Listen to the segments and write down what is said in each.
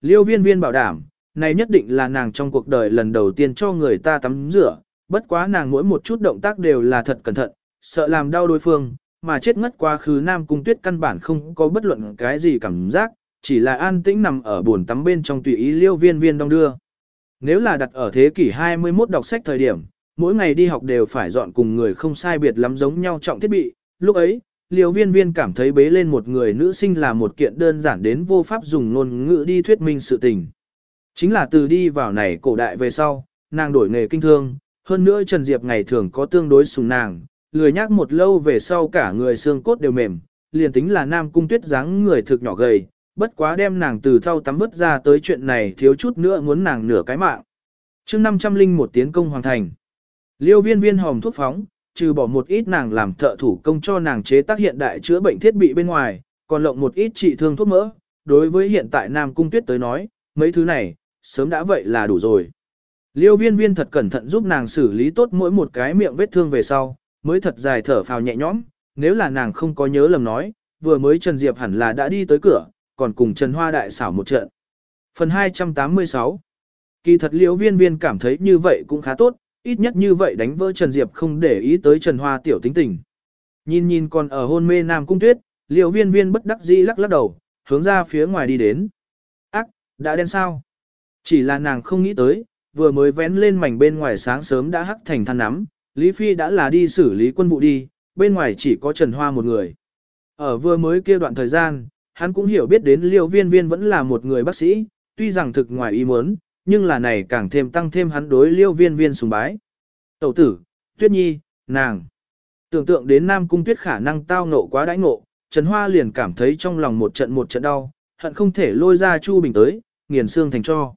Liêu viên viên bảo đảm, này nhất định là nàng trong cuộc đời lần đầu tiên cho người ta tắm rửa, bất quá nàng mỗi một chút động tác đều là thật cẩn thận, sợ làm đau đối phương, mà chết ngất quá khứ Nam Cung Tuyết căn bản không có bất luận cái gì cảm giác, chỉ là an tĩnh nằm ở buồn tắm bên trong tùy ý liêu viên viên đong đưa. Nếu là đặt ở thế kỷ 21 đọc sách thời điểm, mỗi ngày đi học đều phải dọn cùng người không sai biệt lắm giống nhau trọng thiết bị, lúc ấy, liêu viên viên cảm thấy bế lên một người nữ sinh là một kiện đơn giản đến vô pháp dùng ngôn ngữ đi thuyết minh sự tình. Chính là từ đi vào này cổ đại về sau, nàng đổi nghề kinh thương, hơn nữa Trần Diệp ngày thường có tương đối sùng nàng, lười nhác một lâu về sau cả người xương cốt đều mềm, liền tính là nam cung tuyết dáng người thực nhỏ gầy, bất quá đem nàng từ thau tắm vứt ra tới chuyện này thiếu chút nữa muốn nàng nửa cái mạng. chương 500 linh một tiến công hoàn thành. Liêu viên viên hòm thuốc phóng, trừ bỏ một ít nàng làm thợ thủ công cho nàng chế tác hiện đại chữa bệnh thiết bị bên ngoài, còn lộng một ít trị thương thuốc mỡ. Đối với hiện tại Nam Cung Tuyết tới nói, mấy thứ này, sớm đã vậy là đủ rồi. Liêu viên viên thật cẩn thận giúp nàng xử lý tốt mỗi một cái miệng vết thương về sau, mới thật dài thở phào nhẹ nhõm, nếu là nàng không có nhớ lầm nói, vừa mới Trần Diệp hẳn là đã đi tới cửa, còn cùng Trần Hoa đại xảo một trận. Phần 286 Kỳ thật liễu viên viên cảm thấy như vậy cũng khá tốt, ít nhất như vậy đánh vỡ Trần Diệp không để ý tới Trần Hoa tiểu tính tình. Nhìn nhìn còn ở hôn mê Nam Cung Tuyết, liều viên viên bất đắc dĩ lắc lắc đầu, hướng ra phía ngoài đi đến. Ác, đã đen sao? Chỉ là nàng không nghĩ tới, vừa mới vén lên mảnh bên ngoài sáng sớm đã hắc thành than nắm, Lý Phi đã là đi xử lý quân vụ đi, bên ngoài chỉ có Trần Hoa một người. Ở vừa mới kia đoạn thời gian, hắn cũng hiểu biết đến liêu viên viên vẫn là một người bác sĩ, tuy rằng thực ngoài ý muốn, nhưng là này càng thêm tăng thêm hắn đối liêu viên viên sùng bái. Tẩu tử, Tuyết Nhi, nàng. Tưởng tượng đến Nam Cung Tuyết khả năng tao ngộ quá đãi ngộ, Trần Hoa liền cảm thấy trong lòng một trận một trận đau, hận không thể lôi ra Chu Bình tới, nghiền xương thành cho.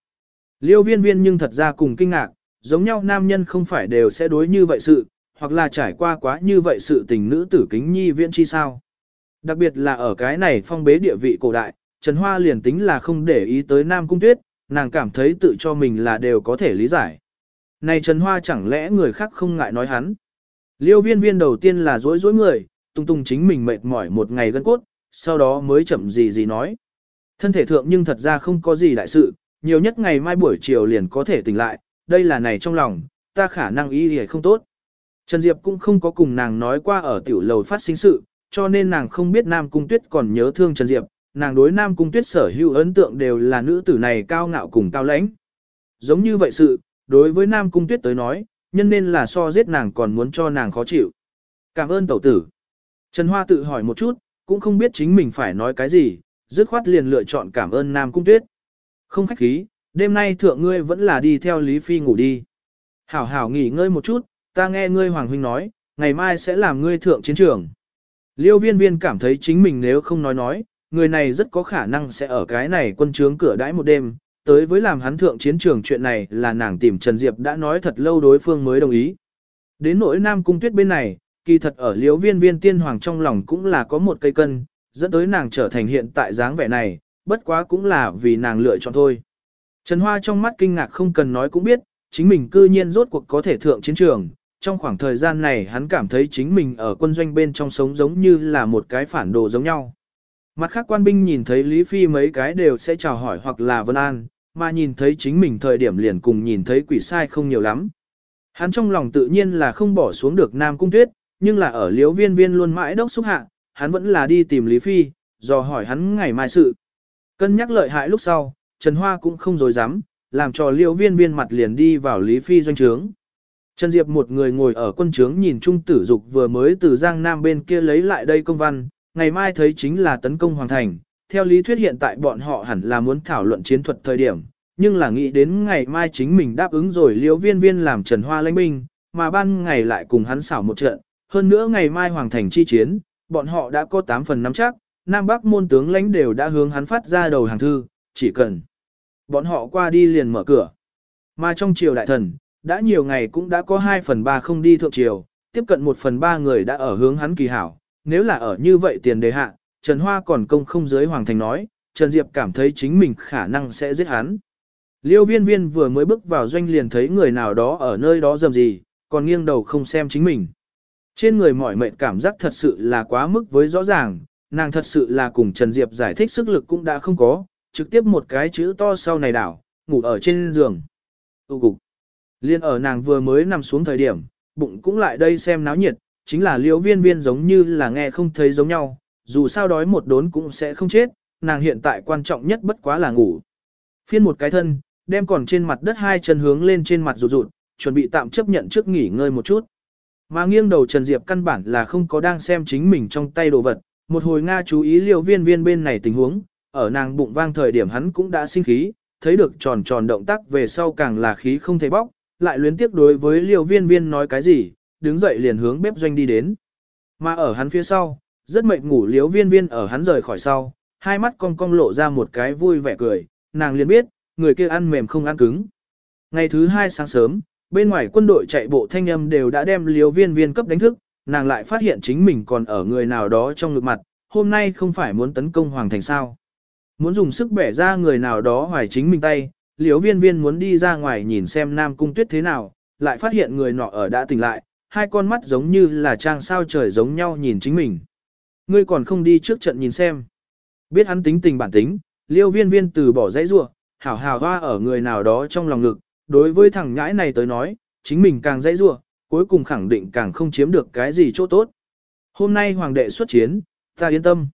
Liêu viên viên nhưng thật ra cùng kinh ngạc, giống nhau nam nhân không phải đều sẽ đối như vậy sự, hoặc là trải qua quá như vậy sự tình nữ tử kính nhi viễn chi sao. Đặc biệt là ở cái này phong bế địa vị cổ đại, Trần Hoa liền tính là không để ý tới Nam Cung Tuyết, nàng cảm thấy tự cho mình là đều có thể lý giải. Này Trần Hoa chẳng lẽ người khác không ngại nói hắn. Liêu viên viên đầu tiên là dối dối người, tung tung chính mình mệt mỏi một ngày gân cốt, sau đó mới chậm gì gì nói. Thân thể thượng nhưng thật ra không có gì đại sự, nhiều nhất ngày mai buổi chiều liền có thể tỉnh lại, đây là này trong lòng, ta khả năng ý gì không tốt. Trần Diệp cũng không có cùng nàng nói qua ở tiểu lầu phát sinh sự, cho nên nàng không biết Nam Cung Tuyết còn nhớ thương Trần Diệp, nàng đối Nam Cung Tuyết sở hữu ấn tượng đều là nữ tử này cao ngạo cùng cao lãnh. Giống như vậy sự, đối với Nam Cung Tuyết tới nói, nhân nên là so giết nàng còn muốn cho nàng khó chịu. Cảm ơn tẩu tử. Trần Hoa tự hỏi một chút, cũng không biết chính mình phải nói cái gì, dứt khoát liền lựa chọn cảm ơn Nam Cung Tuyết. Không khách khí, đêm nay thượng ngươi vẫn là đi theo Lý Phi ngủ đi. Hảo hảo nghỉ ngơi một chút, ta nghe ngươi Hoàng Huynh nói, ngày mai sẽ làm ngươi thượng chiến trường. Liêu viên viên cảm thấy chính mình nếu không nói nói, người này rất có khả năng sẽ ở cái này quân trướng cửa đãi một đêm, tới với làm hắn thượng chiến trường chuyện này là nàng tìm Trần Diệp đã nói thật lâu đối phương mới đồng ý. Đến nỗi Nam Cung Tuyết bên này, kỳ thật ở Liễu viên viên tiên hoàng trong lòng cũng là có một cây cân, dẫn tới nàng trở thành hiện tại dáng vẻ này, bất quá cũng là vì nàng lựa chọn thôi. Trần Hoa trong mắt kinh ngạc không cần nói cũng biết, chính mình cư nhiên rốt cuộc có thể thượng chiến trường. Trong khoảng thời gian này hắn cảm thấy chính mình ở quân doanh bên trong sống giống như là một cái phản đồ giống nhau. Mặt khác quan binh nhìn thấy Lý Phi mấy cái đều sẽ chào hỏi hoặc là vân an, mà nhìn thấy chính mình thời điểm liền cùng nhìn thấy quỷ sai không nhiều lắm. Hắn trong lòng tự nhiên là không bỏ xuống được Nam Cung Tuyết, nhưng là ở liễu viên viên luôn mãi đốc xúc hạ, hắn vẫn là đi tìm Lý Phi, dò hỏi hắn ngày mai sự. Cân nhắc lợi hại lúc sau, Trần Hoa cũng không dối dám, làm cho liêu viên viên mặt liền đi vào Lý Phi doanh trướng. Trần Diệp một người ngồi ở quân trướng nhìn Trung Tử Dục vừa mới từ Giang Nam bên kia lấy lại đây công văn, ngày mai thấy chính là tấn công hoàn thành. Theo lý thuyết hiện tại bọn họ hẳn là muốn thảo luận chiến thuật thời điểm, nhưng là nghĩ đến ngày mai chính mình đáp ứng rồi liễu viên viên làm Trần Hoa lãnh binh, mà ban ngày lại cùng hắn xảo một trận. Hơn nữa ngày mai hoàng thành chi chiến, bọn họ đã có 8 phần nắm chắc, Nam Bắc môn tướng lãnh đều đã hướng hắn phát ra đầu hàng thư, chỉ cần bọn họ qua đi liền mở cửa. Mà trong triều đại thần, đã nhiều ngày cũng đã có 2 phần 3 không đi thượng triều, tiếp cận 1 phần 3 người đã ở hướng hắn kỳ hảo. Nếu là ở như vậy tiền đề hạ, Trần Hoa còn công không giới Hoàng Thành nói, Trần Diệp cảm thấy chính mình khả năng sẽ giết hắn. Liêu viên viên vừa mới bước vào doanh liền thấy người nào đó ở nơi đó dầm gì, còn nghiêng đầu không xem chính mình. Trên người mỏi mệt cảm giác thật sự là quá mức với rõ ràng, nàng thật sự là cùng Trần Diệp giải thích sức lực cũng đã không có, trực tiếp một cái chữ to sau này đảo, ngủ ở trên giường. Tụ cục. Liên ở nàng vừa mới nằm xuống thời điểm, bụng cũng lại đây xem náo nhiệt, chính là liễu viên viên giống như là nghe không thấy giống nhau, dù sao đói một đốn cũng sẽ không chết, nàng hiện tại quan trọng nhất bất quá là ngủ. Phiên một cái thân, đem còn trên mặt đất hai chân hướng lên trên mặt rụt rụt, chuẩn bị tạm chấp nhận trước nghỉ ngơi một chút. Mà nghiêng đầu Trần Diệp căn bản là không có đang xem chính mình trong tay đồ vật, một hồi Nga chú ý liều viên viên bên này tình huống, ở nàng bụng vang thời điểm hắn cũng đã sinh khí, thấy được tròn tròn động tác về sau càng là khí không thể bóc, lại luyến tiếc đối với liều viên viên nói cái gì, đứng dậy liền hướng bếp doanh đi đến. Mà ở hắn phía sau, rất mệt ngủ liếu viên viên ở hắn rời khỏi sau, hai mắt cong cong lộ ra một cái vui vẻ cười, nàng liền biết, người kia ăn mềm không ăn cứng. Ngày thứ hai sáng sớm, bên ngoài quân đội chạy bộ thanh âm đều đã đem liếu viên viên cấp đánh thức, nàng lại phát hiện chính mình còn ở người nào đó trong ngực mặt, hôm nay không phải muốn tấn công hoàng thành sao. Muốn dùng sức bẻ ra người nào đó hoài chính mình tay, liếu viên viên muốn đi ra ngoài nhìn xem nam cung tuyết thế nào, lại phát hiện người nọ ở đã tỉnh lại, hai con mắt giống như là trang sao trời giống nhau nhìn chính mình. Ngươi còn không đi trước trận nhìn xem. Biết hắn tính tình bản tính, liêu viên viên từ bỏ dãy rua, hảo hảo hoa ở người nào đó trong lòng ngực, đối với thằng nhãi này tới nói, chính mình càng dãy rua, cuối cùng khẳng định càng không chiếm được cái gì chỗ tốt. Hôm nay hoàng đệ xuất chiến, ta yên tâm.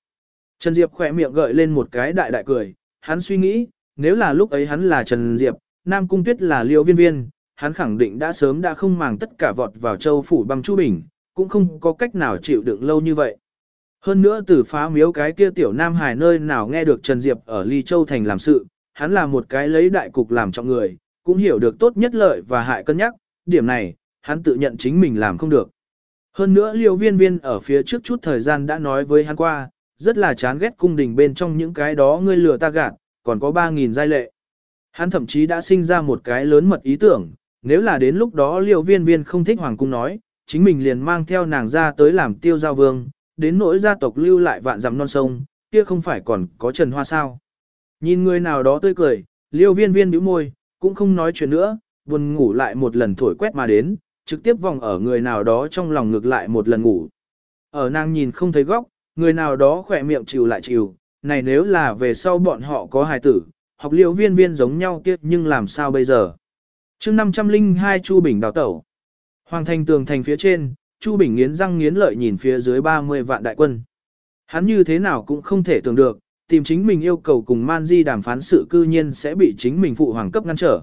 Trần Diệp khỏe miệng gợi lên một cái đại đại cười, hắn suy nghĩ, nếu là lúc ấy hắn là Trần Diệp, Nam Cung Tuyết là liêu viên viên, hắn khẳng định đã sớm đã không màng tất cả vọt vào châu phủ băng chu bình, cũng không có cách nào chịu đựng lâu như vậy. Hơn nữa từ phá miếu cái kia tiểu nam hải nơi nào nghe được Trần Diệp ở Ly Châu Thành làm sự, hắn là một cái lấy đại cục làm trọng người, cũng hiểu được tốt nhất lợi và hại cân nhắc, điểm này, hắn tự nhận chính mình làm không được. Hơn nữa liêu viên viên ở phía trước chút thời gian đã nói với hắn qua, rất là chán ghét cung đình bên trong những cái đó ngươi lừa ta gạt, còn có 3.000 giai lệ. Hắn thậm chí đã sinh ra một cái lớn mật ý tưởng, nếu là đến lúc đó liêu viên viên không thích hoàng cung nói, chính mình liền mang theo nàng ra tới làm tiêu giao vương, đến nỗi gia tộc lưu lại vạn dặm non sông, kia không phải còn có trần hoa sao. Nhìn người nào đó tươi cười, liêu viên viên bĩu môi, cũng không nói chuyện nữa, buồn ngủ lại một lần thổi quét mà đến, trực tiếp vòng ở người nào đó trong lòng ngược lại một lần ngủ. Ở nàng nhìn không thấy góc, người nào đó khỏe miệng chịu lại chịu, này nếu là về sau bọn họ có hài tử, học liêu viên viên giống nhau kia nhưng làm sao bây giờ chương 502 Chu Bình đào tẩu. Hoàng thành tường thành phía trên, Chu Bình nghiến răng nghiến lợi nhìn phía dưới 30 vạn đại quân. Hắn như thế nào cũng không thể tưởng được, tìm chính mình yêu cầu cùng Man Di đàm phán sự cư nhiên sẽ bị chính mình phụ hoàng cấp ngăn trở.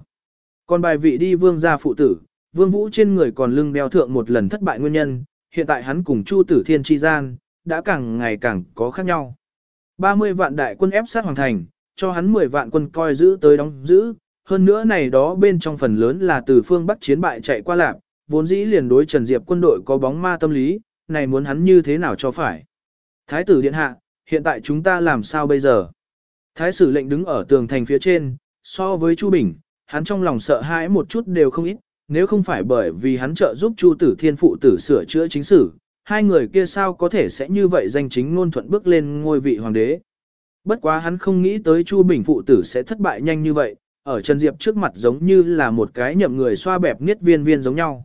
Còn bài vị đi vương gia phụ tử, vương vũ trên người còn lưng đeo thượng một lần thất bại nguyên nhân, hiện tại hắn cùng Chu tử thiên chi gian, đã càng ngày càng có khác nhau. 30 vạn đại quân ép sát hoàng thành, cho hắn 10 vạn quân coi giữ tới đóng giữ, hơn nữa này đó bên trong phần lớn là từ phương Bắc chiến bại chạy qua lạc, vốn dĩ liền đối Trần Diệp quân đội có bóng ma tâm lý, này muốn hắn như thế nào cho phải. Thái tử điện hạ, hiện tại chúng ta làm sao bây giờ? Thái sử lệnh đứng ở tường thành phía trên, so với Chu Bình, hắn trong lòng sợ hãi một chút đều không ít, nếu không phải bởi vì hắn trợ giúp Chu tử thiên phụ tử sửa chữa chính sử, hai người kia sao có thể sẽ như vậy danh chính ngôn thuận bước lên ngôi vị hoàng đế. Bất quá hắn không nghĩ tới Chu Bình phụ tử sẽ thất bại nhanh như vậy, ở Trần Diệp trước mặt giống như là một cái nhậm người xoa bẹp niết viên viên giống nhau.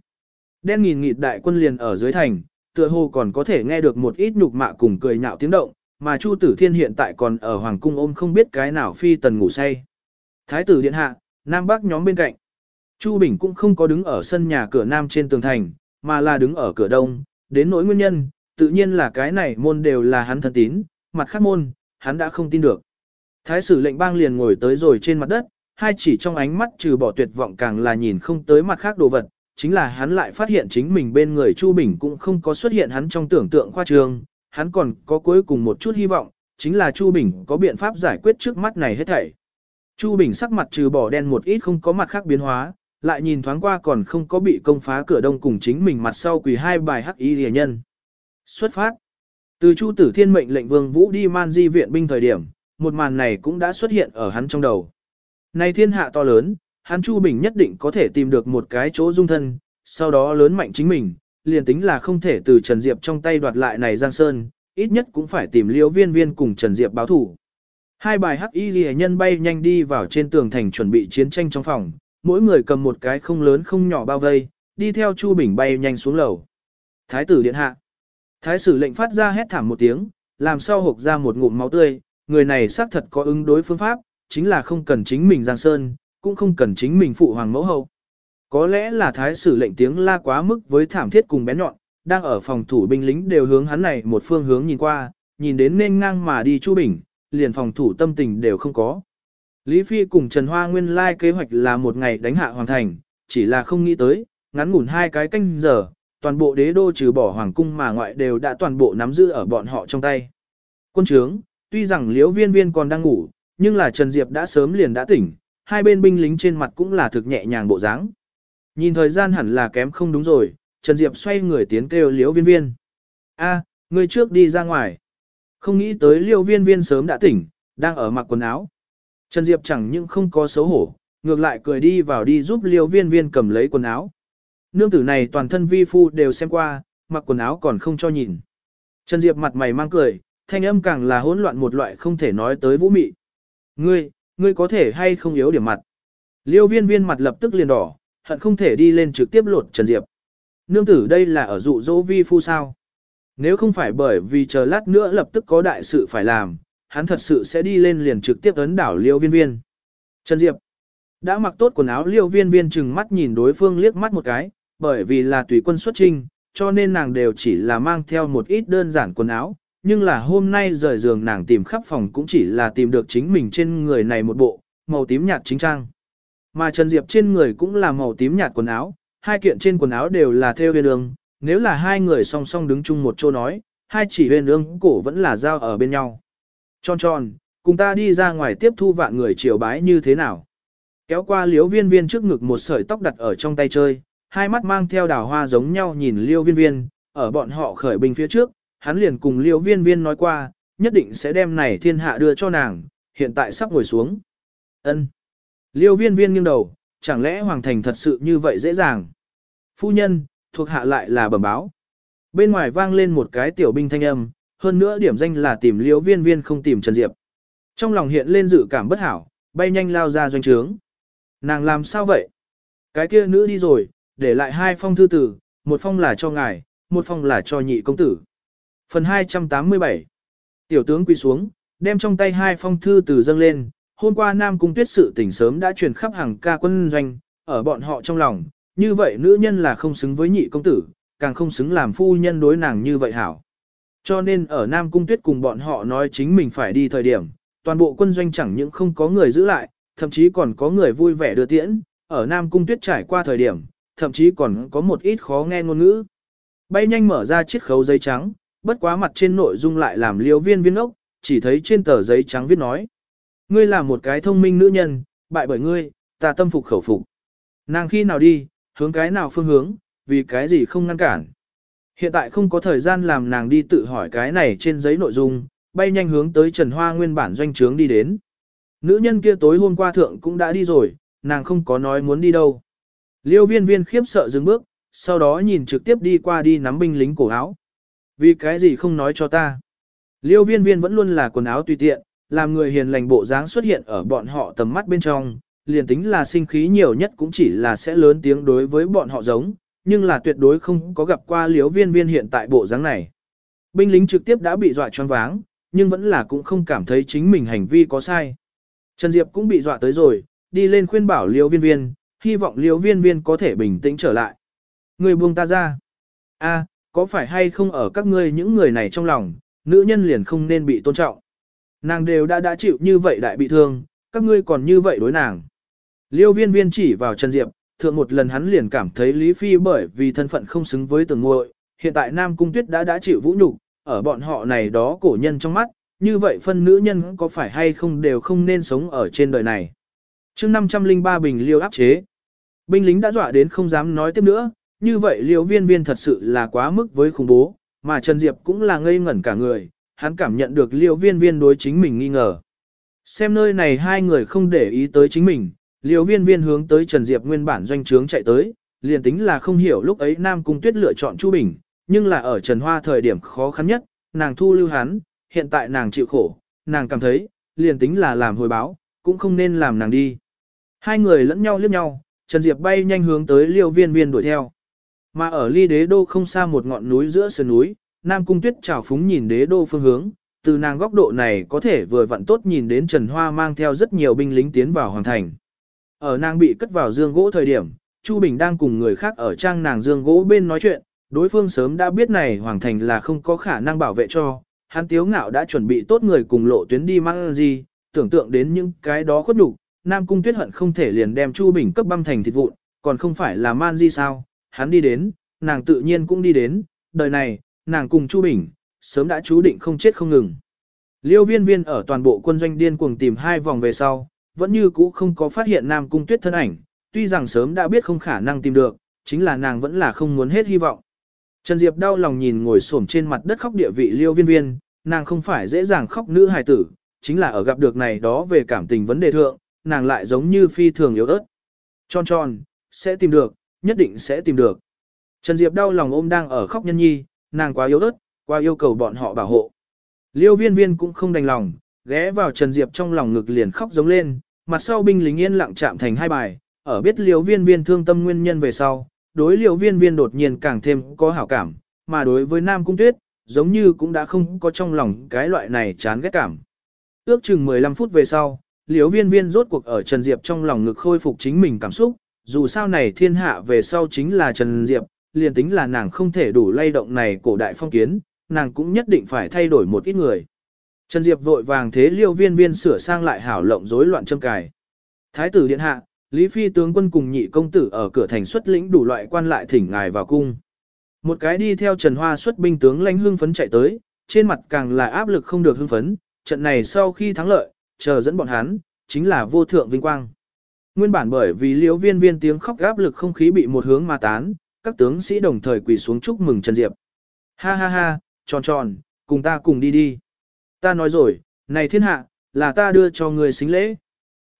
Đen nghìn nghịt đại quân liền ở dưới thành, tựa hồ còn có thể nghe được một ít nhục mạ cùng cười nhạo tiếng động, mà Chu Tử Thiên hiện tại còn ở hoàng cung ôm không biết cái nào phi tần ngủ say. Thái tử điện hạ, Nam Bắc nhóm bên cạnh. Chu Bình cũng không có đứng ở sân nhà cửa Nam trên tường thành, mà là đứng ở cửa Đông, đến nỗi nguyên nhân, tự nhiên là cái này môn đều là hắn thân tín, mặt khác môn, hắn đã không tin được. Thái sử lệnh bang liền ngồi tới rồi trên mặt đất, hai chỉ trong ánh mắt trừ bỏ tuyệt vọng càng là nhìn không tới mặt khác đồ vật, chính là hắn lại phát hiện chính mình bên người Chu Bình cũng không có xuất hiện hắn trong tưởng tượng khoa trương, hắn còn có cuối cùng một chút hy vọng, chính là Chu Bình có biện pháp giải quyết trước mắt này hết thảy. Chu Bình sắc mặt trừ bỏ đen một ít không có mặt khác biến hóa, lại nhìn thoáng qua còn không có bị công phá cửa đông cùng chính mình mặt sau quỳ hai bài hắc y rìa nhân. Xuất phát. Từ Chu Tử Thiên mệnh lệnh Vương Vũ đi man di viện binh thời điểm, một màn này cũng đã xuất hiện ở hắn trong đầu. Này thiên hạ to lớn, hắn Chu Bình nhất định có thể tìm được một cái chỗ dung thân, sau đó lớn mạnh chính mình, liền tính là không thể từ Trần Diệp trong tay đoạt lại này Giang Sơn, ít nhất cũng phải tìm liễu viên viên cùng Trần Diệp báo thủ. Hai bài hắc y ghi nhân bay nhanh đi vào trên tường thành chuẩn bị chiến tranh trong phòng, mỗi người cầm một cái không lớn không nhỏ bao vây, đi theo Chu Bình bay nhanh xuống lầu. Thái tử điện hạ. Thái sử lệnh phát ra hét thảm một tiếng, làm sao hộc ra một ngụm máu tươi, người này xác thật có ứng đối phương pháp, chính là không cần chính mình Giang Sơn, cũng không cần chính mình phụ hoàng mẫu hậu. Có lẽ là thái sử lệnh tiếng la quá mức với thảm thiết cùng bé nhọn, đang ở phòng thủ binh lính đều hướng hắn này một phương hướng nhìn qua, nhìn đến nên ngang mà đi Chu Bình, liền phòng thủ tâm tình đều không có. Lý Phi cùng Trần Hoa nguyên lai kế hoạch là một ngày đánh hạ hoàng thành, chỉ là không nghĩ tới, ngắn ngủn hai cái canh giờ, toàn bộ đế đô trừ bỏ hoàng cung mà ngoại đều đã toàn bộ nắm giữ ở bọn họ trong tay. Quân trướng, tuy rằng liễu viên viên còn đang ngủ, nhưng là Trần Diệp đã sớm liền đã tỉnh, hai bên binh lính trên mặt cũng là thực nhẹ nhàng bộ dáng. Nhìn thời gian hẳn là kém không đúng rồi, Trần Diệp xoay người tiến kêu liễu viên viên. a người trước đi ra ngoài. Không nghĩ tới liễu viên viên sớm đã tỉnh, đang ở mặc quần áo. Trần Diệp chẳng những không có xấu hổ, ngược lại cười đi vào đi giúp liễu viên viên cầm lấy quần áo. Nương tử này toàn thân vi phu đều xem qua, mặc quần áo còn không cho nhìn. Trần Diệp mặt mày mang cười, thanh âm càng là hỗn loạn một loại không thể nói tới vũ mị. Ngươi, ngươi có thể hay không yếu điểm mặt. Liêu viên viên mặt lập tức liền đỏ, hận không thể đi lên trực tiếp lột Trần Diệp. Nương tử đây là ở dụ dỗ vi phu sao. Nếu không phải bởi vì chờ lát nữa lập tức có đại sự phải làm, hắn thật sự sẽ đi lên liền trực tiếp ấn đảo liêu viên viên. Trần Diệp đã mặc tốt quần áo liêu viên viên chừng mắt nhìn đối phương liếc mắt một cái, bởi vì là tùy quân xuất trinh, cho nên nàng đều chỉ là mang theo một ít đơn giản quần áo, nhưng là hôm nay rời giường nàng tìm khắp phòng cũng chỉ là tìm được chính mình trên người này một bộ, màu tím nhạt chính trang. Mà Trần Diệp trên người cũng là màu tím nhạt quần áo, hai kiện trên quần áo đều là theo huyền ương, nếu là hai người song song đứng chung một chỗ nói, hai chỉ huyền ương cổ vẫn là giao ở bên nhau. Tròn tròn, cùng ta đi ra ngoài tiếp thu vạn người triều bái như thế nào. Kéo qua liếu viên viên trước ngực một sợi tóc đặt ở trong tay chơi, hai mắt mang theo đào hoa giống nhau nhìn liêu viên viên, ở bọn họ khởi binh phía trước, hắn liền cùng liêu viên viên nói qua, nhất định sẽ đem này thiên hạ đưa cho nàng, hiện tại sắp ngồi xuống. ân Liêu viên viên nghiêng đầu, chẳng lẽ hoàng thành thật sự như vậy dễ dàng? Phu nhân, thuộc hạ lại là bẩm báo. Bên ngoài vang lên một cái tiểu binh thanh âm, hơn nữa điểm danh là tìm liêu viên viên không tìm Trần Diệp. Trong lòng hiện lên dự cảm bất hảo, bay nhanh lao ra doanh trướng. Nàng làm sao vậy? Cái kia nữ đi rồi, để lại hai phong thư tử, một phong là cho ngài, một phong là cho nhị công tử. Phần 287 Tiểu tướng quỳ xuống, đem trong tay hai phong thư từ dâng lên, hôm qua Nam Cung tuyết sự tỉnh sớm đã truyền khắp hàng ca quân doanh, ở bọn họ trong lòng, như vậy nữ nhân là không xứng với nhị công tử, càng không xứng làm phu nhân đối nàng như vậy hảo. Cho nên ở Nam Cung tuyết cùng bọn họ nói chính mình phải đi thời điểm, toàn bộ quân doanh chẳng những không có người giữ lại, thậm chí còn có người vui vẻ đưa tiễn, ở Nam Cung tuyết trải qua thời điểm, thậm chí còn có một ít khó nghe ngôn ngữ. Bay nhanh mở ra chiếc khấu giấy trắng, bất quá mặt trên nội dung lại làm liêu viên viên ốc, chỉ thấy trên tờ giấy trắng viết nói. Ngươi là một cái thông minh nữ nhân, bại bởi ngươi, ta tâm phục khẩu phục. Nàng khi nào đi, hướng cái nào phương hướng, vì cái gì không ngăn cản. Hiện tại không có thời gian làm nàng đi tự hỏi cái này trên giấy nội dung, bay nhanh hướng tới Trần Hoa nguyên bản doanh trướng đi đến. Nữ nhân kia tối hôm qua thượng cũng đã đi rồi, nàng không có nói muốn đi đâu. Liêu viên viên khiếp sợ dừng bước, sau đó nhìn trực tiếp đi qua đi nắm binh lính cổ áo. Vì cái gì không nói cho ta. Liêu viên viên vẫn luôn là quần áo tùy tiện, làm người hiền lành bộ dáng xuất hiện ở bọn họ tầm mắt bên trong, liền tính là sinh khí nhiều nhất cũng chỉ là sẽ lớn tiếng đối với bọn họ giống, nhưng là tuyệt đối không có gặp qua liêu viên viên hiện tại bộ dáng này. Binh lính trực tiếp đã bị dọa choáng váng, nhưng vẫn là cũng không cảm thấy chính mình hành vi có sai. Trần Diệp cũng bị dọa tới rồi, đi lên khuyên bảo liêu viên viên, hy vọng liêu viên viên có thể bình tĩnh trở lại. Người buông ta ra. a có phải hay không ở các ngươi những người này trong lòng, nữ nhân liền không nên bị tôn trọng. Nàng đều đã đã chịu như vậy đại bị thương, các ngươi còn như vậy đối nàng. Liêu viên viên chỉ vào Trần Diệp, thượng một lần hắn liền cảm thấy Lý Phi bởi vì thân phận không xứng với tường ngội, hiện tại Nam Cung Tuyết đã đã chịu vũ nhục ở bọn họ này đó cổ nhân trong mắt, như vậy phân nữ nhân có phải hay không đều không nên sống ở trên đời này. chương 503 bình liêu áp chế. Binh lính đã dọa đến không dám nói tiếp nữa, như vậy liêu viên viên thật sự là quá mức với khủng bố, mà Trần Diệp cũng là ngây ngẩn cả người, hắn cảm nhận được liêu viên viên đối chính mình nghi ngờ. Xem nơi này hai người không để ý tới chính mình, liêu viên viên hướng tới Trần Diệp nguyên bản doanh trướng chạy tới, liền tính là không hiểu lúc ấy Nam Cung Tuyết lựa chọn Chu Bình, nhưng là ở Trần Hoa thời điểm khó khăn nhất, nàng thu lưu hắn, hiện tại nàng chịu khổ, nàng cảm thấy, liền tính là làm hồi báo, cũng không nên làm nàng đi. Hai người lẫn nhau liếc nhau, Trần Diệp bay nhanh hướng tới liêu viên viên đuổi theo. Mà ở ly đế đô không xa một ngọn núi giữa sườn núi, Nam Cung Tuyết trào phúng nhìn đế đô phương hướng, từ nàng góc độ này có thể vừa vặn tốt nhìn đến Trần Hoa mang theo rất nhiều binh lính tiến vào hoàng thành. Ở nàng bị cất vào dương gỗ thời điểm, Chu Bình đang cùng người khác ở trang nàng dương gỗ bên nói chuyện, đối phương sớm đã biết này hoàng thành là không có khả năng bảo vệ cho, hắn tiếu ngạo đã chuẩn bị tốt người cùng lộ tuyến đi mang gì, tưởng tượng đến những cái đó khuất đủ, Nam Cung Tuyết hận không thể liền đem Chu Bình cấp băm thành thịt vụn, còn không phải là man di sao, hắn đi đến, nàng tự nhiên cũng đi đến, đời này, nàng cùng Chu Bình, sớm đã chú định không chết không ngừng. Liêu viên viên ở toàn bộ quân doanh điên cuồng tìm hai vòng về sau, vẫn như cũ không có phát hiện Nam Cung Tuyết thân ảnh, tuy rằng sớm đã biết không khả năng tìm được, chính là nàng vẫn là không muốn hết hy vọng. Trần Diệp đau lòng nhìn ngồi xổm trên mặt đất khóc địa vị Liêu viên viên, nàng không phải dễ dàng khóc nữ hài tử, chính là ở gặp được này đó về cảm tình vấn đề thượng, nàng lại giống như phi thường yếu ớt. Tròn tròn, sẽ tìm được, nhất định sẽ tìm được. Trần Diệp đau lòng ôm đang ở khóc nhân nhi, nàng quá yếu ớt, quá yêu cầu bọn họ bảo hộ. Liêu viên viên cũng không đành lòng, ghé vào Trần Diệp trong lòng ngực liền khóc giống lên, mặt sau binh lính yên lặng chạm thành hai bài, ở biết liêu viên viên thương tâm nguyên nhân về sau, đối liêu viên viên đột nhiên càng thêm có hảo cảm, mà đối với Nam Cung Tuyết, giống như cũng đã không có trong lòng cái loại này chán ghét cảm. Ước chừng 15 phút về sau, liêu viên viên rốt cuộc ở Trần Diệp trong lòng ngực khôi phục chính mình cảm xúc, dù sao này thiên hạ về sau chính là Trần Diệp, liền tính là nàng không thể đủ lay động này cổ đại phong kiến, nàng cũng nhất định phải thay đổi một ít người. Trần Diệp vội vàng thế liêu viên viên sửa sang lại hảo lộng rối loạn châm cài. Thái tử điện hạ, Lý Phi tướng quân cùng nhị công tử ở cửa thành xuất lĩnh đủ loại quan lại thỉnh ngài vào cung. Một cái đi theo Trần Hoa xuất binh tướng lãnh hương phấn chạy tới, trên mặt càng là áp lực không được hưng phấn, trận này sau khi thắng lợi, chờ dẫn bọn hắn, chính là vô thượng vinh quang. Nguyên bản bởi vì liễu viên viên tiếng khóc áp lực không khí bị một hướng mà tán, các tướng sĩ đồng thời quỳ xuống chúc mừng Trần Diệp. Ha ha ha, tròn tròn, cùng ta cùng đi đi. Ta nói rồi, này thiên hạ, là ta đưa cho người xính lễ.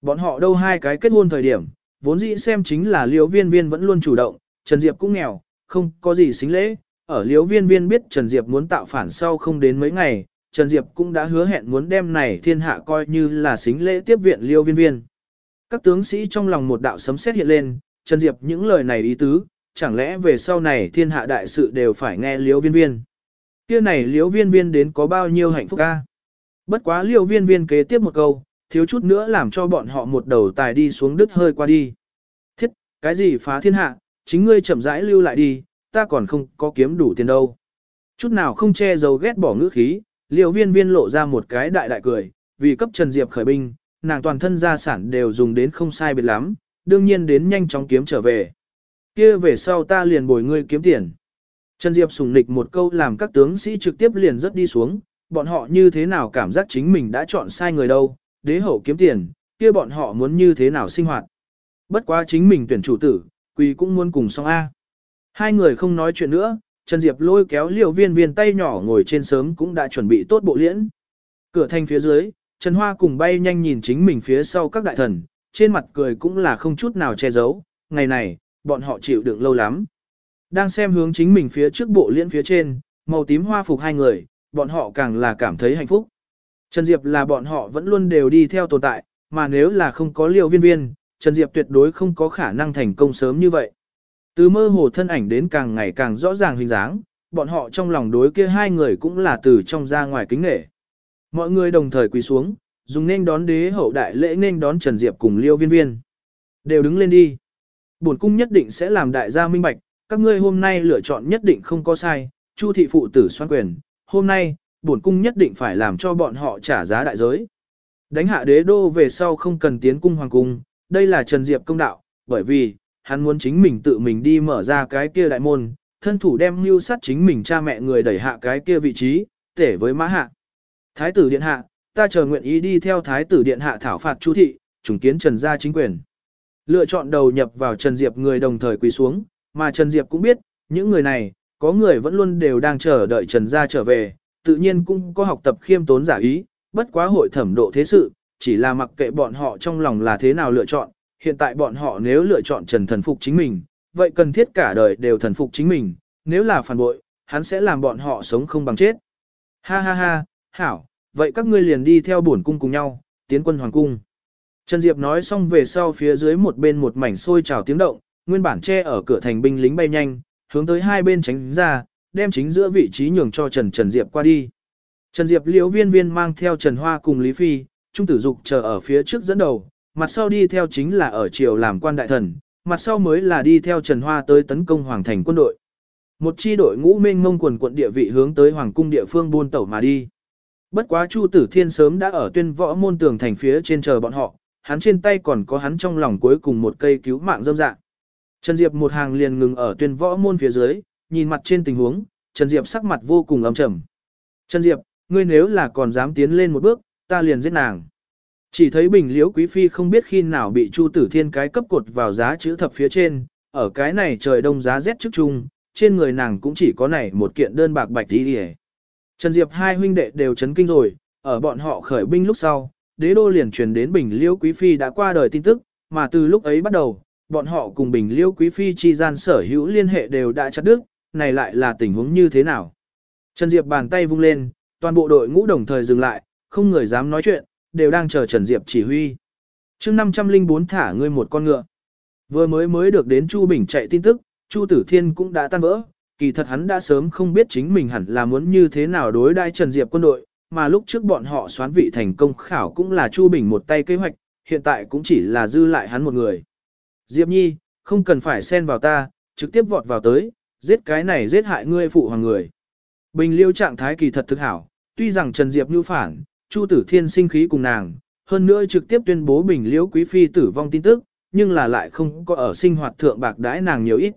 Bọn họ đâu hai cái kết hôn thời điểm, vốn dĩ xem chính là liễu viên viên vẫn luôn chủ động, Trần Diệp cũng nghèo, không có gì xính lễ. Ở liễu viên viên biết Trần Diệp muốn tạo phản sau không đến mấy ngày, Trần Diệp cũng đã hứa hẹn muốn đem này thiên hạ coi như là xính lễ tiếp viện liễu viên viên. Các tướng sĩ trong lòng một đạo sấm sét hiện lên, Trần Diệp những lời này ý tứ, chẳng lẽ về sau này thiên hạ đại sự đều phải nghe liễu viên viên. Kia này liễu viên viên đến có bao nhiêu hạnh phúc ca. Bất quá liễu viên viên kế tiếp một câu, thiếu chút nữa làm cho bọn họ một đầu tài đi xuống đứt hơi qua đi. Thiết, cái gì phá thiên hạ, chính ngươi chậm rãi lưu lại đi, ta còn không có kiếm đủ tiền đâu. Chút nào không che giấu ghét bỏ ngữ khí, liễu viên viên lộ ra một cái đại đại cười, vì cấp Trần Diệp khởi binh, nàng toàn thân gia sản đều dùng đến không sai biệt lắm, đương nhiên đến nhanh chóng kiếm trở về. kia về sau ta liền bồi ngươi kiếm tiền. Trần Diệp sùng nịch một câu làm các tướng sĩ trực tiếp liền rất đi xuống, bọn họ như thế nào cảm giác chính mình đã chọn sai người đâu, đế hậu kiếm tiền, kia bọn họ muốn như thế nào sinh hoạt. Bất quá chính mình tuyển chủ tử, quỳ cũng muốn cùng song A. Hai người không nói chuyện nữa, Trần Diệp lôi kéo liều viên viên tay nhỏ ngồi trên sớm cũng đã chuẩn bị tốt bộ liễn. Cửa thành phía dưới, Trần Hoa cùng bay nhanh nhìn chính mình phía sau các đại thần, trên mặt cười cũng là không chút nào che giấu, ngày này, bọn họ chịu đựng lâu lắm. Đang xem hướng chính mình phía trước bộ liễn phía trên, màu tím hoa phục hai người, bọn họ càng là cảm thấy hạnh phúc. Trần Diệp là bọn họ vẫn luôn đều đi theo tồn tại, mà nếu là không có liều viên viên, Trần Diệp tuyệt đối không có khả năng thành công sớm như vậy. Từ mơ hồ thân ảnh đến càng ngày càng rõ ràng hình dáng, bọn họ trong lòng đối kia hai người cũng là từ trong ra ngoài kính nghệ. Mọi người đồng thời quỳ xuống, dùng nên đón đế hậu đại lễ nên đón Trần Diệp cùng Liêu Viên Viên. Đều đứng lên đi. Bổn cung nhất định sẽ làm đại gia minh bạch, các ngươi hôm nay lựa chọn nhất định không có sai, Chu thị phụ tử xoan quyền, hôm nay, bổn cung nhất định phải làm cho bọn họ trả giá đại giới. Đánh hạ đế đô về sau không cần tiến cung hoàng cung, đây là Trần Diệp công đạo, bởi vì, hắn muốn chính mình tự mình đi mở ra cái kia đại môn, thân thủ đem mưu sát chính mình cha mẹ người đẩy hạ cái kia vị trí, tể với mã hạ. Thái tử điện hạ, ta chờ nguyện ý đi theo thái tử điện hạ thảo phạt chu thị, trùng kiến Trần gia chính quyền. Lựa chọn đầu nhập vào Trần Diệp người đồng thời quỳ xuống, mà Trần Diệp cũng biết, những người này, có người vẫn luôn đều đang chờ đợi Trần gia trở về, tự nhiên cũng có học tập khiêm tốn giả ý, bất quá hội thẩm độ thế sự, chỉ là mặc kệ bọn họ trong lòng là thế nào lựa chọn, hiện tại bọn họ nếu lựa chọn Trần thần phục chính mình, vậy cần thiết cả đời đều thần phục chính mình, nếu là phản bội, hắn sẽ làm bọn họ sống không bằng chết. Ha ha ha, hảo, vậy các ngươi liền đi theo bổn cung cùng nhau, tiến quân hoàng cung. Trần Diệp nói xong về sau phía dưới một bên một mảnh sôi trào tiếng động, nguyên bản che ở cửa thành binh lính bay nhanh, hướng tới hai bên tránh ra, đem chính giữa vị trí nhường cho Trần Trần Diệp qua đi. Trần Diệp liễu viên viên mang theo Trần Hoa cùng Lý Phi, Trung tử dục chờ ở phía trước dẫn đầu, mặt sau đi theo chính là ở triều làm quan đại thần, mặt sau mới là đi theo Trần Hoa tới tấn công hoàng thành quân đội. Một chi đội ngũ mênh mông quần quận địa vị hướng tới hoàng cung địa phương buôn tẩu mà đi. Bất quá Chu Tử Thiên sớm đã ở tuyên võ môn tường thành phía trên chờ bọn họ, hắn trên tay còn có hắn trong lòng cuối cùng một cây cứu mạng dâm dạng. Trần Diệp một hàng liền ngừng ở tuyên võ môn phía dưới, nhìn mặt trên tình huống, Trần Diệp sắc mặt vô cùng âm trầm. Trần Diệp, ngươi nếu là còn dám tiến lên một bước, ta liền giết nàng. Chỉ thấy bình liễu quý phi không biết khi nào bị Chu Tử Thiên cái cấp cột vào giá chữ thập phía trên, ở cái này trời đông giá rét trước chung, trên người nàng cũng chỉ có này một kiện đơn bạc bạch đi đi Trần Diệp hai huynh đệ đều chấn kinh rồi, ở bọn họ khởi binh lúc sau, đế đô liền truyền đến Bình Liêu Quý Phi đã qua đời tin tức, mà từ lúc ấy bắt đầu, bọn họ cùng Bình Liêu Quý Phi chi gian sở hữu liên hệ đều đã chặt đứt, này lại là tình huống như thế nào? Trần Diệp bàn tay vung lên, toàn bộ đội ngũ đồng thời dừng lại, không người dám nói chuyện, đều đang chờ Trần Diệp chỉ huy. chương 504 thả ngươi một con ngựa. Vừa mới mới được đến Chu Bình chạy tin tức, Chu Tử Thiên cũng đã tan vỡ, kỳ thật hắn đã sớm không biết chính mình hẳn là muốn như thế nào đối đai Trần Diệp quân đội, mà lúc trước bọn họ xoán vị thành công khảo cũng là Chu Bình một tay kế hoạch, hiện tại cũng chỉ là dư lại hắn một người. Diệp Nhi, không cần phải xen vào ta, trực tiếp vọt vào tới, giết cái này giết hại ngươi phụ hoàng người. Bình liêu trạng thái kỳ thật thực hảo, tuy rằng Trần Diệp như phản, Chu Tử Thiên sinh khí cùng nàng, hơn nữa trực tiếp tuyên bố Bình liễu quý phi tử vong tin tức, nhưng là lại không có ở sinh hoạt thượng bạc đãi nàng nhiều ít.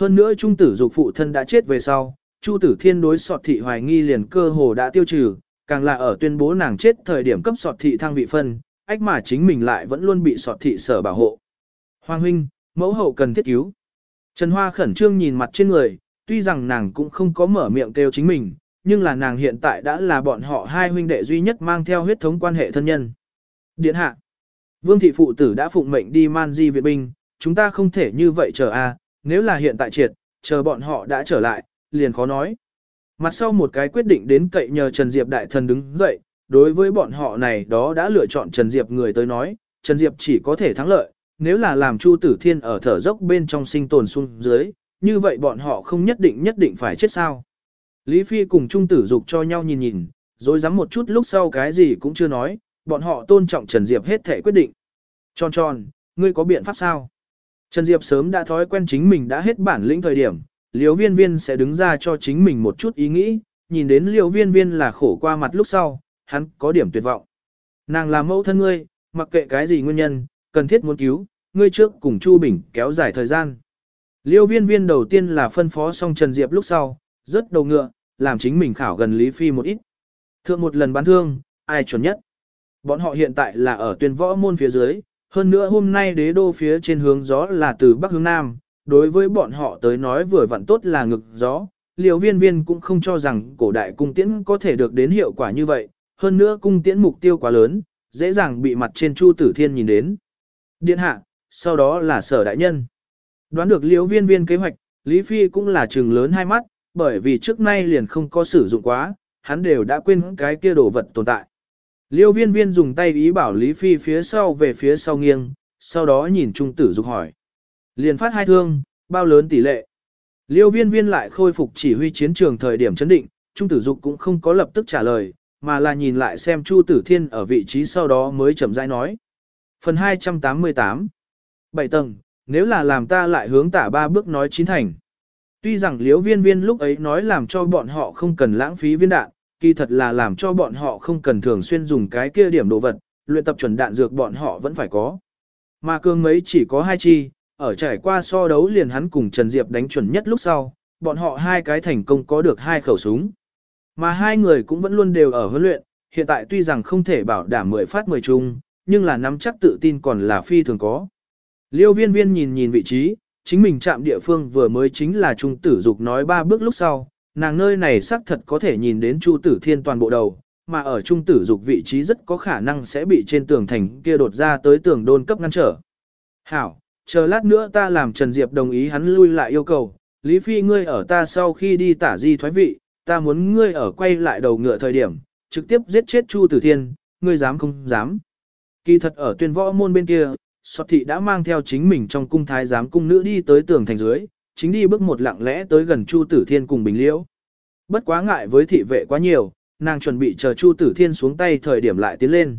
Hơn nữa trung tử dục phụ thân đã chết về sau, Chu Tử Thiên đối sọt thị hoài nghi liền cơ hồ đã tiêu trừ, càng là ở tuyên bố nàng chết thời điểm cấp sọt thị thăng vị phân, ách mà chính mình lại vẫn luôn bị sọt thị sở bảo hộ. Hoàng huynh, mẫu hậu cần thiết cứu. Trần Hoa khẩn trương nhìn mặt trên người, tuy rằng nàng cũng không có mở miệng kêu chính mình, nhưng là nàng hiện tại đã là bọn họ hai huynh đệ duy nhất mang theo huyết thống quan hệ thân nhân. Điện hạ, Vương thị phụ tử đã phụng mệnh đi man di viện binh, chúng ta không thể như vậy chờ a, nếu là hiện tại triệt, chờ bọn họ đã trở lại, liền khó nói. Mặt sau một cái quyết định đến cậy nhờ Trần Diệp đại thần đứng dậy, đối với bọn họ này đó đã lựa chọn Trần Diệp người tới nói, Trần Diệp chỉ có thể thắng lợi, nếu là làm Chu Tử Thiên ở thở dốc bên trong sinh tồn xuống dưới, như vậy bọn họ không nhất định nhất định phải chết sao. Lý Phi cùng Trung Tử Dục cho nhau nhìn nhìn, rồi dám một chút lúc sau cái gì cũng chưa nói, bọn họ tôn trọng Trần Diệp hết thể quyết định. Tròn tròn, ngươi có biện pháp sao? Trần Diệp sớm đã thói quen chính mình đã hết bản lĩnh thời điểm, liều viên viên sẽ đứng ra cho chính mình một chút ý nghĩ, nhìn đến liều viên viên là khổ qua mặt lúc sau, hắn có điểm tuyệt vọng. Nàng là mẫu thân ngươi, mặc kệ cái gì nguyên nhân, cần thiết muốn cứu, ngươi trước cùng Chu Bình kéo dài thời gian. Liêu viên viên đầu tiên là phân phó xong Trần Diệp lúc sau, rất đầu ngựa, làm chính mình khảo gần Lý Phi một ít. Thượng một lần bán thương, ai chuẩn nhất. Bọn họ hiện tại là ở tuyên võ môn phía dưới, hơn nữa hôm nay đế đô phía trên hướng gió là từ bắc hướng nam, đối với bọn họ tới nói vừa vặn tốt là ngực gió. Liều viên viên cũng không cho rằng cổ đại cung tiễn có thể được đến hiệu quả như vậy, hơn nữa cung tiễn mục tiêu quá lớn, dễ dàng bị mặt trên Chu Tử Thiên nhìn đến. Điện hạ, sau đó là sở đại nhân. Đoán được liều viên viên kế hoạch, Lý Phi cũng là trừng lớn hai mắt, bởi vì trước nay liền không có sử dụng quá, hắn đều đã quên cái kia đồ vật tồn tại. Liêu viên viên dùng tay ý bảo Lý Phi phía sau về phía sau nghiêng, sau đó nhìn Trung tử dục hỏi. Liền phát hai thương, bao lớn tỷ lệ. Liêu viên viên lại khôi phục chỉ huy chiến trường thời điểm chấn định, Trung tử dục cũng không có lập tức trả lời, mà là nhìn lại xem Chu tử thiên ở vị trí sau đó mới chậm rãi nói. Phần 288 Bảy tầng, nếu là làm ta lại hướng tả ba bước nói chín thành. Tuy rằng liêu viên viên lúc ấy nói làm cho bọn họ không cần lãng phí viên đạn, kỳ thật là làm cho bọn họ không cần thường xuyên dùng cái kia điểm đồ vật, luyện tập chuẩn đạn dược bọn họ vẫn phải có. Mà cương mấy chỉ có hai chi, ở trải qua so đấu liền hắn cùng Trần Diệp đánh chuẩn nhất lúc sau, bọn họ hai cái thành công có được hai khẩu súng. Mà hai người cũng vẫn luôn đều ở huấn luyện, hiện tại tuy rằng không thể bảo đảm 10 phát 10 chung, nhưng là nắm chắc tự tin còn là phi thường có. Liêu viên viên nhìn nhìn vị trí, chính mình chạm địa phương vừa mới chính là trung tử dục nói ba bước lúc sau, nàng nơi này xác thật có thể nhìn đến Chu Tử Thiên toàn bộ đầu, mà ở trung tử dục vị trí rất có khả năng sẽ bị trên tường thành kia đột ra tới tường đôn cấp ngăn trở. Hảo, chờ lát nữa ta làm Trần Diệp đồng ý hắn lui lại yêu cầu, Lý Phi ngươi ở ta sau khi đi tả di thoái vị, ta muốn ngươi ở quay lại đầu ngựa thời điểm, trực tiếp giết chết Chu Tử Thiên, ngươi dám không dám. Kỳ thật ở tuyên võ môn bên kia, Soát thị đã mang theo chính mình trong cung thái giám cung nữ đi tới tường thành dưới, chính đi bước một lặng lẽ tới gần Chu Tử Thiên cùng Bình Liễu. Bất quá ngại với thị vệ quá nhiều, nàng chuẩn bị chờ Chu Tử Thiên xuống tay thời điểm lại tiến lên.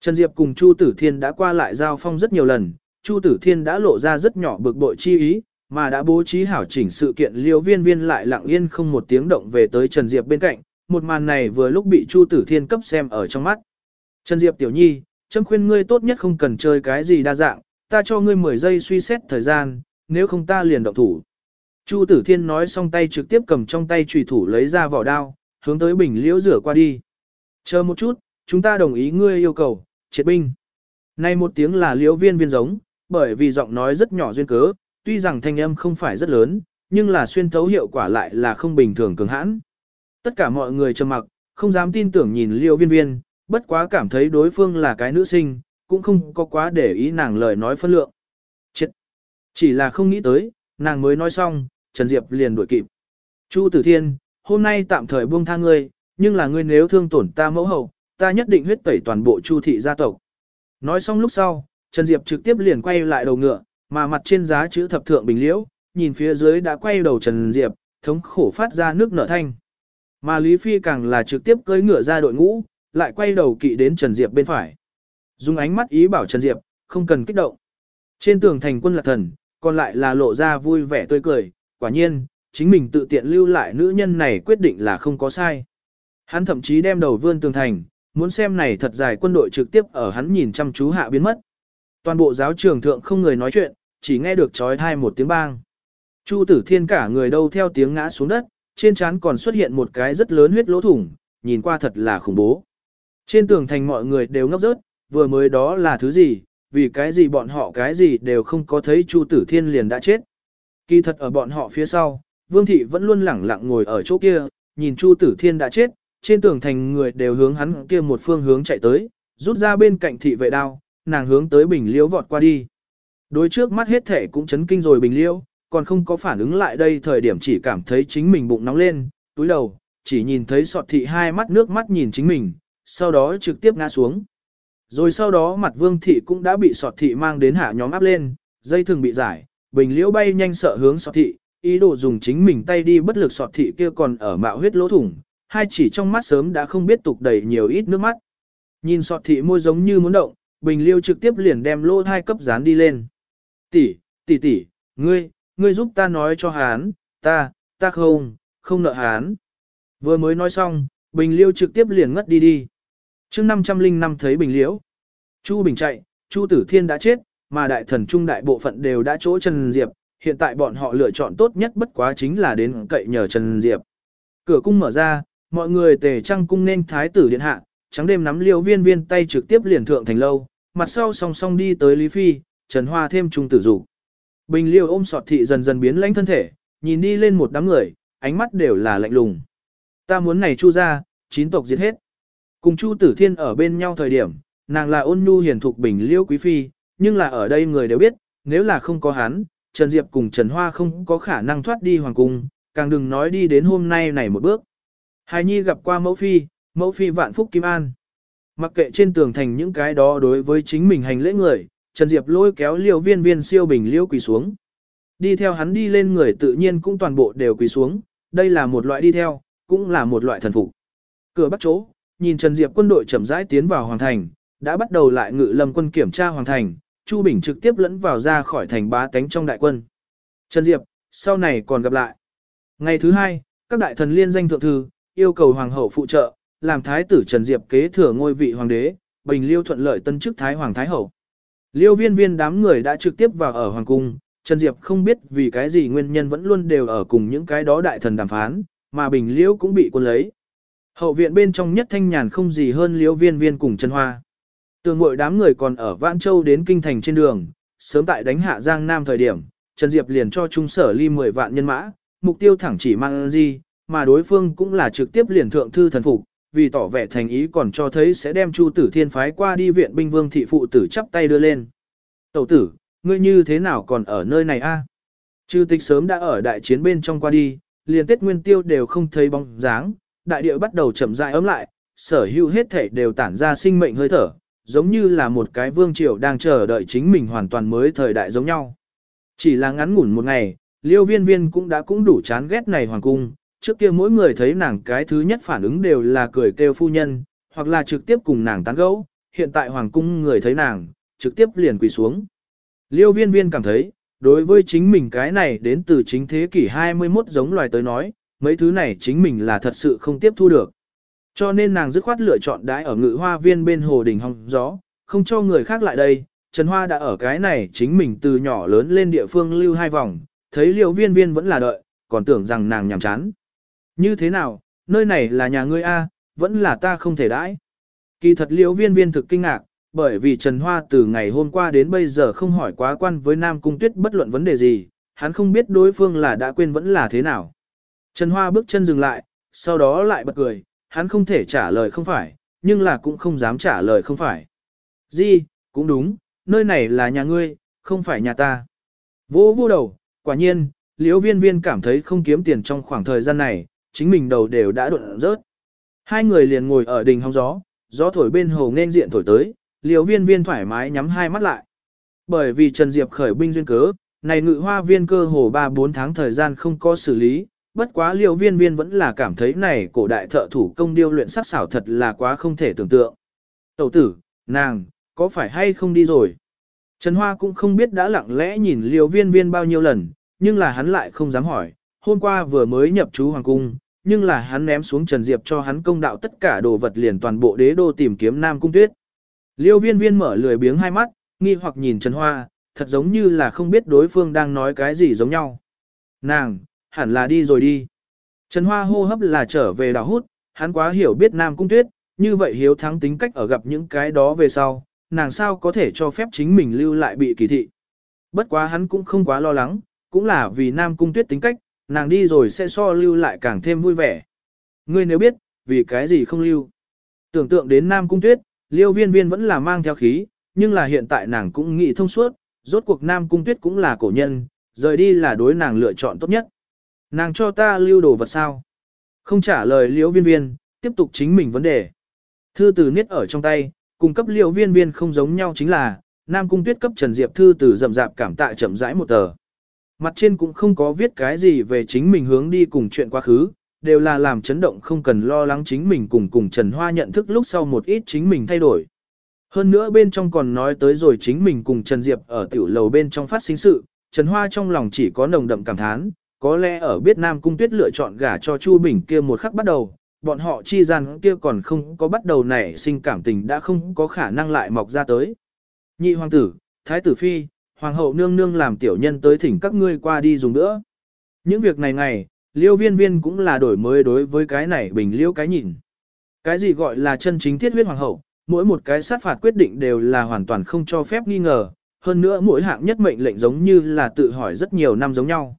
Trần Diệp cùng Chu Tử Thiên đã qua lại giao phong rất nhiều lần, Chu Tử Thiên đã lộ ra rất nhỏ bực bội chi ý, mà đã bố trí hảo chỉnh sự kiện liêu viên viên lại lặng yên không một tiếng động về tới Trần Diệp bên cạnh, một màn này vừa lúc bị Chu Tử Thiên cấp xem ở trong mắt. Trần Diệp tiểu nhi, chấm khuyên ngươi tốt nhất không cần chơi cái gì đa dạng, ta cho ngươi 10 giây suy xét thời gian, nếu không ta liền động thủ. Chu Tử Thiên nói xong tay trực tiếp cầm trong tay trùy thủ lấy ra vỏ đao, hướng tới bình liễu rửa qua đi. Chờ một chút, chúng ta đồng ý ngươi yêu cầu, triệt binh. Nay một tiếng là liễu viên viên giống, bởi vì giọng nói rất nhỏ duyên cớ, tuy rằng thanh âm không phải rất lớn, nhưng là xuyên thấu hiệu quả lại là không bình thường cường hãn. Tất cả mọi người trầm mặc, không dám tin tưởng nhìn liễu viên viên, bất quá cảm thấy đối phương là cái nữ sinh, cũng không có quá để ý nàng lời nói phân lượng. Chỉ là không nghĩ tới, nàng mới nói xong, Trần Diệp liền đuổi kịp. Chu Tử Thiên, hôm nay tạm thời buông tha ngươi, nhưng là ngươi nếu thương tổn ta mẫu hậu, ta nhất định huyết tẩy toàn bộ Chu thị gia tộc. Nói xong lúc sau, Trần Diệp trực tiếp liền quay lại đầu ngựa, mà mặt trên giá chữ thập thượng bình liễu, nhìn phía dưới đã quay đầu Trần Diệp, thống khổ phát ra nước nở thanh. Mà Lý Phi càng là trực tiếp cưỡi ngựa ra đội ngũ, lại quay đầu kỵ đến Trần Diệp bên phải. Dùng ánh mắt ý bảo Trần Diệp, không cần kích động. Trên tường thành quân là thần, còn lại là lộ ra vui vẻ tươi cười, quả nhiên, chính mình tự tiện lưu lại nữ nhân này quyết định là không có sai. Hắn thậm chí đem đầu vươn tường thành, muốn xem này thật dài quân đội trực tiếp ở hắn nhìn chăm chú hạ biến mất. Toàn bộ giáo trường thượng không người nói chuyện, chỉ nghe được trói thai một tiếng bang. Chu tử thiên cả người đâu theo tiếng ngã xuống đất, trên trán còn xuất hiện một cái rất lớn huyết lỗ thủng, nhìn qua thật là khủng bố. Trên tường thành mọi người đều ngốc rớt, vừa mới đó là thứ gì, vì cái gì bọn họ cái gì đều không có thấy Chu Tử Thiên liền đã chết. Kỳ thật ở bọn họ phía sau, Vương Thị vẫn luôn lẳng lặng ngồi ở chỗ kia, nhìn Chu Tử Thiên đã chết, trên tường thành người đều hướng hắn kia một phương hướng chạy tới, rút ra bên cạnh thị vệ đao, nàng hướng tới Bình Liễu vọt qua đi. Đối trước mắt hết thể cũng chấn kinh rồi Bình Liễu, còn không có phản ứng lại đây thời điểm chỉ cảm thấy chính mình bụng nóng lên, túi đầu, chỉ nhìn thấy sọt thị hai mắt nước mắt nhìn chính mình, sau đó trực tiếp ngã xuống. Rồi sau đó mặt vương thị cũng đã bị sọt thị mang đến hạ nhóm áp lên, dây thường bị giải, bình liễu bay nhanh sợ hướng sọt thị, ý đồ dùng chính mình tay đi bất lực sọt thị kia còn ở mạo huyết lỗ thủng, hai chỉ trong mắt sớm đã không biết tục đầy nhiều ít nước mắt. Nhìn sọt thị môi giống như muốn động, bình liêu trực tiếp liền đem lỗ thai cấp dán đi lên. Tỷ, tỷ tỷ, ngươi, ngươi giúp ta nói cho hán, ta, ta không, không nợ hán. Vừa mới nói xong, bình liêu trực tiếp liền ngất đi đi chương 505 thấy Bình Liễu. Chu Bình chạy, Chu Tử Thiên đã chết, mà đại thần trung đại bộ phận đều đã chỗ Trần Diệp, hiện tại bọn họ lựa chọn tốt nhất bất quá chính là đến cậy nhờ Trần Diệp. Cửa cung mở ra, mọi người tề trăng cung nên thái tử điện hạ, trắng đêm nắm liêu viên viên tay trực tiếp liền thượng thành lâu, mặt sau song song đi tới Lý Phi, Trần Hoa thêm trung tử dục. Bình liêu ôm sọt thị dần dần biến lãnh thân thể, nhìn đi lên một đám người, ánh mắt đều là lạnh lùng. Ta muốn này chu ra, chín tộc giết hết. Cùng Chu Tử Thiên ở bên nhau thời điểm, nàng là ôn nhu hiền thục bình liêu quý phi, nhưng là ở đây người đều biết, nếu là không có hắn, Trần Diệp cùng Trần Hoa không có khả năng thoát đi hoàng cung, càng đừng nói đi đến hôm nay này một bước. Hài Nhi gặp qua mẫu phi, mẫu phi vạn phúc kim an. Mặc kệ trên tường thành những cái đó đối với chính mình hành lễ người, Trần Diệp lôi kéo liêu viên viên siêu bình liêu quỳ xuống. Đi theo hắn đi lên người tự nhiên cũng toàn bộ đều quỳ xuống, đây là một loại đi theo, cũng là một loại thần phục. Cửa bắt chỗ, nhìn Trần Diệp quân đội chậm rãi tiến vào hoàng thành, đã bắt đầu lại ngự lâm quân kiểm tra hoàng thành, Chu Bình trực tiếp lẫn vào ra khỏi thành bá tánh trong đại quân. Trần Diệp, sau này còn gặp lại. Ngày thứ hai, các đại thần liên danh thượng thư, yêu cầu hoàng hậu phụ trợ, làm thái tử Trần Diệp kế thừa ngôi vị hoàng đế, bình liêu thuận lợi tân chức thái hoàng thái hậu. Liêu viên viên đám người đã trực tiếp vào ở hoàng cung, Trần Diệp không biết vì cái gì nguyên nhân vẫn luôn đều ở cùng những cái đó đại thần đàm phán, mà bình liêu cũng bị quân lấy. Hậu viện bên trong nhất thanh nhàn không gì hơn liễu viên viên cùng chân hoa. Tường mội đám người còn ở Vãn Châu đến kinh thành trên đường, sớm tại đánh hạ Giang Nam thời điểm, Trần Diệp liền cho trung sở ly 10 vạn nhân mã, mục tiêu thẳng chỉ mang gì, mà đối phương cũng là trực tiếp liền thượng thư thần phục, vì tỏ vẻ thành ý còn cho thấy sẽ đem Chu Tử Thiên phái qua đi viện binh vương thị phụ tử chắp tay đưa lên. Tẩu tử, ngươi như thế nào còn ở nơi này a? À? Chư tịch sớm đã ở đại chiến bên trong qua đi, liền Tết Nguyên Tiêu đều không thấy bóng dáng, đại địa bắt đầu chậm rãi ấm lại, sở hữu hết thể đều tản ra sinh mệnh hơi thở, giống như là một cái vương triều đang chờ đợi chính mình hoàn toàn mới thời đại giống nhau. Chỉ là ngắn ngủn một ngày, liêu viên viên cũng đã cũng đủ chán ghét này hoàng cung, trước kia mỗi người thấy nàng cái thứ nhất phản ứng đều là cười kêu phu nhân, hoặc là trực tiếp cùng nàng tán gẫu, hiện tại hoàng cung người thấy nàng, trực tiếp liền quỳ xuống. Liêu viên viên cảm thấy, đối với chính mình cái này đến từ chính thế kỷ 21 giống loài tới nói, mấy thứ này chính mình là thật sự không tiếp thu được. Cho nên nàng dứt khoát lựa chọn đãi ở ngự hoa viên bên hồ đình hong gió, không cho người khác lại đây. Trần Hoa đã ở cái này chính mình từ nhỏ lớn lên địa phương lưu hai vòng, thấy liều viên viên vẫn là đợi, còn tưởng rằng nàng nhàm chán. Như thế nào, nơi này là nhà ngươi A, vẫn là ta không thể đãi. Kỳ thật liều viên viên thực kinh ngạc, bởi vì Trần Hoa từ ngày hôm qua đến bây giờ không hỏi quá quan với Nam Cung Tuyết bất luận vấn đề gì, hắn không biết đối phương là đã quên vẫn là thế nào. Trần Hoa bước chân dừng lại, sau đó lại bật cười, hắn không thể trả lời không phải, nhưng là cũng không dám trả lời không phải. Di, cũng đúng, nơi này là nhà ngươi, không phải nhà ta. Vô vô đầu, quả nhiên, liễu viên viên cảm thấy không kiếm tiền trong khoảng thời gian này, chính mình đầu đều đã đột rớt. Hai người liền ngồi ở đình hóng gió, gió thổi bên hồ nên diện thổi tới, liễu viên viên thoải mái nhắm hai mắt lại. Bởi vì Trần Diệp khởi binh duyên cớ, này ngự hoa viên cơ hồ 3-4 tháng thời gian không có xử lý, bất quá liều viên viên vẫn là cảm thấy này cổ đại thợ thủ công điêu luyện sắc xảo thật là quá không thể tưởng tượng. Tẩu tử, nàng, có phải hay không đi rồi? Trần Hoa cũng không biết đã lặng lẽ nhìn liều viên viên bao nhiêu lần, nhưng là hắn lại không dám hỏi. Hôm qua vừa mới nhập chú hoàng cung, nhưng là hắn ném xuống Trần Diệp cho hắn công đạo tất cả đồ vật liền toàn bộ đế đô tìm kiếm Nam Cung Tuyết. Liêu viên viên mở lười biếng hai mắt, nghi hoặc nhìn Trần Hoa, thật giống như là không biết đối phương đang nói cái gì giống nhau. Nàng, hẳn là đi rồi đi. Trần Hoa hô hấp là trở về đào hút, hắn quá hiểu biết Nam Cung Tuyết, như vậy hiếu thắng tính cách ở gặp những cái đó về sau, nàng sao có thể cho phép chính mình lưu lại bị kỳ thị. Bất quá hắn cũng không quá lo lắng, cũng là vì Nam Cung Tuyết tính cách, nàng đi rồi sẽ so lưu lại càng thêm vui vẻ. Ngươi nếu biết, vì cái gì không lưu. Tưởng tượng đến Nam Cung Tuyết, liêu viên viên vẫn là mang theo khí, nhưng là hiện tại nàng cũng nghĩ thông suốt, rốt cuộc Nam Cung Tuyết cũng là cổ nhân, rời đi là đối nàng lựa chọn tốt nhất. Nàng cho ta lưu đồ vật sao? Không trả lời liễu viên viên, tiếp tục chính mình vấn đề. Thư từ niết ở trong tay, cung cấp liễu viên viên không giống nhau chính là, Nam Cung Tuyết cấp Trần Diệp thư từ rậm rạp cảm tạ chậm rãi một tờ. Mặt trên cũng không có viết cái gì về chính mình hướng đi cùng chuyện quá khứ, đều là làm chấn động không cần lo lắng chính mình cùng cùng Trần Hoa nhận thức lúc sau một ít chính mình thay đổi. Hơn nữa bên trong còn nói tới rồi chính mình cùng Trần Diệp ở tiểu lầu bên trong phát sinh sự, Trần Hoa trong lòng chỉ có nồng đậm cảm thán, có lẽ ở biết Nam Cung Tuyết lựa chọn gả cho Chu Bình kia một khắc bắt đầu, bọn họ chi gian kia còn không có bắt đầu nảy sinh cảm tình đã không có khả năng lại mọc ra tới. Nhị hoàng tử, thái tử phi, hoàng hậu nương nương làm tiểu nhân tới thỉnh các ngươi qua đi dùng nữa. Những việc này ngày, liêu viên viên cũng là đổi mới đối với cái này bình liêu cái nhìn. Cái gì gọi là chân chính thiết huyết hoàng hậu, mỗi một cái sát phạt quyết định đều là hoàn toàn không cho phép nghi ngờ, hơn nữa mỗi hạng nhất mệnh lệnh giống như là tự hỏi rất nhiều năm giống nhau.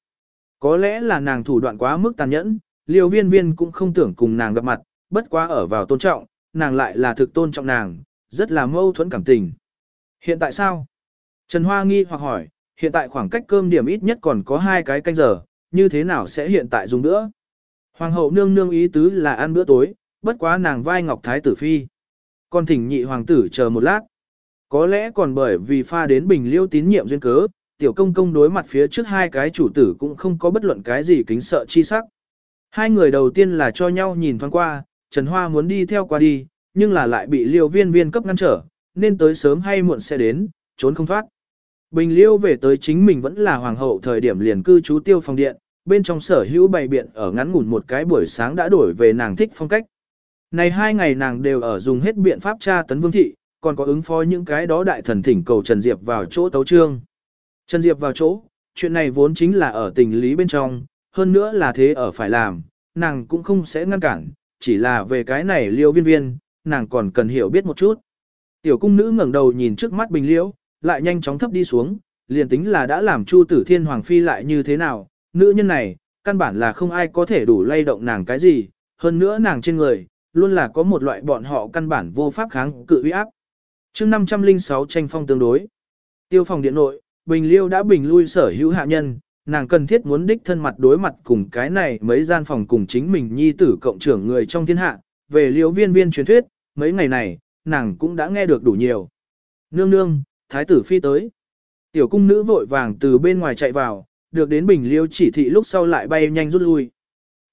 Có lẽ là nàng thủ đoạn quá mức tàn nhẫn, liều viên viên cũng không tưởng cùng nàng gặp mặt, bất quá ở vào tôn trọng, nàng lại là thực tôn trọng nàng, rất là mâu thuẫn cảm tình. Hiện tại sao? Trần Hoa nghi hoặc hỏi, hiện tại khoảng cách cơm điểm ít nhất còn có hai cái canh giờ, như thế nào sẽ hiện tại dùng nữa? Hoàng hậu nương nương ý tứ là ăn bữa tối, bất quá nàng vai ngọc thái tử phi. con thỉnh nhị hoàng tử chờ một lát. Có lẽ còn bởi vì pha đến bình liêu tín nhiệm duyên cớ, tiểu công công đối mặt phía trước hai cái chủ tử cũng không có bất luận cái gì kính sợ chi sắc. Hai người đầu tiên là cho nhau nhìn thoáng qua, Trần Hoa muốn đi theo qua đi, nhưng là lại bị liêu viên viên cấp ngăn trở, nên tới sớm hay muộn sẽ đến, trốn không thoát. Bình liêu về tới chính mình vẫn là hoàng hậu thời điểm liền cư trú tiêu phòng điện, bên trong sở hữu bày biện ở ngắn ngủn một cái buổi sáng đã đổi về nàng thích phong cách. Này hai ngày nàng đều ở dùng hết biện pháp tra tấn vương thị, còn có ứng phó những cái đó đại thần thỉnh cầu Trần Diệp vào chỗ tấu trương. Trần Diệp vào chỗ, chuyện này vốn chính là ở tình lý bên trong, hơn nữa là thế ở phải làm, nàng cũng không sẽ ngăn cản, chỉ là về cái này liêu viên viên, nàng còn cần hiểu biết một chút. Tiểu cung nữ ngẩng đầu nhìn trước mắt bình liễu, lại nhanh chóng thấp đi xuống, liền tính là đã làm Chu Tử Thiên Hoàng Phi lại như thế nào, nữ nhân này, căn bản là không ai có thể đủ lay động nàng cái gì, hơn nữa nàng trên người, luôn là có một loại bọn họ căn bản vô pháp kháng cự uy áp. chương 506 tranh phong tương đối. Tiêu phòng điện nội, Bình Liêu đã bình lui sở hữu hạ nhân, nàng cần thiết muốn đích thân mặt đối mặt cùng cái này mấy gian phòng cùng chính mình nhi tử cộng trưởng người trong thiên hạ, về liễu viên viên truyền thuyết, mấy ngày này, nàng cũng đã nghe được đủ nhiều. Nương nương, thái tử phi tới. Tiểu cung nữ vội vàng từ bên ngoài chạy vào, được đến bình liêu chỉ thị lúc sau lại bay nhanh rút lui.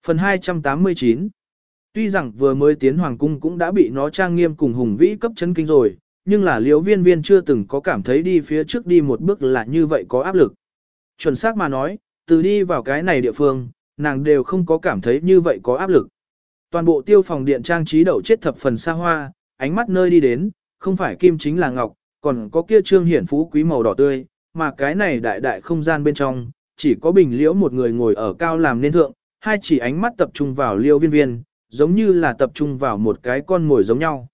Phần 289 Tuy rằng vừa mới tiến hoàng cung cũng đã bị nó trang nghiêm cùng hùng vĩ cấp chấn kinh rồi, nhưng là liễu viên viên chưa từng có cảm thấy đi phía trước đi một bước là như vậy có áp lực. Chuẩn xác mà nói, từ đi vào cái này địa phương, nàng đều không có cảm thấy như vậy có áp lực. Toàn bộ tiêu phòng điện trang trí đậu chết thập phần xa hoa, ánh mắt nơi đi đến, không phải kim chính là ngọc, còn có kia trương hiển phú quý màu đỏ tươi, mà cái này đại đại không gian bên trong, chỉ có bình liễu một người ngồi ở cao làm nên thượng, hai chỉ ánh mắt tập trung vào liêu viên viên, giống như là tập trung vào một cái con ngồi giống nhau.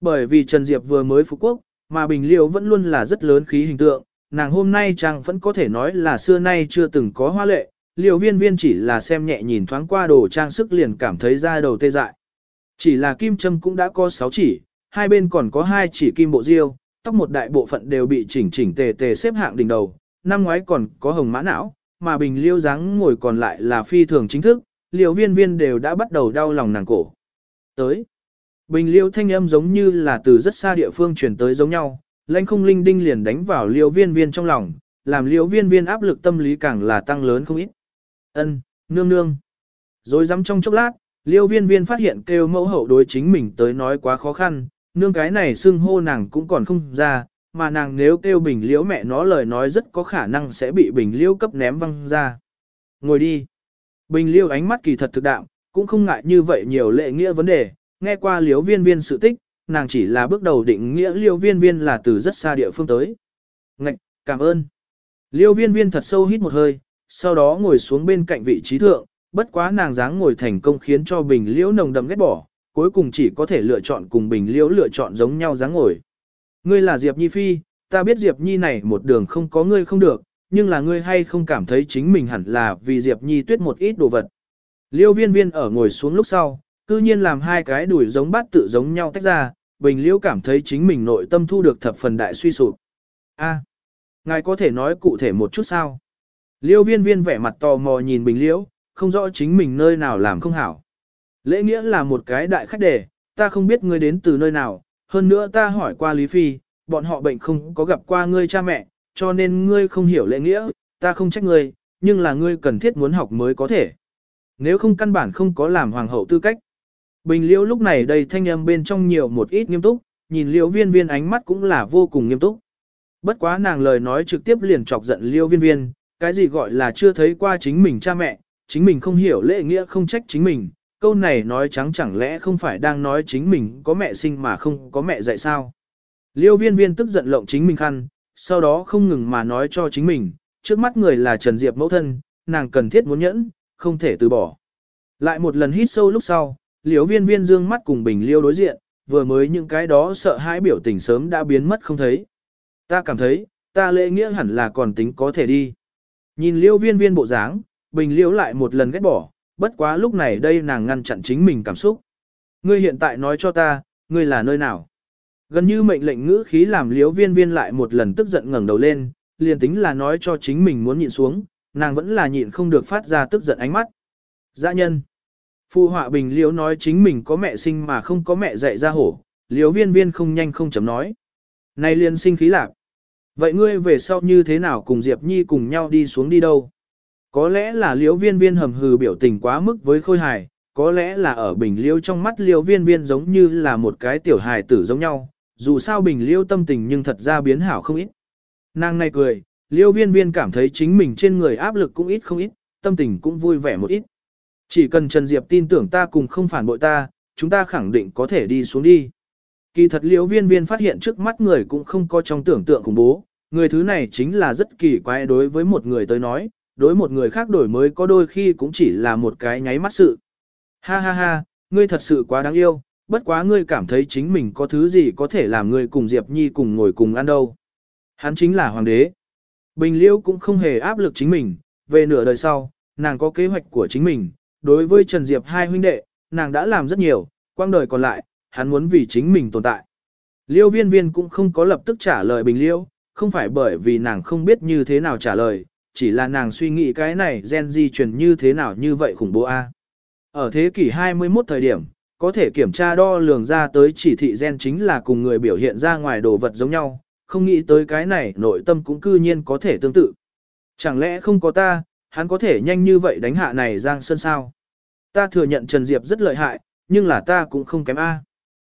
Bởi vì Trần Diệp vừa mới phục quốc, mà bình liêu vẫn luôn là rất lớn khí hình tượng, nàng hôm nay chàng vẫn có thể nói là xưa nay chưa từng có hoa lệ, liêu viên viên chỉ là xem nhẹ nhìn thoáng qua đồ trang sức liền cảm thấy da đầu tê dại. Chỉ là kim châm cũng đã có 6 chỉ, hai bên còn có hai chỉ kim bộ diêu, tóc một đại bộ phận đều bị chỉnh chỉnh tề tề xếp hạng đỉnh đầu, năm ngoái còn có hồng mã não, mà bình liêu dáng ngồi còn lại là phi thường chính thức, liều viên viên đều đã bắt đầu đau lòng nàng cổ. Tới, bình liêu thanh âm giống như là từ rất xa địa phương chuyển tới giống nhau, lãnh không linh đinh liền đánh vào Liêu viên viên trong lòng, làm Liêu viên viên áp lực tâm lý càng là tăng lớn không ít. Ân, nương nương. Rồi dám trong chốc lát, liêu viên viên phát hiện kêu mẫu hậu đối chính mình tới nói quá khó khăn, nương cái này xưng hô nàng cũng còn không ra, mà nàng nếu kêu bình liễu mẹ nó lời nói rất có khả năng sẽ bị bình liễu cấp ném văng ra. Ngồi đi. Bình liễu ánh mắt kỳ thật thực đạm, cũng không ngại như vậy nhiều lệ nghĩa vấn đề, nghe qua liễu viên viên sự tích, nàng chỉ là bước đầu định nghĩa liễu viên viên là từ rất xa địa phương tới. Ngạch, cảm ơn. Liêu viên viên thật sâu hít một hơi, sau đó ngồi xuống bên cạnh vị trí thượng, bất quá nàng dáng ngồi thành công khiến cho bình liễu nồng đậm ghét bỏ, cuối cùng chỉ có thể lựa chọn cùng bình liễu lựa chọn giống nhau dáng ngồi. Ngươi là Diệp Nhi Phi, ta biết Diệp Nhi này một đường không có ngươi không được, nhưng là ngươi hay không cảm thấy chính mình hẳn là vì Diệp Nhi tuyết một ít đồ vật. Liêu viên viên ở ngồi xuống lúc sau, cư nhiên làm hai cái đuổi giống bát tự giống nhau tách ra, bình liễu cảm thấy chính mình nội tâm thu được thập phần đại suy sụp. A, ngài có thể nói cụ thể một chút sao? Liêu viên viên vẻ mặt tò mò nhìn bình liễu, không rõ chính mình nơi nào làm không hảo. Lễ nghĩa là một cái đại khách đề, ta không biết ngươi đến từ nơi nào, hơn nữa ta hỏi qua Lý Phi, bọn họ bệnh không có gặp qua ngươi cha mẹ, cho nên ngươi không hiểu lễ nghĩa, ta không trách ngươi, nhưng là ngươi cần thiết muốn học mới có thể. Nếu không căn bản không có làm hoàng hậu tư cách. Bình liễu lúc này đầy thanh âm bên trong nhiều một ít nghiêm túc, nhìn liễu viên viên ánh mắt cũng là vô cùng nghiêm túc. Bất quá nàng lời nói trực tiếp liền chọc giận liễu viên viên, cái gì gọi là chưa thấy qua chính mình cha mẹ, chính mình không hiểu lễ nghĩa không trách chính mình, câu này nói trắng chẳng lẽ không phải đang nói chính mình có mẹ sinh mà không có mẹ dạy sao. Liêu viên viên tức giận lộng chính mình khăn, sau đó không ngừng mà nói cho chính mình, trước mắt người là Trần Diệp mẫu thân, nàng cần thiết muốn nhẫn, không thể từ bỏ. Lại một lần hít sâu lúc sau, liêu viên viên dương mắt cùng bình liêu đối diện, vừa mới những cái đó sợ hãi biểu tình sớm đã biến mất không thấy. Ta cảm thấy, ta lễ nghĩa hẳn là còn tính có thể đi. Nhìn liêu viên viên bộ dáng, bình liêu lại một lần ghét bỏ, bất quá lúc này đây nàng ngăn chặn chính mình cảm xúc. Ngươi hiện tại nói cho ta, ngươi là nơi nào? Gần như mệnh lệnh ngữ khí làm liễu viên viên lại một lần tức giận ngẩng đầu lên, liền tính là nói cho chính mình muốn nhịn xuống, nàng vẫn là nhịn không được phát ra tức giận ánh mắt. Dã nhân. Phu họa bình liếu nói chính mình có mẹ sinh mà không có mẹ dạy ra hổ, liếu viên viên không nhanh không chấm nói. Này liền sinh khí lạc. Vậy ngươi về sau như thế nào cùng Diệp Nhi cùng nhau đi xuống đi đâu? Có lẽ là liễu viên viên hầm hừ biểu tình quá mức với khôi hài, có lẽ là ở bình liễu trong mắt liễu viên viên giống như là một cái tiểu hài tử giống nhau, dù sao bình liễu tâm tình nhưng thật ra biến hảo không ít. Nàng này cười, liễu viên viên cảm thấy chính mình trên người áp lực cũng ít không ít, tâm tình cũng vui vẻ một ít. Chỉ cần Trần Diệp tin tưởng ta cùng không phản bội ta, chúng ta khẳng định có thể đi xuống đi. Kỳ thật liễu viên viên phát hiện trước mắt người cũng không có trong tưởng tượng khủng bố, người thứ này chính là rất kỳ quái đối với một người tới nói, đối một người khác đổi mới có đôi khi cũng chỉ là một cái nháy mắt sự. Ha ha ha, ngươi thật sự quá đáng yêu, bất quá ngươi cảm thấy chính mình có thứ gì có thể làm ngươi cùng Diệp Nhi cùng ngồi cùng ăn đâu. Hắn chính là hoàng đế. Bình Liễu cũng không hề áp lực chính mình, về nửa đời sau, nàng có kế hoạch của chính mình, đối với Trần Diệp hai huynh đệ, nàng đã làm rất nhiều, quang đời còn lại, hắn muốn vì chính mình tồn tại. Liêu viên viên cũng không có lập tức trả lời Bình Liêu không phải bởi vì nàng không biết như thế nào trả lời, chỉ là nàng suy nghĩ cái này gen di truyền như thế nào như vậy khủng bố a. Ở thế kỷ 21 thời điểm, có thể kiểm tra đo lường ra tới chỉ thị gen chính là cùng người biểu hiện ra ngoài đồ vật giống nhau, không nghĩ tới cái này nội tâm cũng cư nhiên có thể tương tự. Chẳng lẽ không có ta, hắn có thể nhanh như vậy đánh hạ này Giang Sơn sao? Ta thừa nhận Trần Diệp rất lợi hại, nhưng là ta cũng không kém A.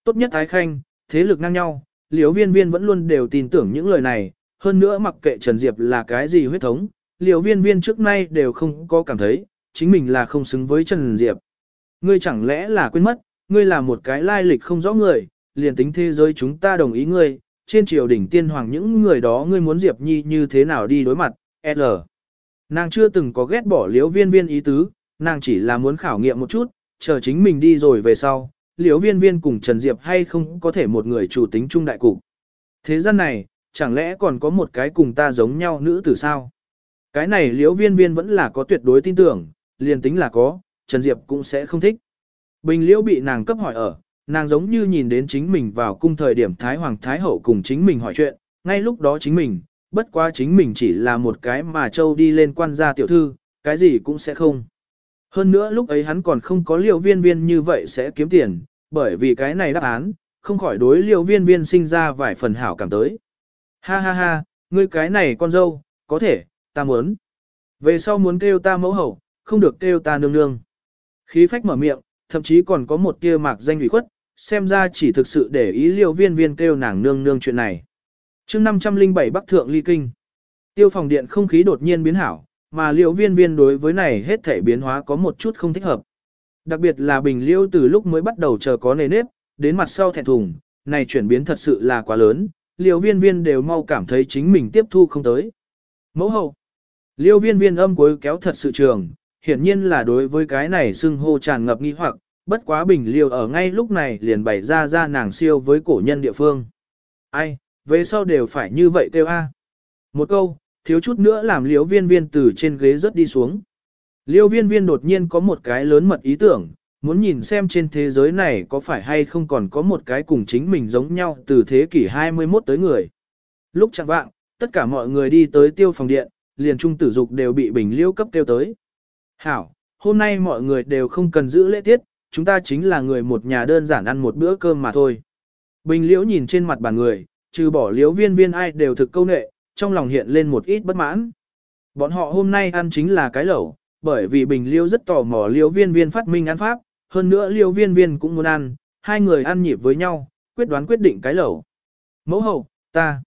Tốt nhất ái khanh, thế lực ngang nhau, liều viên viên vẫn luôn đều tin tưởng những lời này, hơn nữa mặc kệ Trần Diệp là cái gì huyết thống, liều viên viên trước nay đều không có cảm thấy, chính mình là không xứng với Trần Diệp. Ngươi chẳng lẽ là quên mất, ngươi là một cái lai lịch không rõ người, liền tính thế giới chúng ta đồng ý ngươi, trên triều đỉnh tiên hoàng những người đó ngươi muốn Diệp Nhi như thế nào đi đối mặt, L. Nàng chưa từng có ghét bỏ liễu viên viên ý tứ, nàng chỉ là muốn khảo nghiệm một chút, chờ chính mình đi rồi về sau, liễu viên viên cùng Trần Diệp hay không có thể một người chủ tính trung đại cục. Thế gian này, chẳng lẽ còn có một cái cùng ta giống nhau nữ tử sao? Cái này liễu viên viên vẫn là có tuyệt đối tin tưởng, liền tính là có, Trần Diệp cũng sẽ không thích. Bình liễu bị nàng cấp hỏi ở, nàng giống như nhìn đến chính mình vào cung thời điểm Thái Hoàng Thái Hậu cùng chính mình hỏi chuyện, ngay lúc đó chính mình, bất quá chính mình chỉ là một cái mà châu đi lên quan gia tiểu thư, cái gì cũng sẽ không. Hơn nữa lúc ấy hắn còn không có liều viên viên như vậy sẽ kiếm tiền, bởi vì cái này đáp án, không khỏi đối liều viên viên sinh ra vài phần hảo cảm tới. Ha ha ha, ngươi cái này con dâu, có thể, ta muốn. Về sau muốn kêu ta mẫu hậu, không được kêu ta nương nương. Khí phách mở miệng, thậm chí còn có một tia mạc danh ủy khuất, xem ra chỉ thực sự để ý liều viên viên kêu nàng nương nương chuyện này chương 507 Bắc Thượng Ly Kinh. Tiêu phòng điện không khí đột nhiên biến hảo, mà liều viên viên đối với này hết thể biến hóa có một chút không thích hợp. Đặc biệt là bình liêu từ lúc mới bắt đầu chờ có nề nếp, đến mặt sau thẹn thùng, này chuyển biến thật sự là quá lớn, liều viên viên đều mau cảm thấy chính mình tiếp thu không tới. Mẫu hậu, liêu viên viên âm cuối kéo thật sự trường, hiển nhiên là đối với cái này xưng hô tràn ngập nghi hoặc, bất quá bình liêu ở ngay lúc này liền bày ra ra nàng siêu với cổ nhân địa phương. Ai, về sau đều phải như vậy kêu a. Một câu, thiếu chút nữa làm liêu viên viên từ trên ghế rớt đi xuống. Liêu viên viên đột nhiên có một cái lớn mật ý tưởng, muốn nhìn xem trên thế giới này có phải hay không còn có một cái cùng chính mình giống nhau từ thế kỷ 21 tới người. Lúc chẳng vạng, tất cả mọi người đi tới tiêu phòng điện, liền trung tử dục đều bị bình liễu cấp kêu tới. Hảo, hôm nay mọi người đều không cần giữ lễ tiết, chúng ta chính là người một nhà đơn giản ăn một bữa cơm mà thôi. Bình liễu nhìn trên mặt bàn người, trừ bỏ liếu viên viên ai đều thực câu nệ, trong lòng hiện lên một ít bất mãn. Bọn họ hôm nay ăn chính là cái lẩu, bởi vì bình liêu rất tò mò liếu viên viên phát minh ăn pháp, hơn nữa liêu viên viên cũng muốn ăn, hai người ăn nhịp với nhau, quyết đoán quyết định cái lẩu. Mẫu hậu, ta.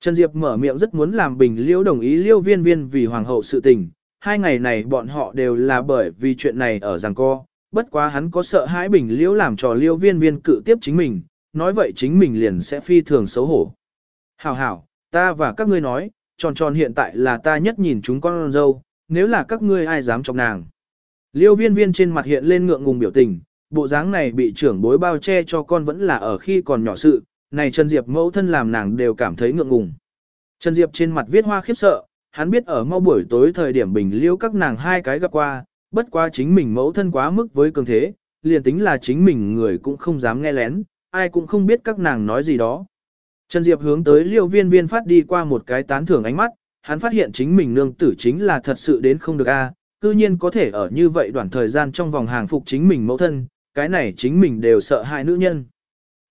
Trần Diệp mở miệng rất muốn làm bình liêu đồng ý liêu viên viên vì hoàng hậu sự tình, hai ngày này bọn họ đều là bởi vì chuyện này ở rằng co, bất quá hắn có sợ hãi bình liễu làm trò liêu viên viên cự tiếp chính mình, nói vậy chính mình liền sẽ phi thường xấu hổ. Hảo hảo, ta và các ngươi nói, tròn tròn hiện tại là ta nhất nhìn chúng con dâu, nếu là các ngươi ai dám chọc nàng. Liêu viên viên trên mặt hiện lên ngượng ngùng biểu tình, bộ dáng này bị trưởng bối bao che cho con vẫn là ở khi còn nhỏ sự, này Trần Diệp mẫu thân làm nàng đều cảm thấy ngượng ngùng. Trần Diệp trên mặt viết hoa khiếp sợ, hắn biết ở mau buổi tối thời điểm bình liêu các nàng hai cái gặp qua, bất quá chính mình mẫu thân quá mức với cường thế, liền tính là chính mình người cũng không dám nghe lén, ai cũng không biết các nàng nói gì đó. Trần Diệp hướng tới liêu viên viên phát đi qua một cái tán thưởng ánh mắt, hắn phát hiện chính mình nương tử chính là thật sự đến không được a, cư nhiên có thể ở như vậy đoạn thời gian trong vòng hàng phục chính mình mẫu thân, cái này chính mình đều sợ hại nữ nhân.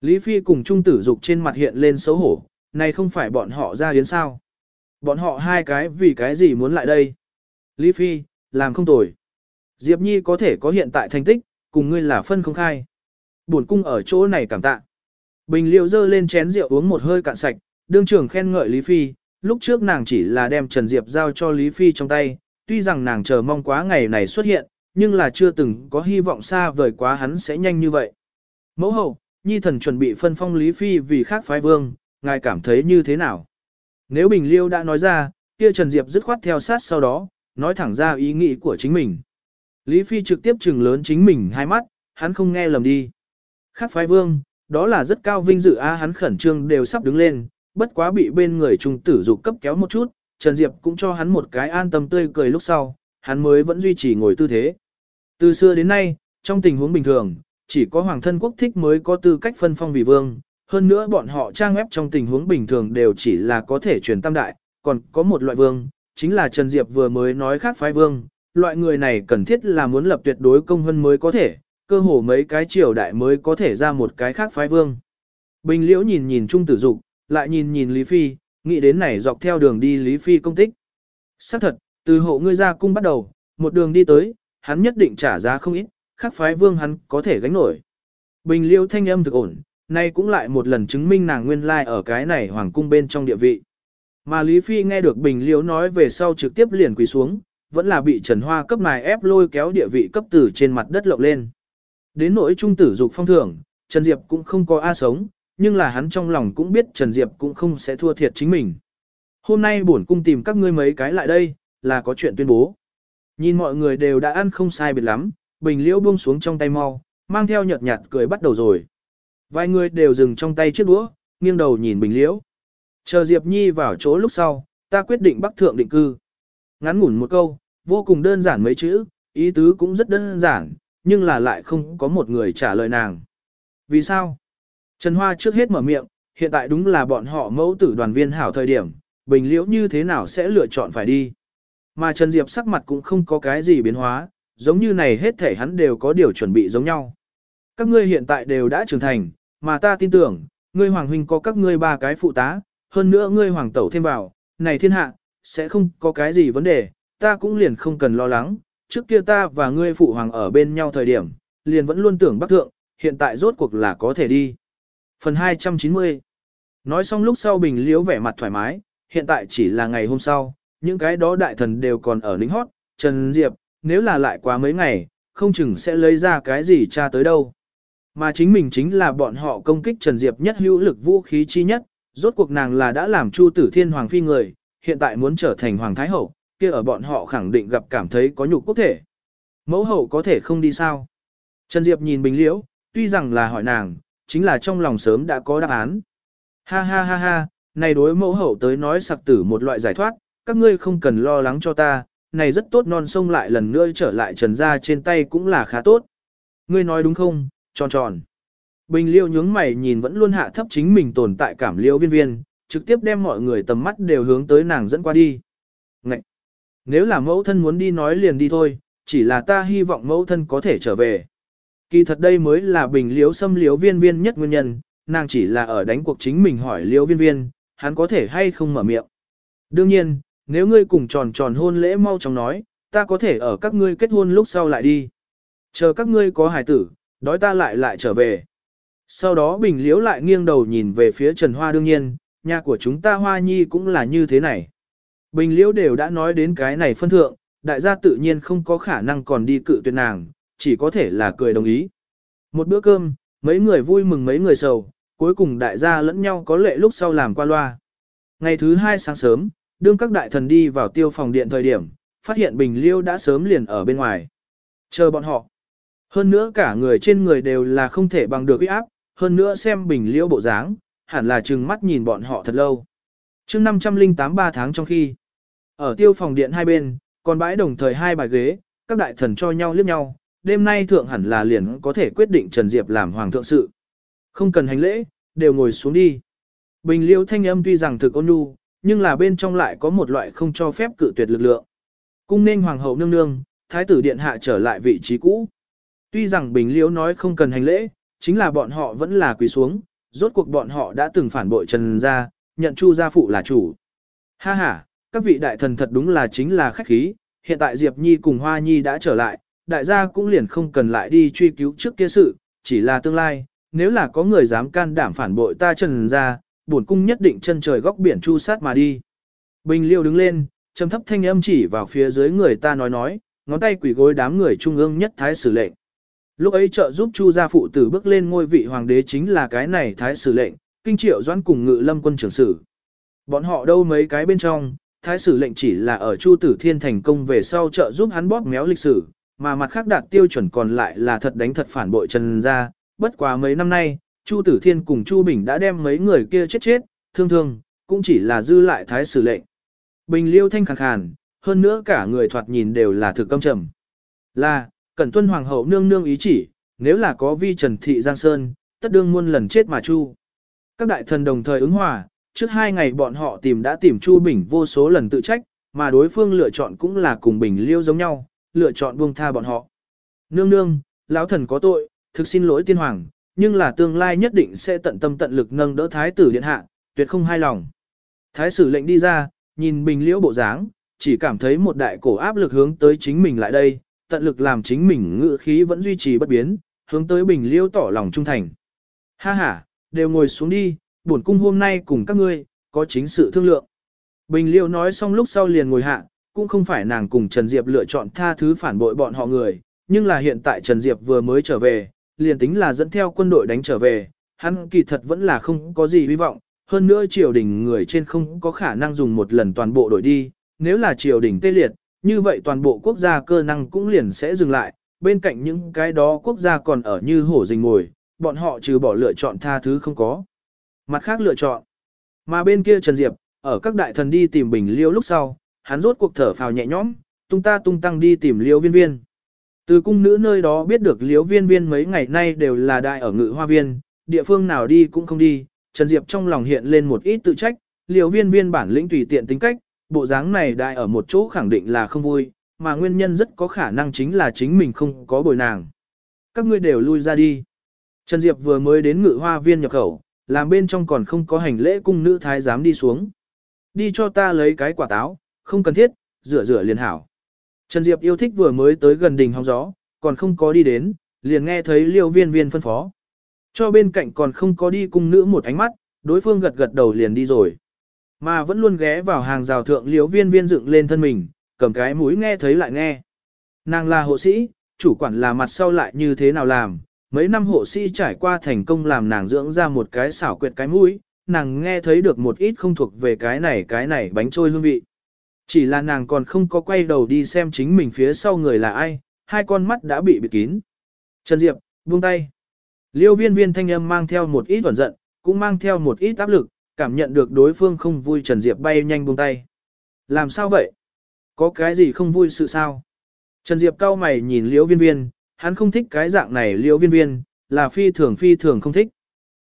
Lý Phi cùng Trung tử dục trên mặt hiện lên xấu hổ, này không phải bọn họ ra yến sao. Bọn họ hai cái vì cái gì muốn lại đây? Lý Phi, làm không tồi. Diệp Nhi có thể có hiện tại thành tích, cùng ngươi là phân không khai. Buồn cung ở chỗ này cảm tạ. Bình liệu dơ lên chén rượu uống một hơi cạn sạch, đương trưởng khen ngợi Lý Phi, lúc trước nàng chỉ là đem Trần Diệp giao cho Lý Phi trong tay, tuy rằng nàng chờ mong quá ngày này xuất hiện, nhưng là chưa từng có hy vọng xa vời quá hắn sẽ nhanh như vậy. Mẫu hậu, Nhi thần chuẩn bị phân phong Lý Phi vì khác phái vương, ngài cảm thấy như thế nào? Nếu Bình Liêu đã nói ra, kia Trần Diệp dứt khoát theo sát sau đó, nói thẳng ra ý nghĩ của chính mình. Lý Phi trực tiếp trừng lớn chính mình hai mắt, hắn không nghe lầm đi. Khác phái vương, đó là rất cao vinh dự a hắn khẩn trương đều sắp đứng lên, bất quá bị bên người trung tử dục cấp kéo một chút, Trần Diệp cũng cho hắn một cái an tâm tươi cười lúc sau, hắn mới vẫn duy trì ngồi tư thế. Từ xưa đến nay, trong tình huống bình thường, chỉ có hoàng thân quốc thích mới có tư cách phân phong vì vương, hơn nữa bọn họ trang ép trong tình huống bình thường đều chỉ là có thể truyền tam đại, còn có một loại vương, chính là Trần Diệp vừa mới nói khác phái vương, loại người này cần thiết là muốn lập tuyệt đối công hơn mới có thể, cơ hồ mấy cái triều đại mới có thể ra một cái khác phái vương. Bình liễu nhìn nhìn Trung tử dục, lại nhìn nhìn Lý Phi, nghĩ đến này dọc theo đường đi Lý Phi công tích. Xác thật, từ hộ ngươi ra cung bắt đầu, một đường đi tới, hắn nhất định trả giá không ít, khác phái vương hắn có thể gánh nổi. Bình Liễu thanh âm thực ổn, nay cũng lại một lần chứng minh nàng nguyên lai ở cái này hoàng cung bên trong địa vị. Mà Lý Phi nghe được Bình Liễu nói về sau trực tiếp liền quỳ xuống, vẫn là bị Trần Hoa cấp mài ép lôi kéo địa vị cấp tử trên mặt đất lộng lên. Đến nỗi trung tử dục phong thưởng, Trần Diệp cũng không có A sống, nhưng là hắn trong lòng cũng biết Trần Diệp cũng không sẽ thua thiệt chính mình. Hôm nay bổn cung tìm các ngươi mấy cái lại đây, là có chuyện tuyên bố. Nhìn mọi người đều đã ăn không sai biệt lắm, bình liễu buông xuống trong tay mau, mang theo nhợt nhạt cười bắt đầu rồi. Vài người đều dừng trong tay chiếc đũa, nghiêng đầu nhìn bình liễu. Chờ Diệp Nhi vào chỗ lúc sau, ta quyết định bắc thượng định cư. Ngắn ngủn một câu, vô cùng đơn giản mấy chữ, ý tứ cũng rất đơn giản, nhưng là lại không có một người trả lời nàng. Vì sao? Trần Hoa trước hết mở miệng, hiện tại đúng là bọn họ mẫu tử đoàn viên hảo thời điểm, bình liễu như thế nào sẽ lựa chọn phải đi. Mà Trần Diệp sắc mặt cũng không có cái gì biến hóa, giống như này hết thể hắn đều có điều chuẩn bị giống nhau. Các ngươi hiện tại đều đã trưởng thành, mà ta tin tưởng, ngươi hoàng huynh có các ngươi ba cái phụ tá, hơn nữa ngươi hoàng tẩu thêm vào, này thiên hạ, sẽ không có cái gì vấn đề, ta cũng liền không cần lo lắng, trước kia ta và ngươi phụ hoàng ở bên nhau thời điểm, liền vẫn luôn tưởng bắc thượng, hiện tại rốt cuộc là có thể đi. Phần 290 Nói xong lúc sau bình liễu vẻ mặt thoải mái, hiện tại chỉ là ngày hôm sau, những cái đó đại thần đều còn ở lính hót, Trần Diệp, nếu là lại quá mấy ngày, không chừng sẽ lấy ra cái gì tra tới đâu. Mà chính mình chính là bọn họ công kích Trần Diệp nhất hữu lực vũ khí chi nhất, rốt cuộc nàng là đã làm Chu Tử Thiên Hoàng Phi người, hiện tại muốn trở thành Hoàng Thái Hậu, kia ở bọn họ khẳng định gặp cảm thấy có nhục quốc thể. Mẫu hậu có thể không đi sao? Trần Diệp nhìn Bình Liễu, tuy rằng là hỏi nàng, chính là trong lòng sớm đã có đáp án. Ha ha ha ha, này đối mẫu hậu tới nói sặc tử một loại giải thoát, các ngươi không cần lo lắng cho ta, này rất tốt non sông lại lần nữa trở lại trần ra trên tay cũng là khá tốt. Ngươi nói đúng không, tròn tròn. Bình liêu nhướng mày nhìn vẫn luôn hạ thấp chính mình tồn tại cảm liêu viên viên, trực tiếp đem mọi người tầm mắt đều hướng tới nàng dẫn qua đi. Ngậy! Nếu là mẫu thân muốn đi nói liền đi thôi, chỉ là ta hy vọng mẫu thân có thể trở về. Kỳ thật đây mới là bình liếu xâm liếu viên viên nhất nguyên nhân, nàng chỉ là ở đánh cuộc chính mình hỏi liếu viên viên, hắn có thể hay không mở miệng. Đương nhiên, nếu ngươi cùng tròn tròn hôn lễ mau chóng nói, ta có thể ở các ngươi kết hôn lúc sau lại đi. Chờ các ngươi có hài tử, đói ta lại lại trở về. Sau đó bình liếu lại nghiêng đầu nhìn về phía Trần Hoa đương nhiên, nhà của chúng ta Hoa Nhi cũng là như thế này. Bình liễu đều đã nói đến cái này phân thượng, đại gia tự nhiên không có khả năng còn đi cự tuyệt nàng, chỉ có thể là cười đồng ý. Một bữa cơm, mấy người vui mừng mấy người sầu, cuối cùng đại gia lẫn nhau có lệ lúc sau làm qua loa. Ngày thứ hai sáng sớm, đương các đại thần đi vào tiêu phòng điện thời điểm, phát hiện Bình Liêu đã sớm liền ở bên ngoài. Chờ bọn họ. Hơn nữa cả người trên người đều là không thể bằng được uy áp, hơn nữa xem Bình Liêu bộ dáng, hẳn là trừng mắt nhìn bọn họ thật lâu. Trước 508 ba tháng trong khi, ở tiêu phòng điện hai bên, còn bãi đồng thời hai bài ghế, các đại thần cho nhau liếc nhau, đêm nay thượng hẳn là liền có thể quyết định Trần Diệp làm hoàng thượng sự. Không cần hành lễ, đều ngồi xuống đi. Bình liêu thanh âm tuy rằng thực ôn nhu, nhưng là bên trong lại có một loại không cho phép cự tuyệt lực lượng. Cung nên hoàng hậu nương nương, thái tử điện hạ trở lại vị trí cũ. Tuy rằng bình liêu nói không cần hành lễ, chính là bọn họ vẫn là quỳ xuống, rốt cuộc bọn họ đã từng phản bội Trần gia, nhận Chu gia phụ là chủ. Ha ha, các vị đại thần thật đúng là chính là khách khí, hiện tại Diệp Nhi cùng Hoa Nhi đã trở lại, đại gia cũng liền không cần lại đi truy cứu trước kia sự, chỉ là tương lai, nếu là có người dám can đảm phản bội ta trần ra, bổn cung nhất định chân trời góc biển chu sát mà đi. Bình liêu đứng lên, trầm thấp thanh âm chỉ vào phía dưới người ta nói nói, ngón tay quỷ gối đám người trung ương nhất thái sử lệnh. Lúc ấy trợ giúp chu gia phụ tử bước lên ngôi vị hoàng đế chính là cái này thái sử lệnh, kinh triệu doãn cùng ngự lâm quân trưởng sử. Bọn họ đâu mấy cái bên trong, thái sử lệnh chỉ là ở chu tử thiên thành công về sau trợ giúp hắn bóp méo lịch sử, mà mặt khác đạt tiêu chuẩn còn lại là thật đánh thật phản bội trần gia. bất quá mấy năm nay, Chu Tử Thiên cùng Chu Bình đã đem mấy người kia chết chết, thương thương, cũng chỉ là dư lại thái sử lệnh. Bình liêu thanh khàn khàn, hơn nữa cả người thoạt nhìn đều là thực công trầm. Là, cẩn tuân hoàng hậu nương nương ý chỉ, nếu là có vi trần thị Giang Sơn, tất đương muôn lần chết mà Chu. Các đại thần đồng thời ứng hòa, trước hai ngày bọn họ tìm đã tìm Chu Bình vô số lần tự trách, mà đối phương lựa chọn cũng là cùng Bình liêu giống nhau, lựa chọn buông tha bọn họ. Nương nương, lão thần có tội, thực xin lỗi tiên hoàng, nhưng là tương lai nhất định sẽ tận tâm tận lực nâng đỡ thái tử điện hạ, tuyệt không hai lòng. Thái sử lệnh đi ra, nhìn bình liễu bộ dáng, chỉ cảm thấy một đại cổ áp lực hướng tới chính mình lại đây, tận lực làm chính mình ngự khí vẫn duy trì bất biến, hướng tới Bình Liêu tỏ lòng trung thành. Ha ha, đều ngồi xuống đi, bổn cung hôm nay cùng các ngươi, có chính sự thương lượng. Bình Liêu nói xong lúc sau liền ngồi hạ, cũng không phải nàng cùng Trần Diệp lựa chọn tha thứ phản bội bọn họ người, nhưng là hiện tại Trần Diệp vừa mới trở về, liền tính là dẫn theo quân đội đánh trở về, hắn kỳ thật vẫn là không có gì hy vọng, hơn nữa triều đình người trên không có khả năng dùng một lần toàn bộ đội đi, nếu là triều đình tê liệt, như vậy toàn bộ quốc gia cơ năng cũng liền sẽ dừng lại, bên cạnh những cái đó quốc gia còn ở như hổ rình ngồi, bọn họ trừ bỏ lựa chọn tha thứ không có. Mặt khác lựa chọn. Mà bên kia Trần Diệp, ở các đại thần đi tìm bình liêu lúc sau, hắn rốt cuộc thở phào nhẹ nhõm, tung ta tung tăng đi tìm liêu viên viên. Từ cung nữ nơi đó biết được liêu viên viên mấy ngày nay đều là đại ở ngự hoa viên, địa phương nào đi cũng không đi, Trần Diệp trong lòng hiện lên một ít tự trách, liêu viên viên bản lĩnh tùy tiện tính cách, bộ dáng này đại ở một chỗ khẳng định là không vui, mà nguyên nhân rất có khả năng chính là chính mình không có bồi nàng. Các ngươi đều lui ra đi. Trần Diệp vừa mới đến ngự hoa viên nhập khẩu, làm bên trong còn không có hành lễ cung nữ thái giám đi xuống. Đi cho ta lấy cái quả táo, không cần thiết, rửa rửa liền hảo. Trần Diệp yêu thích vừa mới tới gần đỉnh hóng gió, còn không có đi đến, liền nghe thấy liêu viên viên phân phó. Cho bên cạnh còn không có đi cung nữ một ánh mắt, đối phương gật gật đầu liền đi rồi. Mà vẫn luôn ghé vào hàng rào thượng liêu viên viên dựng lên thân mình, cầm cái mũi nghe thấy lại nghe. Nàng là hộ sĩ, chủ quản là mặt sau lại như thế nào làm, mấy năm hộ sĩ trải qua thành công làm nàng dưỡng ra một cái xảo quyệt cái mũi, nàng nghe thấy được một ít không thuộc về cái này cái này bánh trôi hương vị. Chỉ là nàng còn không có quay đầu đi xem chính mình phía sau người là ai, hai con mắt đã bị bịt kín. Trần Diệp, buông tay. Liêu viên viên thanh âm mang theo một ít tuẩn giận, cũng mang theo một ít áp lực, cảm nhận được đối phương không vui Trần Diệp bay nhanh buông tay. Làm sao vậy? Có cái gì không vui sự sao? Trần Diệp cao mày nhìn liễu viên viên, hắn không thích cái dạng này Liêu viên viên, là phi thường phi thường không thích.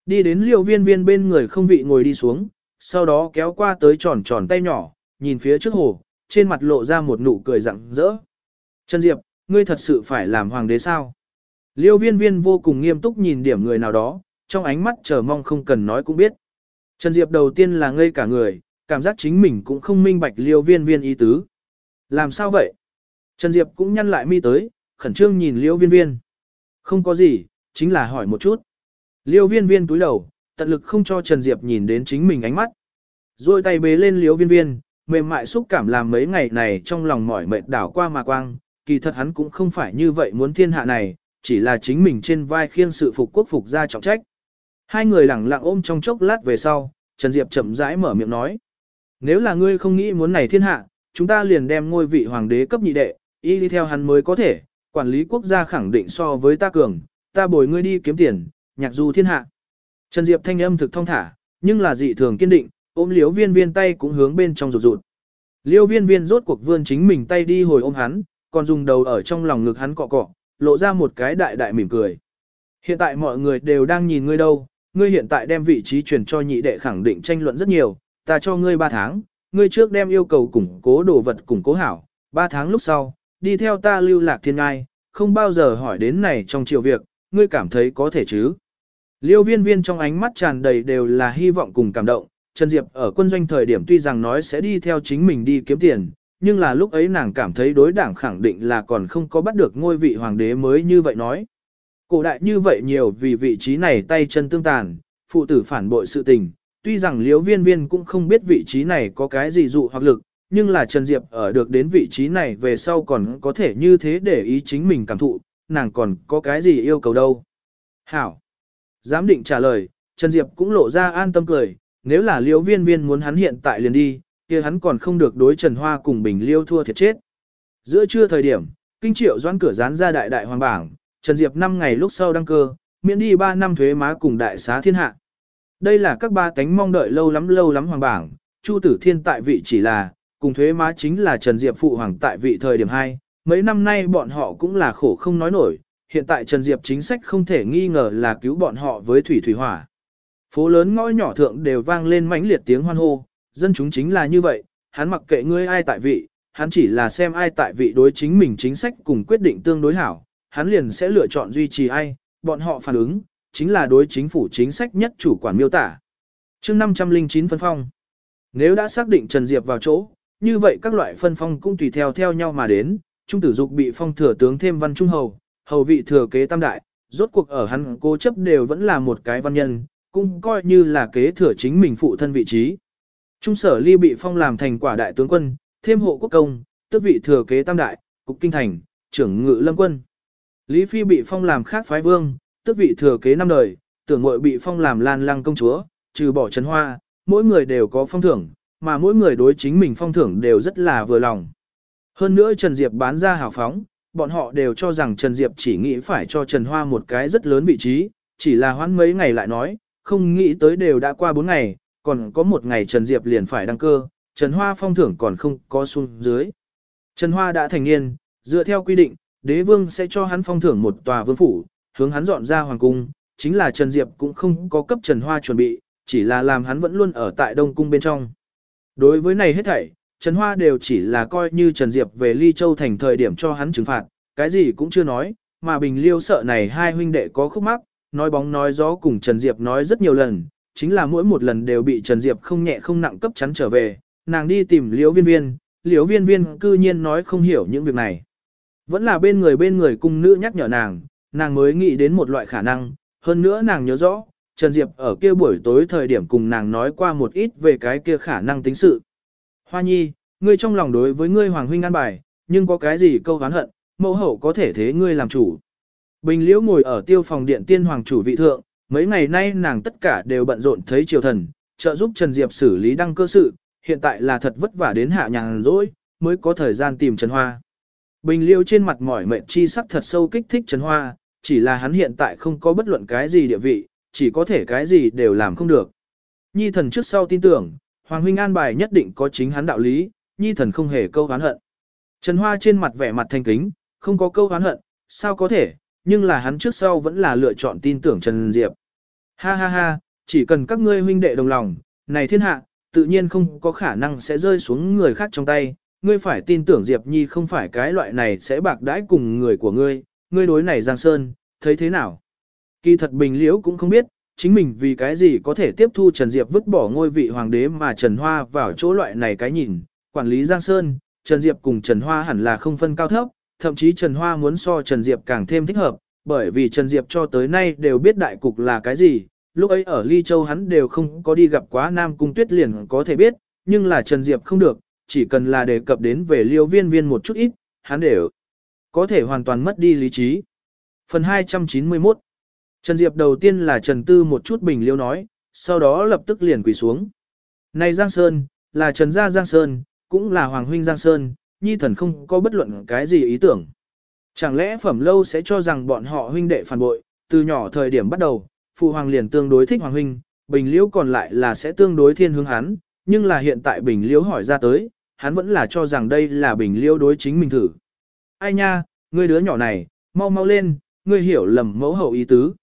Đi đến Liêu viên viên bên người không vị ngồi đi xuống, sau đó kéo qua tới tròn tròn tay nhỏ, nhìn phía trước hồ, trên mặt lộ ra một nụ cười rặng rỡ. Trần Diệp, ngươi thật sự phải làm hoàng đế sao? Liêu viên viên vô cùng nghiêm túc nhìn điểm người nào đó, trong ánh mắt chờ mong không cần nói cũng biết. Trần Diệp đầu tiên là ngây cả người, cảm giác chính mình cũng không minh bạch liêu viên viên ý tứ. Làm sao vậy? Trần Diệp cũng nhăn lại mi tới, khẩn trương nhìn liêu viên viên. Không có gì, chính là hỏi một chút. Liêu viên viên túi đầu, tận lực không cho Trần Diệp nhìn đến chính mình ánh mắt. Rồi tay bế lên liêu viên viên, mềm mại xúc cảm làm mấy ngày này trong lòng mỏi mệt đảo qua mà quang, kỳ thật hắn cũng không phải như vậy muốn thiên hạ này, chỉ là chính mình trên vai khiêng sự phục quốc phục ra trọng trách. Hai người lẳng lặng ôm trong chốc lát về sau, Trần Diệp chậm rãi mở miệng nói. Nếu là ngươi không nghĩ muốn này thiên hạ, chúng ta liền đem ngôi vị hoàng đế cấp nhị đệ, y đi theo hắn mới có thể, quản lý quốc gia khẳng định so với ta cường, ta bồi ngươi đi kiếm tiền, nhạc du thiên hạ. Trần Diệp thanh âm thực thong thả, nhưng là dị thường kiên định, ôm liếu viên viên tay cũng hướng bên trong rụt rụt. Liêu viên viên rốt cuộc vươn chính mình tay đi hồi ôm hắn, còn dùng đầu ở trong lòng ngực hắn cọ cọ, lộ ra một cái đại đại mỉm cười. Hiện tại mọi người đều đang nhìn ngươi đâu, ngươi hiện tại đem vị trí truyền cho nhị đệ khẳng định tranh luận rất nhiều, ta cho ngươi 3 tháng, ngươi trước đem yêu cầu củng cố đồ vật củng cố hảo, 3 tháng lúc sau, đi theo ta lưu lạc thiên ngai, không bao giờ hỏi đến này trong chiều việc, ngươi cảm thấy có thể chứ. Liêu viên viên trong ánh mắt tràn đầy đều là hy vọng cùng cảm động, Trần Diệp ở quân doanh thời điểm tuy rằng nói sẽ đi theo chính mình đi kiếm tiền, nhưng là lúc ấy nàng cảm thấy đối đảng khẳng định là còn không có bắt được ngôi vị hoàng đế mới như vậy nói. Cổ đại như vậy nhiều vì vị trí này tay chân tương tàn, phụ tử phản bội sự tình, tuy rằng liễu viên viên cũng không biết vị trí này có cái gì dụ hoặc lực, nhưng là Trần Diệp ở được đến vị trí này về sau còn có thể như thế để ý chính mình cảm thụ, nàng còn có cái gì yêu cầu đâu. Hảo! Giám định trả lời, Trần Diệp cũng lộ ra an tâm cười, nếu là liễu viên viên muốn hắn hiện tại liền đi, kia hắn còn không được đối Trần Hoa cùng Bình Liêu thua thiệt chết. Giữa trưa thời điểm, kinh triệu doãn cửa dán ra đại đại hoàng bảng, Trần Diệp 5 ngày lúc sau đăng cơ, miễn đi 3 năm thuế má cùng đại xá thiên hạ. Đây là các ba cánh mong đợi lâu lắm lâu lắm hoàng bảng, Chu Tử Thiên tại vị chỉ là, cùng thuế má chính là Trần Diệp phụ hoàng tại vị thời điểm 2, mấy năm nay bọn họ cũng là khổ không nói nổi, hiện tại Trần Diệp chính sách không thể nghi ngờ là cứu bọn họ với thủy thủy hỏa. Phố lớn ngõ nhỏ thượng đều vang lên mãnh liệt tiếng hoan hô, dân chúng chính là như vậy, hắn mặc kệ ngươi ai tại vị, hắn chỉ là xem ai tại vị đối chính mình chính sách cùng quyết định tương đối hảo, hắn liền sẽ lựa chọn duy trì ai, bọn họ phản ứng, chính là đối chính phủ chính sách nhất chủ quản miêu tả. chương 509 phân phong. Nếu đã xác định Trần Diệp vào chỗ, như vậy các loại phân phong cũng tùy theo theo nhau mà đến, Trung tử dục bị phong thừa tướng thêm văn trung hầu, hầu vị thừa kế tam đại, rốt cuộc ở hắn cố chấp đều vẫn là một cái văn nhân, cũng coi như là kế thừa chính mình phụ thân vị trí. Trung sở ly bị phong làm thành quả đại tướng quân, thêm hộ quốc công, tước vị thừa kế tam đại, cục kinh thành, trưởng ngự lâm quân. Lý Phi bị phong làm khác phái vương, tước vị thừa kế năm đời, tưởng muội bị phong làm lan lăng công chúa, trừ bỏ trấn hoa, mỗi người đều có phong thưởng, mà mỗi người đối chính mình phong thưởng đều rất là vừa lòng. Hơn nữa Trần Diệp bán ra hào phóng, bọn họ đều cho rằng Trần Diệp chỉ nghĩ phải cho Trần Hoa một cái rất lớn vị trí, chỉ là hoãn mấy ngày lại nói, không nghĩ tới đều đã qua 4 ngày, còn có một ngày Trần Diệp liền phải đăng cơ, Trần Hoa phong thưởng còn không có xuống dưới. Trần Hoa đã thành niên, dựa theo quy định, đế vương sẽ cho hắn phong thưởng một tòa vương phủ, hướng hắn dọn ra hoàng cung, chính là Trần Diệp cũng không có cấp Trần Hoa chuẩn bị, chỉ là làm hắn vẫn luôn ở tại Đông Cung bên trong. Đối với này hết thảy, Trần Hoa đều chỉ là coi như Trần Diệp về Ly Châu thành thời điểm cho hắn trừng phạt, cái gì cũng chưa nói, mà Bình Liêu sợ này hai huynh đệ có khúc mắc, nói bóng nói gió cùng Trần Diệp nói rất nhiều lần, chính là mỗi một lần đều bị Trần Diệp không nhẹ không nặng cấp chắn trở về, nàng đi tìm Liễu Viên Viên, Liễu Viên Viên cư nhiên nói không hiểu những việc này. Vẫn là bên người bên người cung nữ nhắc nhở nàng, nàng mới nghĩ đến một loại khả năng, hơn nữa nàng nhớ rõ, Trần Diệp ở kia buổi tối thời điểm cùng nàng nói qua một ít về cái kia khả năng tính sự. Hoa nhi, ngươi trong lòng đối với ngươi hoàng huynh an bài, nhưng có cái gì câu hán hận, mẫu hậu có thể thế ngươi làm chủ. Bình liễu ngồi ở tiêu phòng điện tiên hoàng chủ vị thượng, mấy ngày nay nàng tất cả đều bận rộn thấy triều thần, trợ giúp Trần Diệp xử lý đăng cơ sự, hiện tại là thật vất vả đến hạ nhàng rỗi, mới có thời gian tìm Trần Hoa. Bình liễu trên mặt mỏi mệt chi sắc thật sâu kích thích Trần Hoa, chỉ là hắn hiện tại không có bất luận cái gì địa vị, chỉ có thể cái gì đều làm không được. Nhi thần trước sau tin tưởng, Hoàng huynh an bài nhất định có chính hắn đạo lý, nhi thần không hề câu hán hận. Trần Hoa trên mặt vẻ mặt thanh kính, không có câu hán hận, sao có thể, nhưng là hắn trước sau vẫn là lựa chọn tin tưởng Trần Diệp. Ha ha ha, chỉ cần các ngươi huynh đệ đồng lòng, này thiên hạ, tự nhiên không có khả năng sẽ rơi xuống người khác trong tay, ngươi phải tin tưởng Diệp Nhi không phải cái loại này sẽ bạc đãi cùng người của ngươi, ngươi đối này Giang Sơn, thấy thế nào? Kỳ thật Bình Liễu cũng không biết, chính mình vì cái gì có thể tiếp thu Trần Diệp vứt bỏ ngôi vị hoàng đế mà Trần Hoa vào chỗ loại này cái nhìn, quản lý Giang Sơn, Trần Diệp cùng Trần Hoa hẳn là không phân cao thấp, thậm chí Trần Hoa muốn so Trần Diệp càng thêm thích hợp, bởi vì Trần Diệp cho tới nay đều biết đại cục là cái gì, lúc ấy ở Ly Châu hắn đều không có đi gặp quá Nam Cung Tuyết liền có thể biết, nhưng là Trần Diệp không được, chỉ cần là đề cập đến về liêu viên viên một chút ít, hắn đều có thể hoàn toàn mất đi lý trí. Phần 291 Trần Diệp đầu tiên là Trần Tư một chút bình liêu nói, sau đó lập tức liền quỳ xuống. Này Giang Sơn, là Trần Gia Giang Sơn, cũng là Hoàng Huynh Giang Sơn, nhi thần không có bất luận cái gì ý tưởng. Chẳng lẽ phẩm lâu sẽ cho rằng bọn họ huynh đệ phản bội, từ nhỏ thời điểm bắt đầu, Phụ Hoàng liền tương đối thích Hoàng Huynh, Bình Liễu còn lại là sẽ tương đối thiên hướng hắn, nhưng là hiện tại Bình Liễu hỏi ra tới, hắn vẫn là cho rằng đây là Bình Liễu đối chính mình thử. Ai nha, ngươi đứa nhỏ này, mau mau lên, ngươi hiểu lầm mẫu hậu ý tứ.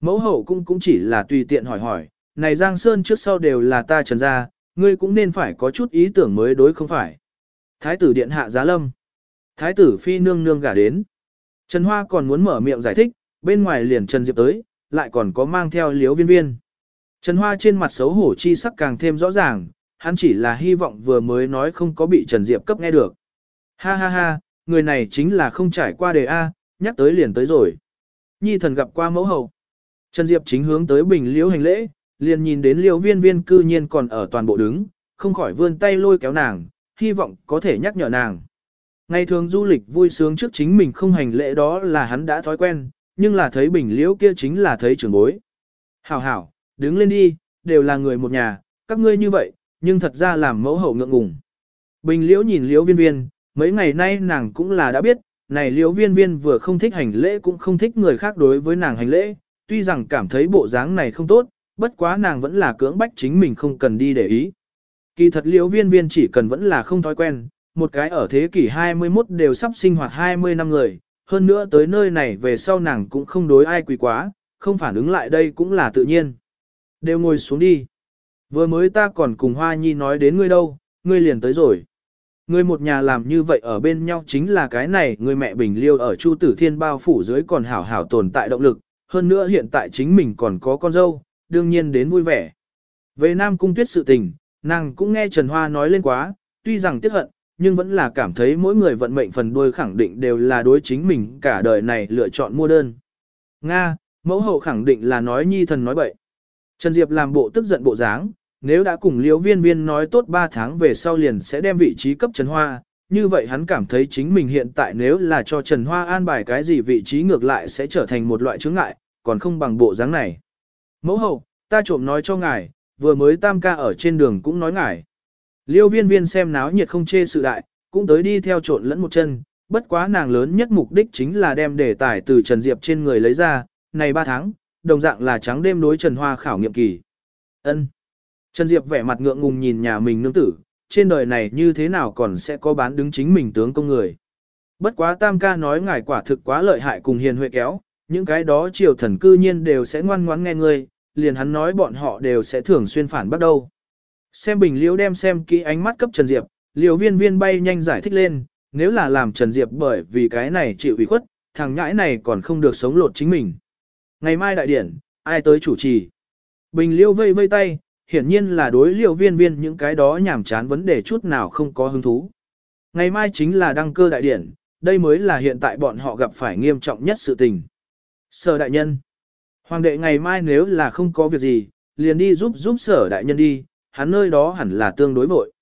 Mẫu hậu cũng cũng chỉ là tùy tiện hỏi hỏi, này Giang Sơn trước sau đều là ta trần ra, ngươi cũng nên phải có chút ý tưởng mới đối không phải. Thái tử điện hạ giá lâm. Thái tử phi nương nương gả đến. Trần Hoa còn muốn mở miệng giải thích, bên ngoài liền Trần Diệp tới, lại còn có mang theo liếu viên viên. Trần Hoa trên mặt xấu hổ chi sắc càng thêm rõ ràng, hắn chỉ là hy vọng vừa mới nói không có bị Trần Diệp cấp nghe được. Ha ha ha, người này chính là không trải qua đề A, nhắc tới liền tới rồi. Nhi thần gặp qua mẫu hậu. Trần Diệp chính hướng tới bình liễu hành lễ, liền nhìn đến liễu viên viên cư nhiên còn ở toàn bộ đứng, không khỏi vươn tay lôi kéo nàng, hy vọng có thể nhắc nhở nàng. Ngày thường du lịch vui sướng trước chính mình không hành lễ đó là hắn đã thói quen, nhưng là thấy bình liễu kia chính là thấy trưởng bối. Hảo hảo, đứng lên đi, đều là người một nhà, các ngươi như vậy, nhưng thật ra làm mẫu hậu ngượng ngùng. Bình liễu nhìn liễu viên viên, mấy ngày nay nàng cũng là đã biết, này liễu viên viên vừa không thích hành lễ cũng không thích người khác đối với nàng hành lễ, tuy rằng cảm thấy bộ dáng này không tốt, bất quá nàng vẫn là cưỡng bách chính mình không cần đi để ý. Kỳ thật liễu viên viên chỉ cần vẫn là không thói quen, một cái ở thế kỷ 21 đều sắp sinh hoạt 20 năm người, hơn nữa tới nơi này về sau nàng cũng không đối ai quý quá, không phản ứng lại đây cũng là tự nhiên. Đều ngồi xuống đi. Vừa mới ta còn cùng Hoa Nhi nói đến ngươi đâu, ngươi liền tới rồi. Ngươi một nhà làm như vậy ở bên nhau chính là cái này, người mẹ Bình Liêu ở Chu Tử Thiên bao phủ dưới còn hảo hảo tồn tại động lực, hơn nữa hiện tại chính mình còn có con dâu, đương nhiên đến vui vẻ. Về Nam Cung Tuyết sự tình, nàng cũng nghe Trần Hoa nói lên quá, tuy rằng tiếc hận, nhưng vẫn là cảm thấy mỗi người vận mệnh phần đuôi khẳng định đều là đối chính mình cả đời này lựa chọn mua đơn. Nga, mẫu hậu khẳng định là nói nhi thần nói bậy. Trần Diệp làm bộ tức giận bộ dáng, nếu đã cùng liễu viên viên nói tốt 3 tháng về sau liền sẽ đem vị trí cấp Trần Hoa, như vậy hắn cảm thấy chính mình hiện tại nếu là cho Trần Hoa an bài cái gì vị trí ngược lại sẽ trở thành một loại chướng ngại, còn không bằng bộ dáng này. Mẫu hậu, ta trộm nói cho ngài, vừa mới tam ca ở trên đường cũng nói ngài. Liêu viên viên xem náo nhiệt không chê sự đại, cũng tới đi theo trộn lẫn một chân, bất quá nàng lớn nhất mục đích chính là đem đề tài từ Trần Diệp trên người lấy ra, này 3 tháng, đồng dạng là trắng đêm đối Trần Hoa khảo nghiệm kỳ. ân Trần Diệp vẻ mặt ngượng ngùng nhìn nhà mình nương tử, trên đời này như thế nào còn sẽ có bán đứng chính mình tướng công người. Bất quá tam ca nói ngài quả thực quá lợi hại cùng hiền huệ kéo, những cái đó triều thần cư nhiên đều sẽ ngoan ngoãn nghe ngươi, liền hắn nói bọn họ đều sẽ thường xuyên phản bắt đầu. Xem bình liễu đem xem kỹ ánh mắt cấp Trần Diệp, liễu viên viên bay nhanh giải thích lên, nếu là làm Trần Diệp bởi vì cái này chịu ủy khuất, thằng nhãi này còn không được sống lột chính mình. Ngày mai đại điển, ai tới chủ trì? Bình liễu vây vây tay, hiển nhiên là đối liều viên viên những cái đó nhảm chán vấn đề chút nào không có hứng thú. Ngày mai chính là đăng cơ đại điển, đây mới là hiện tại bọn họ gặp phải nghiêm trọng nhất sự tình. Sở đại nhân. Hoàng đệ ngày mai nếu là không có việc gì, liền đi giúp giúp sở đại nhân đi, hắn nơi đó hẳn là tương đối vội.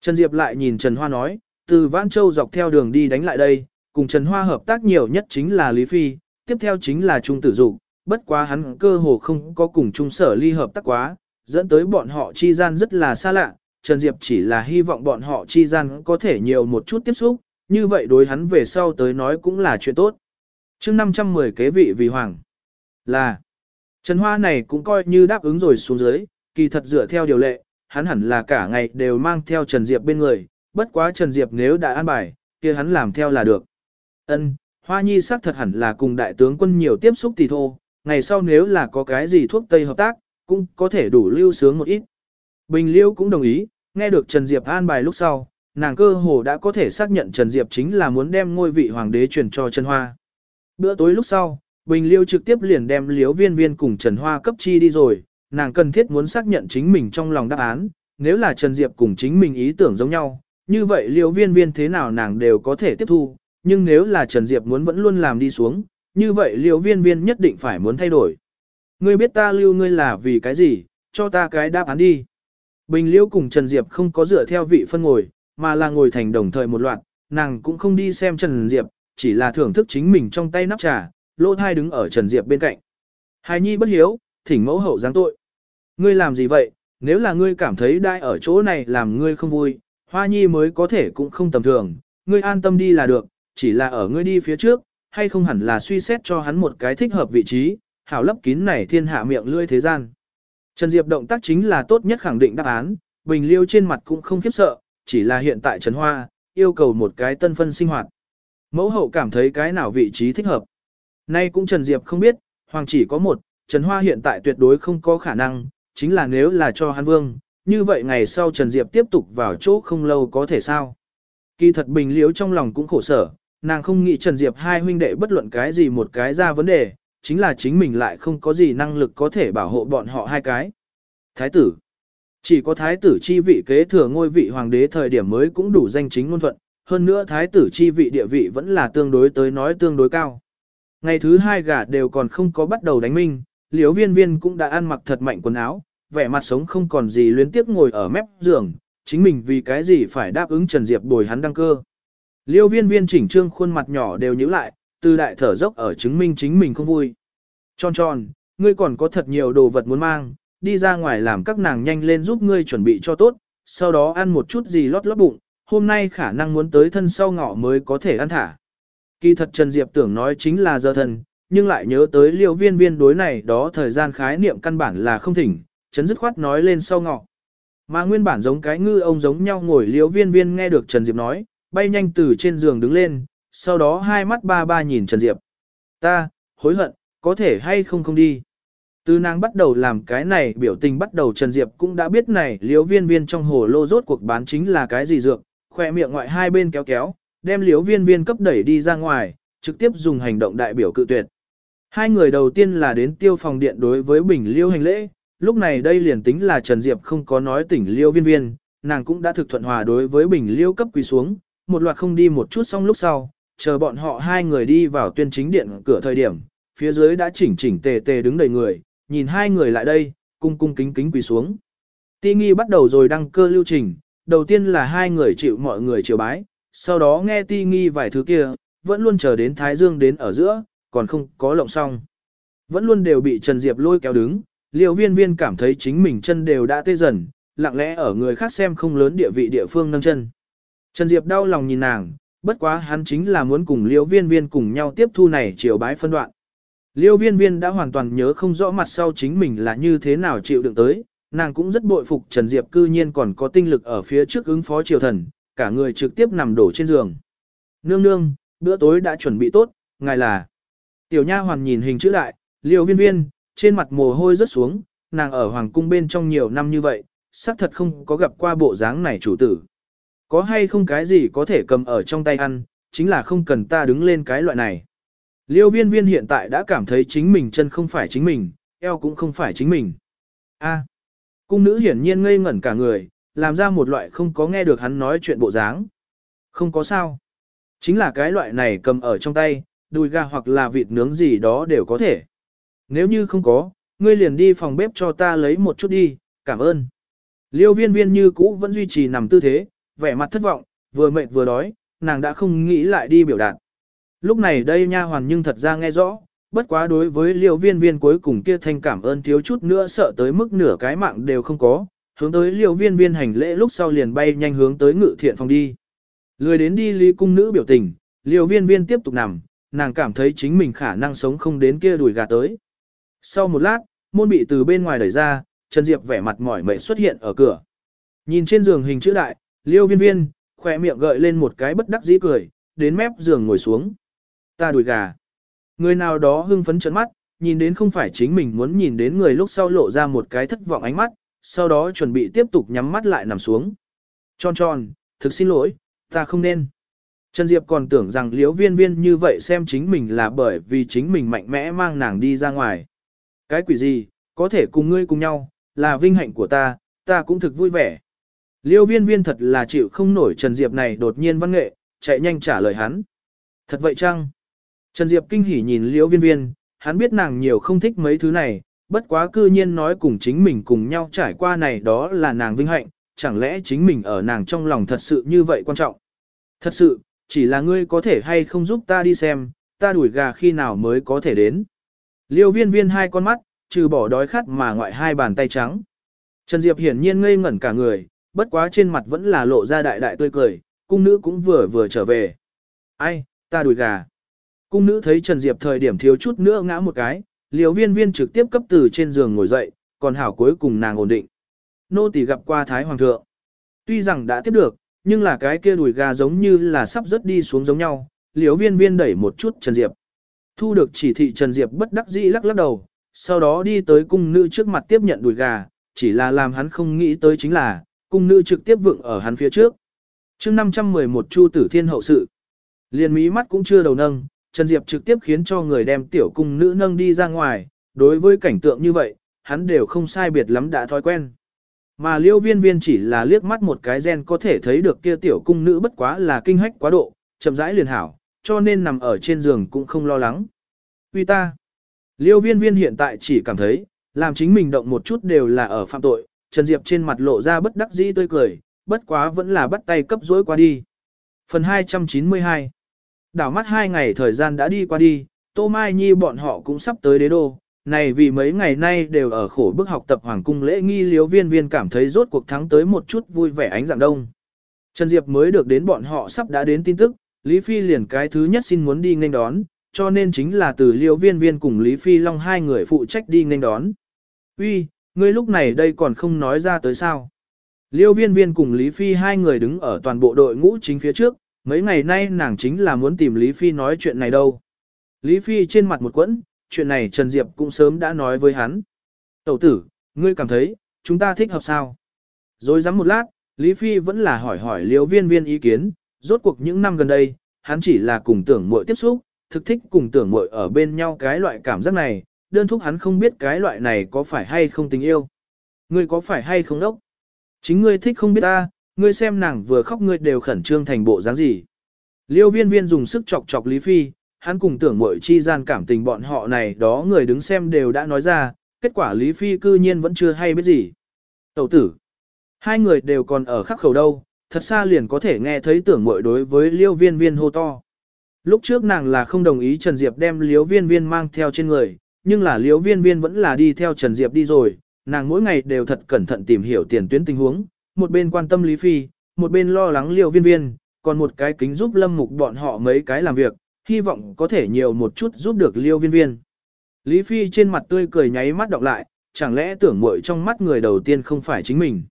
Trần Diệp lại nhìn Trần Hoa nói, từ Vãn Châu dọc theo đường đi đánh lại đây, cùng Trần Hoa hợp tác nhiều nhất chính là Lý Phi, tiếp theo chính là Trung Tử Dục, bất quá hắn cơ hồ không có cùng Trung Sở Ly hợp tác quá, dẫn tới bọn họ chi gian rất là xa lạ, Trần Diệp chỉ là hy vọng bọn họ chi gian có thể nhiều một chút tiếp xúc, như vậy đối hắn về sau tới nói cũng là chuyện tốt. chương 510 kế vị vì hoàng là Trần Hoa này cũng coi như đáp ứng rồi xuống dưới, kỳ thật dựa theo điều lệ, hắn hẳn là cả ngày đều mang theo Trần Diệp bên người, bất quá Trần Diệp nếu đã an bài, kia hắn làm theo là được. Ân, Hoa Nhi xác thật hẳn là cùng đại tướng quân nhiều tiếp xúc thì thô, ngày sau nếu là có cái gì thuốc tây hợp tác, cũng có thể đủ lưu sướng một ít. Bình Liêu cũng đồng ý, nghe được Trần Diệp an bài lúc sau, nàng cơ hồ đã có thể xác nhận Trần Diệp chính là muốn đem ngôi vị hoàng đế truyền cho Trần Hoa. Bữa tối lúc sau, Bình Liêu trực tiếp liền đem Liễu Viên Viên cùng Trần Hoa cấp chi đi rồi, nàng cần thiết muốn xác nhận chính mình trong lòng đáp án, nếu là Trần Diệp cùng chính mình ý tưởng giống nhau, như vậy Liễu Viên Viên thế nào nàng đều có thể tiếp thu, nhưng nếu là Trần Diệp muốn vẫn luôn làm đi xuống, như vậy Liễu Viên Viên nhất định phải muốn thay đổi. Ngươi biết ta lưu ngươi là vì cái gì, cho ta cái đáp án đi. Bình Liễu cùng Trần Diệp không có dựa theo vị phân ngồi, mà là ngồi thành đồng thời một loạt, nàng cũng không đi xem Trần Diệp, chỉ là thưởng thức chính mình trong tay nắp trà, lô thai đứng ở Trần Diệp bên cạnh. Hài nhi bất hiếu, thỉnh mẫu hậu giáng tội. Ngươi làm gì vậy, nếu là ngươi cảm thấy đai ở chỗ này làm ngươi không vui, hoa nhi mới có thể cũng không tầm thường, ngươi an tâm đi là được, chỉ là ở ngươi đi phía trước, hay không hẳn là suy xét cho hắn một cái thích hợp vị trí, hảo lấp kín này thiên hạ miệng lưỡi thế gian. Trần Diệp động tác chính là tốt nhất khẳng định đáp án, Bình Liêu trên mặt cũng không khiếp sợ, chỉ là hiện tại Trần Hoa, yêu cầu một cái tân phân sinh hoạt. Mẫu hậu cảm thấy cái nào vị trí thích hợp. Nay cũng Trần Diệp không biết, hoàng chỉ có một, Trần Hoa hiện tại tuyệt đối không có khả năng, chính là nếu là cho Hán vương, như vậy ngày sau Trần Diệp tiếp tục vào chỗ không lâu có thể sao. Kỳ thật bình Liêu trong lòng cũng khổ sở, nàng không nghĩ Trần Diệp hai huynh đệ bất luận cái gì một cái ra vấn đề, chính là chính mình lại không có gì năng lực có thể bảo hộ bọn họ hai cái. Thái tử Chỉ có thái tử chi vị kế thừa ngôi vị hoàng đế thời điểm mới cũng đủ danh chính ngôn thuận, hơn nữa thái tử chi vị địa vị vẫn là tương đối tới nói tương đối cao. Ngày thứ hai gà đều còn không có bắt đầu đánh minh, liếu viên viên cũng đã ăn mặc thật mạnh quần áo, vẻ mặt sống không còn gì luyến tiếp ngồi ở mép giường, chính mình vì cái gì phải đáp ứng Trần Diệp bồi hắn đăng cơ. Liêu viên viên chỉnh trương khuôn mặt nhỏ đều nhíu lại, từ đại thở dốc ở chứng minh chính mình không vui. Tròn tròn, ngươi còn có thật nhiều đồ vật muốn mang, đi ra ngoài làm các nàng nhanh lên giúp ngươi chuẩn bị cho tốt, sau đó ăn một chút gì lót lót bụng, hôm nay khả năng muốn tới thân sau ngọ mới có thể ăn thả. Kỳ thật Trần Diệp tưởng nói chính là giờ thần, nhưng lại nhớ tới liêu viên viên đối này đó thời gian khái niệm căn bản là không thỉnh, Chấn dứt khoát nói lên sau ngọ. Mà nguyên bản giống cái ngư ông giống nhau ngồi liêu viên viên nghe được Trần Diệp nói, bay nhanh từ trên giường đứng lên, sau đó hai mắt ba ba nhìn Trần Diệp. Ta, hối hận, có thể hay không không đi. Từ nàng bắt đầu làm cái này biểu tình bắt đầu Trần Diệp cũng đã biết này liếu viên viên trong hồ lô rốt cuộc bán chính là cái gì dược, khỏe miệng ngoại hai bên kéo kéo, đem liếu viên viên cấp đẩy đi ra ngoài, trực tiếp dùng hành động đại biểu cự tuyệt. Hai người đầu tiên là đến tiêu phòng điện đối với bình liêu hành lễ, lúc này đây liền tính là Trần Diệp không có nói tỉnh liêu viên viên, nàng cũng đã thực thuận hòa đối với bình liêu cấp quỳ xuống, một loạt không đi một chút xong lúc sau, chờ bọn họ hai người đi vào tuyên chính điện cửa thời điểm, phía dưới đã chỉnh chỉnh tề tề đứng đầy người, nhìn hai người lại đây, cung cung kính kính quỳ xuống. Ti nghi bắt đầu rồi đăng cơ lưu trình, đầu tiên là hai người chịu mọi người chiều bái, sau đó nghe ti nghi vài thứ kia, vẫn luôn chờ đến Thái Dương đến ở giữa, còn không có lộng xong. Vẫn luôn đều bị Trần Diệp lôi kéo đứng, liều viên viên cảm thấy chính mình chân đều đã tê dần, lặng lẽ ở người khác xem không lớn địa vị địa phương nâng chân. Trần Diệp đau lòng nhìn nàng, bất quá hắn chính là muốn cùng liêu viên viên cùng nhau tiếp thu này chiều bái phân đoạn. Liêu viên viên đã hoàn toàn nhớ không rõ mặt sau chính mình là như thế nào chịu đựng tới, nàng cũng rất bội phục Trần Diệp cư nhiên còn có tinh lực ở phía trước ứng phó triều thần, cả người trực tiếp nằm đổ trên giường. Nương nương, bữa tối đã chuẩn bị tốt, ngài là. Tiểu nha hoàn nhìn hình chữ đại, liêu viên viên, trên mặt mồ hôi rớt xuống, nàng ở hoàng cung bên trong nhiều năm như vậy, xác thật không có gặp qua bộ dáng này chủ tử. Có hay không cái gì có thể cầm ở trong tay ăn, chính là không cần ta đứng lên cái loại này. Liêu viên viên hiện tại đã cảm thấy chính mình chân không phải chính mình, eo cũng không phải chính mình. A. cung nữ hiển nhiên ngây ngẩn cả người, làm ra một loại không có nghe được hắn nói chuyện bộ dáng. Không có sao. Chính là cái loại này cầm ở trong tay, đùi gà hoặc là vịt nướng gì đó đều có thể. Nếu như không có, ngươi liền đi phòng bếp cho ta lấy một chút đi, cảm ơn. Liêu viên viên như cũ vẫn duy trì nằm tư thế, vẻ mặt thất vọng, vừa mệt vừa đói, nàng đã không nghĩ lại đi biểu đạt. Lúc này đây nha hoàn nhưng thật ra nghe rõ, bất quá đối với liêu viên viên cuối cùng kia thanh cảm ơn thiếu chút nữa sợ tới mức nửa cái mạng đều không có, hướng tới liêu viên viên hành lễ lúc sau liền bay nhanh hướng tới ngự thiện phòng đi. Lười đến đi lý cung nữ biểu tình, liêu viên viên tiếp tục nằm, nàng cảm thấy chính mình khả năng sống không đến kia đùi gà tới. Sau một lát, môn bị từ bên ngoài đẩy ra, Trần Diệp vẻ mặt mỏi mệt xuất hiện ở cửa. Nhìn trên giường hình chữ đại, liêu viên viên, khỏe miệng gợi lên một cái bất đắc dĩ cười, đến mép giường ngồi xuống. Ta đùi gà. Người nào đó hưng phấn chấn mắt, nhìn đến không phải chính mình muốn nhìn đến người lúc sau lộ ra một cái thất vọng ánh mắt, sau đó chuẩn bị tiếp tục nhắm mắt lại nằm xuống. Tròn tròn, thực xin lỗi, ta không nên. Trần Diệp còn tưởng rằng liễu viên viên như vậy xem chính mình là bởi vì chính mình mạnh mẽ mang nàng đi ra ngoài. Cái quỷ gì, có thể cùng ngươi cùng nhau, là vinh hạnh của ta, ta cũng thực vui vẻ. Liêu viên viên thật là chịu không nổi Trần Diệp này đột nhiên văn nghệ, chạy nhanh trả lời hắn. Thật vậy chăng? Trần Diệp kinh hỉ nhìn liêu viên viên, hắn biết nàng nhiều không thích mấy thứ này, bất quá cư nhiên nói cùng chính mình cùng nhau trải qua này đó là nàng vinh hạnh, chẳng lẽ chính mình ở nàng trong lòng thật sự như vậy quan trọng. Thật sự, chỉ là ngươi có thể hay không giúp ta đi xem, ta đuổi gà khi nào mới có thể đến. Liêu viên viên hai con mắt, trừ bỏ đói khát mà ngoại hai bàn tay trắng. Trần Diệp hiển nhiên ngây ngẩn cả người, bất quá trên mặt vẫn là lộ ra đại đại tươi cười, cung nữ cũng vừa vừa trở về. Ai, ta đuổi gà. Cung nữ thấy Trần Diệp thời điểm thiếu chút nữa ngã một cái, liều viên viên trực tiếp cấp từ trên giường ngồi dậy, còn hảo cuối cùng nàng ổn định. Nô tỳ gặp qua Thái Hoàng thượng. Tuy rằng đã tiếp được, nhưng là cái kia đùi gà giống như là sắp rớt đi xuống giống nhau, liều viên viên đẩy một chút Trần Diệp. Thu được chỉ thị Trần Diệp bất đắc dĩ lắc lắc đầu, sau đó đi tới cung nữ trước mặt tiếp nhận đùi gà, chỉ là làm hắn không nghĩ tới chính là, cung nữ trực tiếp vượng ở hắn phía trước. chương 511 Chu Tử Thiên hậu sự. Liền mí mắt cũng chưa đầu nâng, Trần Diệp trực tiếp khiến cho người đem tiểu cung nữ nâng đi ra ngoài, đối với cảnh tượng như vậy, hắn đều không sai biệt lắm đã thói quen. Mà liêu viên viên chỉ là liếc mắt một cái gen có thể thấy được kia tiểu cung nữ bất quá là kinh hách quá độ, chậm rãi liền hảo, cho nên nằm ở trên giường cũng không lo lắng. Vì ta, liêu viên viên hiện tại chỉ cảm thấy, làm chính mình động một chút đều là ở phạm tội, Trần Diệp trên mặt lộ ra bất đắc dĩ tươi cười, bất quá vẫn là bắt tay cấp dối qua đi. Phần 292 Đảo mắt hai ngày thời gian đã đi qua đi, Tô Mai Nhi bọn họ cũng sắp tới đế đô, này vì mấy ngày nay đều ở khổ bức học tập hoàng cung lễ nghi liếu viên viên cảm thấy rốt cuộc thắng tới một chút vui vẻ ánh dạng đông. Trần Diệp mới được đến bọn họ sắp đã đến tin tức, Lý Phi liền cái thứ nhất xin muốn đi nghênh đón, cho nên chính là từ liêu viên viên cùng Lý Phi Long hai người phụ trách đi nghênh đón. Uy, ngươi lúc này đây còn không nói ra tới sao. Liêu viên viên cùng Lý Phi hai người đứng ở toàn bộ đội ngũ chính phía trước, mấy ngày nay nàng chính là muốn tìm Lý Phi nói chuyện này đâu. Lý Phi trên mặt một quẫn, chuyện này Trần Diệp cũng sớm đã nói với hắn. Tẩu tử, ngươi cảm thấy, chúng ta thích hợp sao? Rồi dám một lát, Lý Phi vẫn là hỏi hỏi liêu viên viên ý kiến, rốt cuộc những năm gần đây, hắn chỉ là cùng tưởng muội tiếp xúc, thực thích cùng tưởng muội ở bên nhau cái loại cảm giác này, đơn thúc hắn không biết cái loại này có phải hay không tình yêu. Ngươi có phải hay không đốc? Chính ngươi thích không biết ta, ngươi xem nàng vừa khóc ngươi đều khẩn trương thành bộ dáng gì. Liêu viên viên dùng sức chọc chọc Lý Phi, hắn cùng tưởng mội chi gian cảm tình bọn họ này đó người đứng xem đều đã nói ra, kết quả Lý Phi cư nhiên vẫn chưa hay biết gì. Tẩu tử, hai người đều còn ở khắc khẩu đâu, thật xa liền có thể nghe thấy tưởng mội đối với liêu viên viên hô to. Lúc trước nàng là không đồng ý Trần Diệp đem liêu viên viên mang theo trên người, nhưng là liêu viên viên vẫn là đi theo Trần Diệp đi rồi, nàng mỗi ngày đều thật cẩn thận tìm hiểu tiền tuyến tình huống, một bên quan tâm Lý Phi, một bên lo lắng liêu viên viên, còn một cái kính giúp lâm mục bọn họ mấy cái làm việc, hy vọng có thể nhiều một chút giúp được liêu viên viên. Lý Phi trên mặt tươi cười nháy mắt đọc lại, chẳng lẽ tưởng muội trong mắt người đầu tiên không phải chính mình.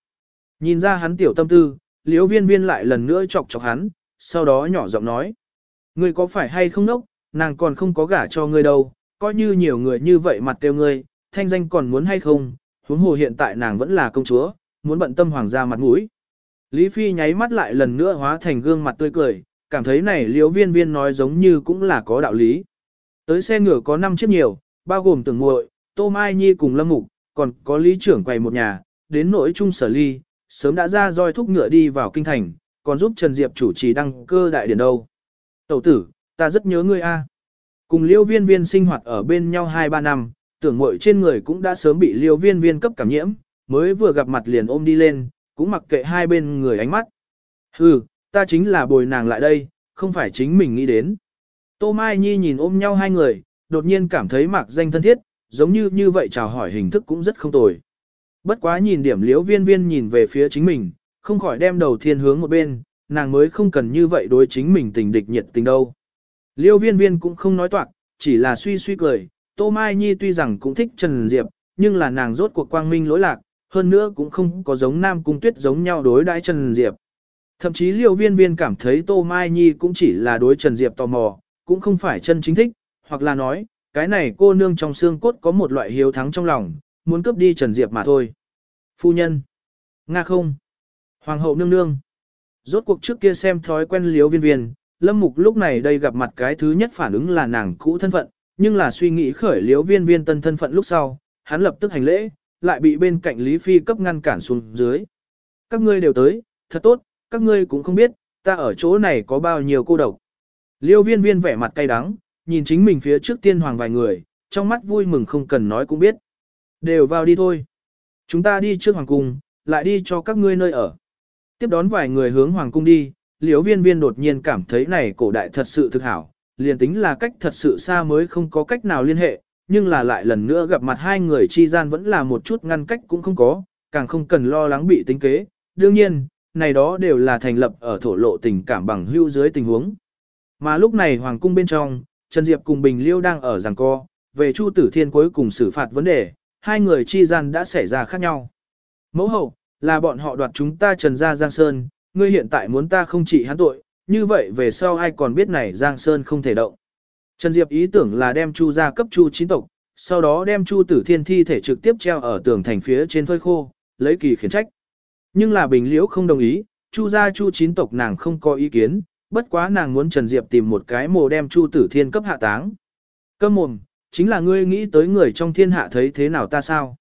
Nhìn ra hắn tiểu tâm tư, liêu viên viên lại lần nữa chọc chọc hắn, sau đó nhỏ giọng nói. Ngươi có phải hay không nốc, nàng còn không có gả cho ngươi đâu, coi như nhiều người như vậy mặt tiêu ngươi, thanh danh còn muốn hay không, huống hồ hiện tại nàng vẫn là công chúa, muốn bận tâm hoàng gia mặt mũi. Lý Phi nháy mắt lại lần nữa hóa thành gương mặt tươi cười, cảm thấy này liễu viên viên nói giống như cũng là có đạo lý. Tới xe ngựa có 5 chiếc nhiều, bao gồm tưởng muội, Tô Mai Nhi cùng Lâm Mục, còn có lý trưởng quầy một nhà, đến nỗi trung sở ly, sớm đã ra roi thúc ngựa đi vào kinh thành, còn giúp Trần Diệp chủ trì đăng cơ đại điển đâu. Tẩu tử, ta rất nhớ ngươi a. Cùng liêu viên viên sinh hoạt ở bên nhau 2-3 năm, tưởng muội trên người cũng đã sớm bị liêu viên viên cấp cảm nhiễm, mới vừa gặp mặt liền ôm đi lên, cũng mặc kệ hai bên người ánh mắt. Hừ, ta chính là bồi nàng lại đây, không phải chính mình nghĩ đến. Tô Mai Nhi nhìn ôm nhau hai người, đột nhiên cảm thấy mạc danh thân thiết, giống như như vậy chào hỏi hình thức cũng rất không tồi. Bất quá nhìn điểm liễu viên viên nhìn về phía chính mình, không khỏi đem đầu thiên hướng một bên, nàng mới không cần như vậy đối chính mình tình địch nhiệt tình đâu. Liêu viên viên cũng không nói toạc, chỉ là suy suy cười, Tô Mai Nhi tuy rằng cũng thích Trần Diệp, nhưng là nàng rốt cuộc quang minh lỗi lạc, hơn nữa cũng không có giống Nam Cung Tuyết giống nhau đối đãi Trần Diệp. Thậm chí Liêu Viên Viên cảm thấy Tô Mai Nhi cũng chỉ là đối Trần Diệp tò mò, cũng không phải chân chính thích, hoặc là nói, cái này cô nương trong xương cốt có một loại hiếu thắng trong lòng, muốn cướp đi Trần Diệp mà thôi. Phu nhân. Nga không. Hoàng hậu nương nương. Rốt cuộc trước kia xem thói quen Liêu Viên Viên, Lâm Mục lúc này đây gặp mặt cái thứ nhất phản ứng là nàng cũ thân phận, nhưng là suy nghĩ khởi Liêu Viên Viên tân thân phận lúc sau, hắn lập tức hành lễ, lại bị bên cạnh Lý Phi cấp ngăn cản xuống dưới. Các ngươi đều tới, thật tốt, các ngươi cũng không biết, ta ở chỗ này có bao nhiêu cô độc. Liêu viên viên vẻ mặt cay đắng, nhìn chính mình phía trước tiên hoàng vài người, trong mắt vui mừng không cần nói cũng biết. Đều vào đi thôi. Chúng ta đi trước hoàng cung, lại đi cho các ngươi nơi ở. Tiếp đón vài người hướng hoàng cung đi, liêu viên viên đột nhiên cảm thấy này cổ đại thật sự thực hảo, liền tính là cách thật sự xa mới không có cách nào liên hệ, nhưng là lại lần nữa gặp mặt hai người chi gian vẫn là một chút ngăn cách cũng không có, càng không cần lo lắng bị tính kế. Đương nhiên, này đó đều là thành lập ở thổ lộ tình cảm bằng hưu dưới tình huống. Mà lúc này Hoàng cung bên trong, Trần Diệp cùng Bình Liêu đang ở giằng co, về Chu Tử Thiên cuối cùng xử phạt vấn đề, hai người chi gian đã xảy ra khác nhau. Mẫu hậu, là bọn họ đoạt chúng ta Trần gia Giang Sơn, ngươi hiện tại muốn ta không trị hắn tội, như vậy về sau ai còn biết này Giang Sơn không thể động. Trần Diệp ý tưởng là đem Chu gia cấp Chu chín tộc, sau đó đem Chu Tử Thiên thi thể trực tiếp treo ở tường thành phía trên phơi khô, lấy kỳ khiển trách. Nhưng là Bình Liễu không đồng ý, Chu gia Chu chín tộc nàng không có ý kiến, bất quá nàng muốn Trần Diệp tìm một cái mồ đem Chu Tử Thiên cấp hạ táng. Câm mồm, chính là ngươi nghĩ tới người trong thiên hạ thấy thế nào ta sao?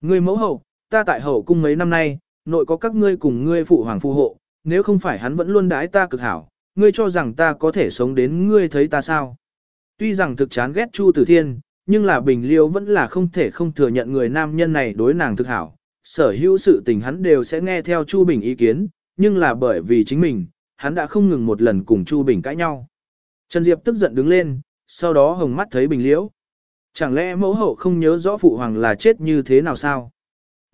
Ngươi mẫu hậu, ta tại hậu cung mấy năm nay, nội có các ngươi cùng ngươi phụ hoàng phù hộ, nếu không phải hắn vẫn luôn đái ta cực hảo, ngươi cho rằng ta có thể sống đến ngươi thấy ta sao? Tuy rằng thực chán ghét Chu Tử Thiên, nhưng là Bình Liêu vẫn là không thể không thừa nhận người nam nhân này đối nàng thực hảo. Sở hữu sự tình hắn đều sẽ nghe theo Chu Bình ý kiến, nhưng là bởi vì chính mình, hắn đã không ngừng một lần cùng Chu Bình cãi nhau. Trần Diệp tức giận đứng lên, sau đó hồng mắt thấy Bình Liễu. Chẳng lẽ mẫu hậu không nhớ rõ phụ hoàng là chết như thế nào sao?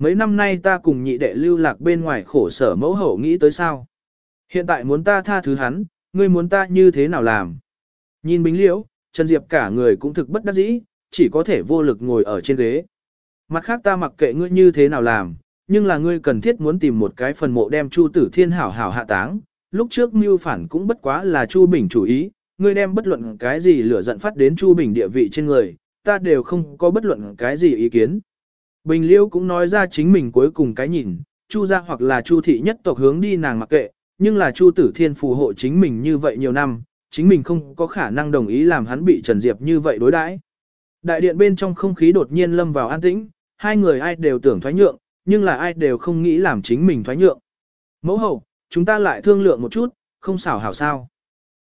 Mấy năm nay ta cùng nhị đệ lưu lạc bên ngoài khổ sở mẫu hậu nghĩ tới sao? Hiện tại muốn ta tha thứ hắn, ngươi muốn ta như thế nào làm? Nhìn Bính Liễu, Trần Diệp cả người cũng thực bất đắc dĩ, chỉ có thể vô lực ngồi ở trên ghế. Mặt khác ta mặc kệ ngươi như thế nào làm, nhưng là ngươi cần thiết muốn tìm một cái phần mộ đem Chu Tử Thiên hảo hảo hạ táng. Lúc trước mưu phản cũng bất quá là Chu Bình chủ ý, ngươi đem bất luận cái gì lửa giận phát đến Chu Bình địa vị trên người, ta đều không có bất luận cái gì ý kiến. Bình Liêu cũng nói ra chính mình cuối cùng cái nhìn, Chu gia hoặc là Chu thị nhất tộc hướng đi nàng mặc kệ, nhưng là Chu Tử Thiên phù hộ chính mình như vậy nhiều năm, chính mình không có khả năng đồng ý làm hắn bị Trần Diệp như vậy đối đãi. Đại điện bên trong không khí đột nhiên lâm vào an tĩnh, hai người ai đều tưởng thoái nhượng, nhưng là ai đều không nghĩ làm chính mình thoái nhượng. Mẫu hậu, chúng ta lại thương lượng một chút, không xảo hảo sao.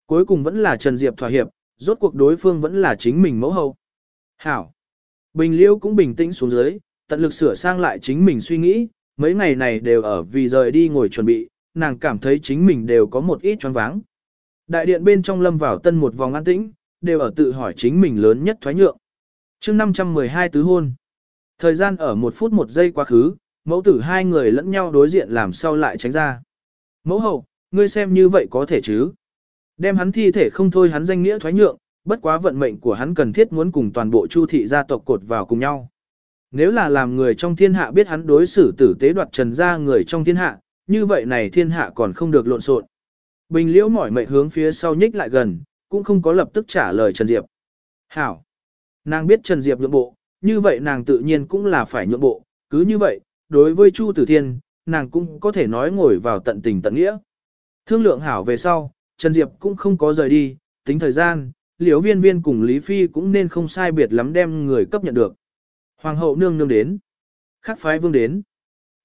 Cuối cùng vẫn là Trần Diệp thỏa hiệp, rốt cuộc đối phương vẫn là chính mình mẫu hậu. Hảo. Bình Liêu cũng bình tĩnh xuống dưới, tận lực sửa sang lại chính mình suy nghĩ, mấy ngày này đều ở vì rời đi ngồi chuẩn bị, nàng cảm thấy chính mình đều có một ít choáng váng. Đại điện bên trong lâm vào tân một vòng an tĩnh, đều ở tự hỏi chính mình lớn nhất thoái nhượng. chương 512 tứ hôn. Thời gian ở một phút một giây quá khứ, mẫu tử hai người lẫn nhau đối diện làm sao lại tránh ra. Mẫu hậu, ngươi xem như vậy có thể chứ. Đem hắn thi thể không thôi hắn danh nghĩa thoái nhượng, bất quá vận mệnh của hắn cần thiết muốn cùng toàn bộ chu thị gia tộc cột vào cùng nhau. Nếu là làm người trong thiên hạ biết hắn đối xử tử tế đoạt trần ra người trong thiên hạ, như vậy này thiên hạ còn không được lộn xộn. Bình liễu mỏi mệt hướng phía sau nhích lại gần, cũng không có lập tức trả lời Trần Diệp. Hảo! Nàng biết Trần Diệp nhượng bộ, như vậy nàng tự nhiên cũng là phải nhượng bộ, cứ như vậy, đối với Chu Tử Thiên, nàng cũng có thể nói ngồi vào tận tình tận nghĩa. Thương lượng hảo về sau, Trần Diệp cũng không có rời đi, tính thời gian, liễu viên viên cùng Lý Phi cũng nên không sai biệt lắm đem người cấp nhận được. Hoàng hậu nương nương đến. Khắc phái vương đến.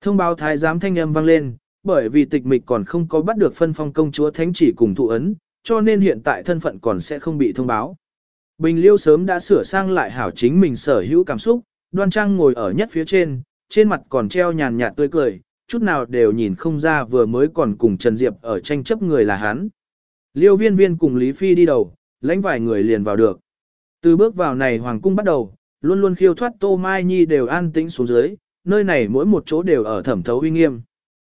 Thông báo thái giám thanh âm vang lên, bởi vì tịch mịch còn không có bắt được phân phong công chúa thánh chỉ cùng thụ ấn, cho nên hiện tại thân phận còn sẽ không bị thông báo. Bình Liêu sớm đã sửa sang lại hảo chính mình sở hữu cảm xúc, đoan trang ngồi ở nhất phía trên, trên mặt còn treo nhàn nhạt tươi cười, chút nào đều nhìn không ra vừa mới còn cùng Trần Diệp ở tranh chấp người là hắn. Liêu viên viên cùng Lý Phi đi đầu, lãnh vài người liền vào được. Từ bước vào này hoàng cung bắt đầu, luôn luôn khiêu thoát Tô Mai Nhi đều an tĩnh xuống dưới, nơi này mỗi một chỗ đều ở thẩm thấu uy nghiêm.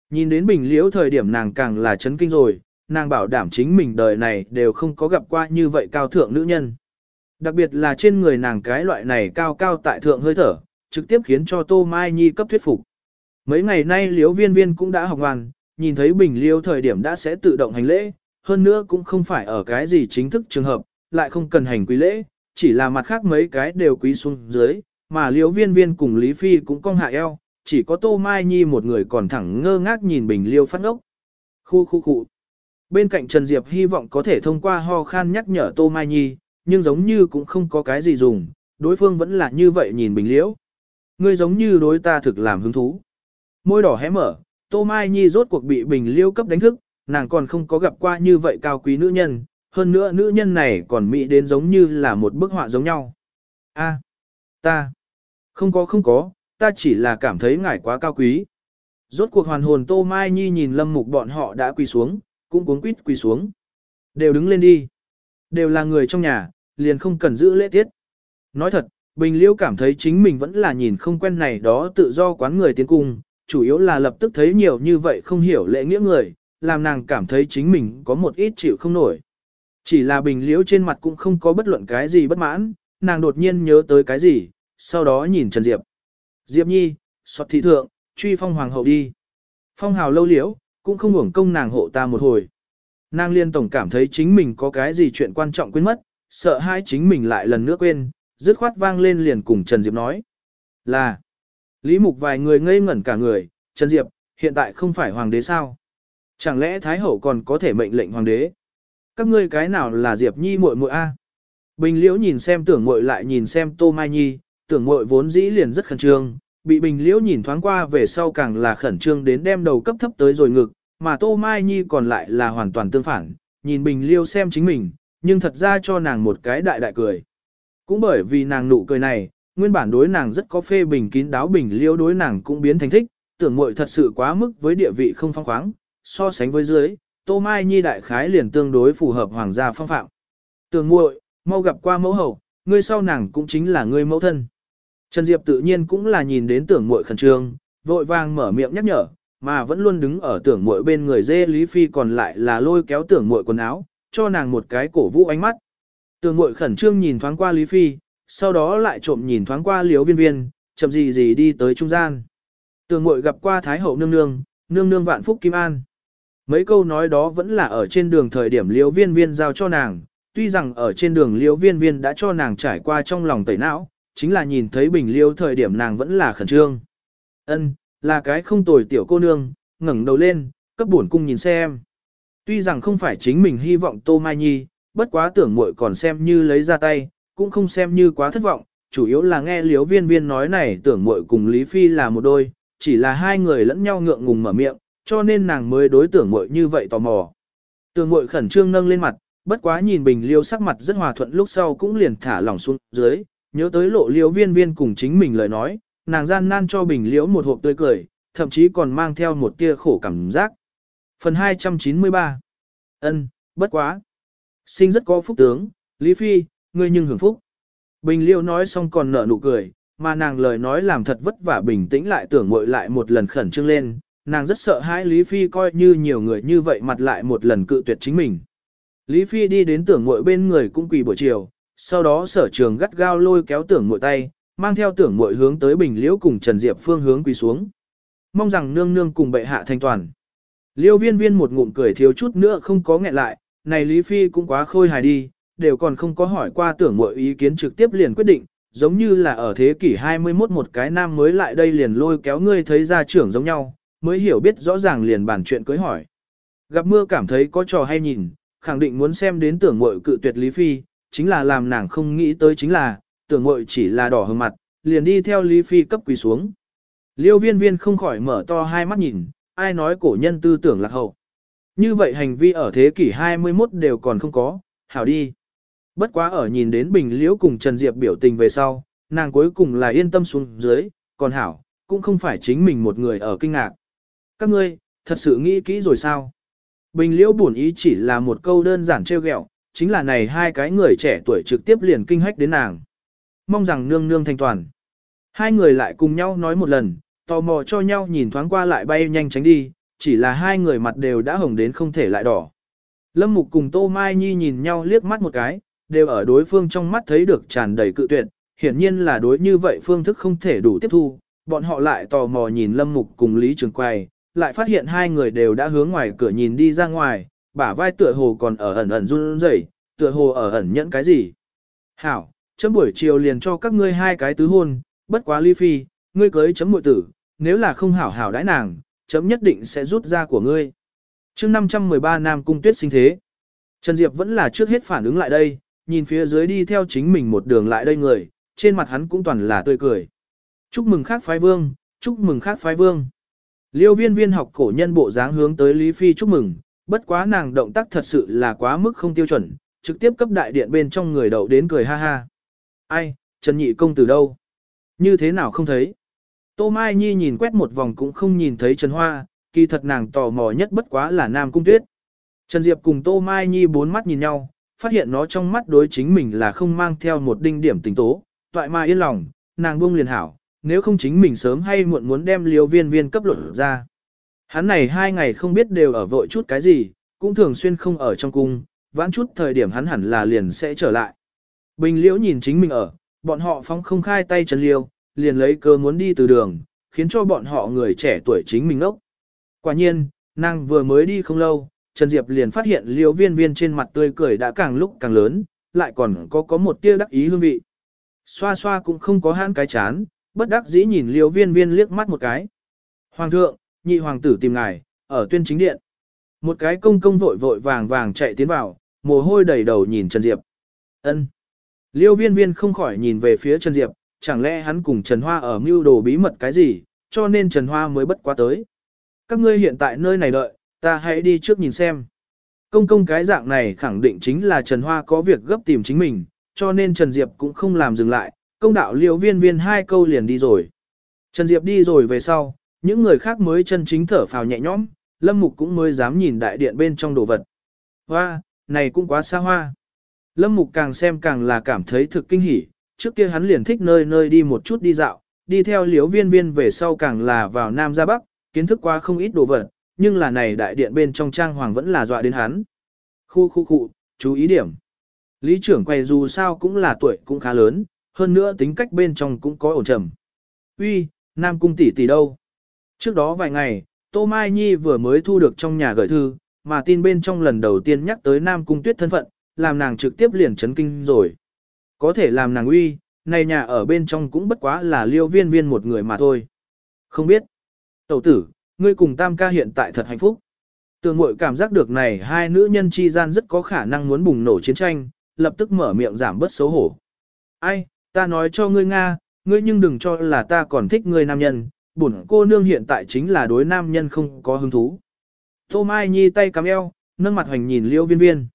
Nhìn đến bình liễu thời điểm nàng càng là chấn kinh rồi, nàng bảo đảm chính mình đời này đều không có gặp qua như vậy cao thượng nữ nhân. Đặc biệt là trên người nàng cái loại này cao cao tại thượng hơi thở, trực tiếp khiến cho Tô Mai Nhi cấp thuyết phục. Mấy ngày nay liễu viên viên cũng đã học ngoan, nhìn thấy bình liễu thời điểm đã sẽ tự động hành lễ, hơn nữa cũng không phải ở cái gì chính thức trường hợp, lại không cần hành quý lễ, chỉ là mặt khác mấy cái đều quý xuống dưới, mà liễu viên viên cùng Lý Phi cũng cong hạ eo, chỉ có Tô Mai Nhi một người còn thẳng ngơ ngác nhìn bình liêu phát ngốc. Khu khu khu. Bên cạnh Trần Diệp hy vọng có thể thông qua ho khan nhắc nhở Tô Mai Nhi, nhưng giống như cũng không có cái gì dùng, đối phương vẫn là như vậy nhìn bình liễu. Ngươi giống như đối ta thực làm hứng thú. Môi đỏ hé mở, Tô Mai Nhi rốt cuộc bị bình liêu cấp đánh thức, nàng còn không có gặp qua như vậy cao quý nữ nhân, hơn nữa nữ nhân này còn mỹ đến giống như là một bức họa giống nhau. A, ta, không có không có, ta chỉ là cảm thấy ngài quá cao quý. Rốt cuộc hoàn hồn Tô Mai Nhi nhìn lâm mục bọn họ đã quỳ xuống, cũng cuống quýt quỳ xuống. Đều đứng lên đi. Đều là người trong nhà, liền không cần giữ lễ tiết. Nói thật, Bình Liêu cảm thấy chính mình vẫn là nhìn không quen này đó tự do quán người tiến cung, chủ yếu là lập tức thấy nhiều như vậy không hiểu lễ nghĩa người, làm nàng cảm thấy chính mình có một ít chịu không nổi. Chỉ là Bình Liễu trên mặt cũng không có bất luận cái gì bất mãn, nàng đột nhiên nhớ tới cái gì, sau đó nhìn Trần Diệp. Diệp Nhi, xót thị thượng, truy phong hoàng hậu đi. Phong hào lâu liễu, cũng không hưởng công nàng hộ ta một hồi. Nàng liên tổng cảm thấy chính mình có cái gì chuyện quan trọng quên mất, sợ hai chính mình lại lần nữa quên, dứt khoát vang lên liền cùng Trần Diệp nói. Là, Lý Mục vài người ngây ngẩn cả người, Trần Diệp, hiện tại không phải hoàng đế sao? Chẳng lẽ Thái Hậu còn có thể mệnh lệnh hoàng đế? Các ngươi cái nào là Diệp Nhi muội muội a? Bình Liễu nhìn xem tưởng muội lại nhìn xem Tô Mai Nhi, tưởng muội vốn dĩ liền rất khẩn trương, bị Bình Liễu nhìn thoáng qua về sau càng là khẩn trương đến đem đầu cấp thấp tới rồi ngực, mà Tô Mai Nhi còn lại là hoàn toàn tương phản, nhìn Bình Liễu xem chính mình, nhưng thật ra cho nàng một cái đại đại cười. Cũng bởi vì nàng nụ cười này, nguyên bản đối nàng rất có phê bình kín đáo Bình Liễu đối nàng cũng biến thành thích, tưởng muội thật sự quá mức với địa vị không phong khoáng, so sánh với dưới, Tô Mai Nhi đại khái liền tương đối phù hợp hoàng gia phong phạm. Tưởng muội, mau gặp qua mẫu hậu, ngươi sau nàng cũng chính là ngươi mẫu thân. Trần Diệp tự nhiên cũng là nhìn đến tưởng muội khẩn trương, vội vàng mở miệng nhắc nhở, mà vẫn luôn đứng ở tưởng muội bên người dê Lý Phi còn lại là lôi kéo tưởng muội quần áo, cho nàng một cái cổ vũ ánh mắt. Tưởng muội khẩn trương nhìn thoáng qua Lý Phi, sau đó lại trộm nhìn thoáng qua Liễu Viên Viên, chậm gì gì đi tới trung gian. Tưởng muội gặp qua Thái hậu nương nương, nương nương vạn phúc kim an. Mấy câu nói đó vẫn là ở trên đường thời điểm Liễu Viên Viên giao cho nàng, tuy rằng ở trên đường Liễu Viên Viên đã cho nàng trải qua trong lòng tẩy não, chính là nhìn thấy bình liễu thời điểm nàng vẫn là khẩn trương. Ân, là cái không tồi tiểu cô nương, ngẩng đầu lên, cấp buồn cung nhìn xem. Tuy rằng không phải chính mình hy vọng Tô Mai Nhi, bất quá tưởng muội còn xem như lấy ra tay, cũng không xem như quá thất vọng, chủ yếu là nghe liếu viên viên nói này tưởng muội cùng Lý Phi là một đôi, chỉ là hai người lẫn nhau ngượng ngùng mở miệng, cho nên nàng mới đối tưởng muội như vậy tò mò. Tưởng muội khẩn trương nâng lên mặt, bất quá nhìn bình liêu sắc mặt rất hòa thuận lúc sau cũng liền thả lỏng xuống dưới, nhớ tới lộ liêu viên viên cùng chính mình lời nói, nàng gian nan cho bình liễu một hộp tươi cười, thậm chí còn mang theo một tia khổ cảm giác. Phần 293 ân bất quá. Sinh rất có phúc tướng, Lý Phi, ngươi nhưng hưởng phúc. Bình liêu nói xong còn nở nụ cười, mà nàng lời nói làm thật vất vả bình tĩnh lại tưởng ngội lại một lần khẩn trương lên, nàng rất sợ hãi Lý Phi coi như nhiều người như vậy mặt lại một lần cự tuyệt chính mình. Lý Phi đi đến tưởng muội bên người cũng quỳ buổi chiều, sau đó sở trường gắt gao lôi kéo tưởng muội tay, mang theo tưởng muội hướng tới bình liễu cùng Trần Diệp phương hướng quỳ xuống. Mong rằng nương nương cùng bệ hạ thanh toàn. Liêu viên viên một ngụm cười thiếu chút nữa không có nghẹn lại, này Lý Phi cũng quá khôi hài đi, đều còn không có hỏi qua tưởng ngội ý kiến trực tiếp liền quyết định, giống như là ở thế kỷ 21 một cái nam mới lại đây liền lôi kéo ngươi thấy ra trưởng giống nhau, mới hiểu biết rõ ràng liền bàn chuyện cưới hỏi. Gặp mưa cảm thấy có trò hay nhìn, khẳng định muốn xem đến tưởng mội cự tuyệt Lý Phi, chính là làm nàng không nghĩ tới chính là, tưởng mội chỉ là đỏ hương mặt, liền đi theo Lý Phi cấp quỳ xuống. Liêu viên viên không khỏi mở to hai mắt nhìn, ai nói cổ nhân tư tưởng lạc hậu. Như vậy hành vi ở thế kỷ 21 đều còn không có, hảo đi. Bất quá ở nhìn đến Bình Liễu cùng Trần Diệp biểu tình về sau, nàng cuối cùng là yên tâm xuống dưới, còn hảo, cũng không phải chính mình một người ở kinh ngạc. Các ngươi, thật sự nghĩ kỹ rồi sao? Bình Liễu buồn ý chỉ là một câu đơn giản trêu ghẹo, chính là này hai cái người trẻ tuổi trực tiếp liền kinh hách đến nàng. Mong rằng nương nương thanh toàn. Hai người lại cùng nhau nói một lần, tò mò cho nhau nhìn thoáng qua lại bay nhanh tránh đi, chỉ là hai người mặt đều đã hồng đến không thể lại đỏ. Lâm Mục cùng Tô Mai Nhi nhìn nhau liếc mắt một cái, đều ở đối phương trong mắt thấy được tràn đầy cự tuyệt, hiển nhiên là đối như vậy phương thức không thể đủ tiếp thu, bọn họ lại tò mò nhìn Lâm Mục cùng Lý Trường Quay, lại phát hiện hai người đều đã hướng ngoài cửa nhìn đi ra ngoài, bả vai tựa hồ còn ở ẩn ẩn run rẩy, tựa hồ ở ẩn nhẫn cái gì. Hảo, chấm buổi chiều liền cho các ngươi hai cái tứ hôn, bất quá ly phi, ngươi cưới chấm muội tử, nếu là không hảo hảo đãi nàng, chấm nhất định sẽ rút ra của ngươi. chương 513 Nam Cung Tuyết sinh thế. Trần Diệp vẫn là trước hết phản ứng lại đây, nhìn phía dưới đi theo chính mình một đường lại đây người, trên mặt hắn cũng toàn là tươi cười. Chúc mừng khác phái vương, chúc mừng khác phái vương. Liêu viên viên học cổ nhân bộ dáng hướng tới Lý Phi chúc mừng, bất quá nàng động tác thật sự là quá mức không tiêu chuẩn, trực tiếp cấp đại điện bên trong người đậu đến cười ha ha. Ai, Trần Nhị Công từ đâu? Như thế nào không thấy? Tô Mai Nhi nhìn quét một vòng cũng không nhìn thấy Trần Hoa, kỳ thật nàng tò mò nhất bất quá là Nam Cung Tuyết. Trần Diệp cùng Tô Mai Nhi bốn mắt nhìn nhau, phát hiện nó trong mắt đối chính mình là không mang theo một đinh điểm tình tố, toại mà yên lòng, nàng buông liền hảo, nếu không chính mình sớm hay muộn muốn đem liều viên viên cấp luận ra. Hắn này hai ngày không biết đều ở vội chút cái gì, cũng thường xuyên không ở trong cung, vãn chút thời điểm hắn hẳn là liền sẽ trở lại. Bình liễu nhìn chính mình ở, bọn họ phóng không khai tay chân Liêu, liền lấy cơ muốn đi từ đường, khiến cho bọn họ người trẻ tuổi chính mình ốc. Quả nhiên, nàng vừa mới đi không lâu, Trần Diệp liền phát hiện liêu viên viên trên mặt tươi cười đã càng lúc càng lớn, lại còn có có một tia đắc ý hương vị. Xoa xoa cũng không có hãn cái chán, bất đắc dĩ nhìn liêu viên viên liếc mắt một cái. Hoàng thượng, nhị hoàng tử tìm ngài, ở tuyên chính điện. Một cái công công vội vội vàng vàng chạy tiến vào, mồ hôi đầy đầu nhìn Trần Diệp. ân Liêu viên viên không khỏi nhìn về phía Trần Diệp, chẳng lẽ hắn cùng Trần Hoa ở mưu đồ bí mật cái gì, cho nên Trần Hoa mới bất quá tới. Các ngươi hiện tại nơi này đợi, ta hãy đi trước nhìn xem. Công công cái dạng này khẳng định chính là Trần Hoa có việc gấp tìm chính mình, cho nên Trần Diệp cũng không làm dừng lại, công đạo liễu viên viên hai câu liền đi rồi. Trần Diệp đi rồi về sau, những người khác mới chân chính thở phào nhẹ nhõm, Lâm Mục cũng mới dám nhìn đại điện bên trong đồ vật. Hoa, này cũng quá xa hoa. Lâm Mục càng xem càng là cảm thấy thực kinh hỉ, trước kia hắn liền thích nơi nơi đi một chút đi dạo, đi theo liễu viên viên về sau càng là vào Nam ra Bắc, kiến thức qua không ít đồ vật, nhưng là này đại điện bên trong trang hoàng vẫn là dọa đến hắn. Khu khu khu, chú ý điểm. Lý trưởng quay dù sao cũng là tuổi cũng khá lớn, hơn nữa tính cách bên trong cũng có ổn trầm. Uy, Nam cung tỷ tỷ đâu? Trước đó vài ngày, Tô Mai Nhi vừa mới thu được trong nhà gửi thư, mà tin bên trong lần đầu tiên nhắc tới Nam cung tuyết thân phận, làm nàng trực tiếp liền chấn kinh rồi. Có thể làm nàng uy, này nhà ở bên trong cũng bất quá là liêu viên viên một người mà thôi. Không biết. Tẩu tử, ngươi cùng tam ca hiện tại thật hạnh phúc. Tường mội cảm giác được này hai nữ nhân chi gian rất có khả năng muốn bùng nổ chiến tranh, lập tức mở miệng giảm bớt xấu hổ. Ai, ta nói cho ngươi Nga, ngươi nhưng đừng cho là ta còn thích ngươi nam nhân, bổn cô nương hiện tại chính là đối nam nhân không có hứng thú. Tô Mai Nhi tay cắm eo, nâng mặt hoành nhìn liêu viên viên.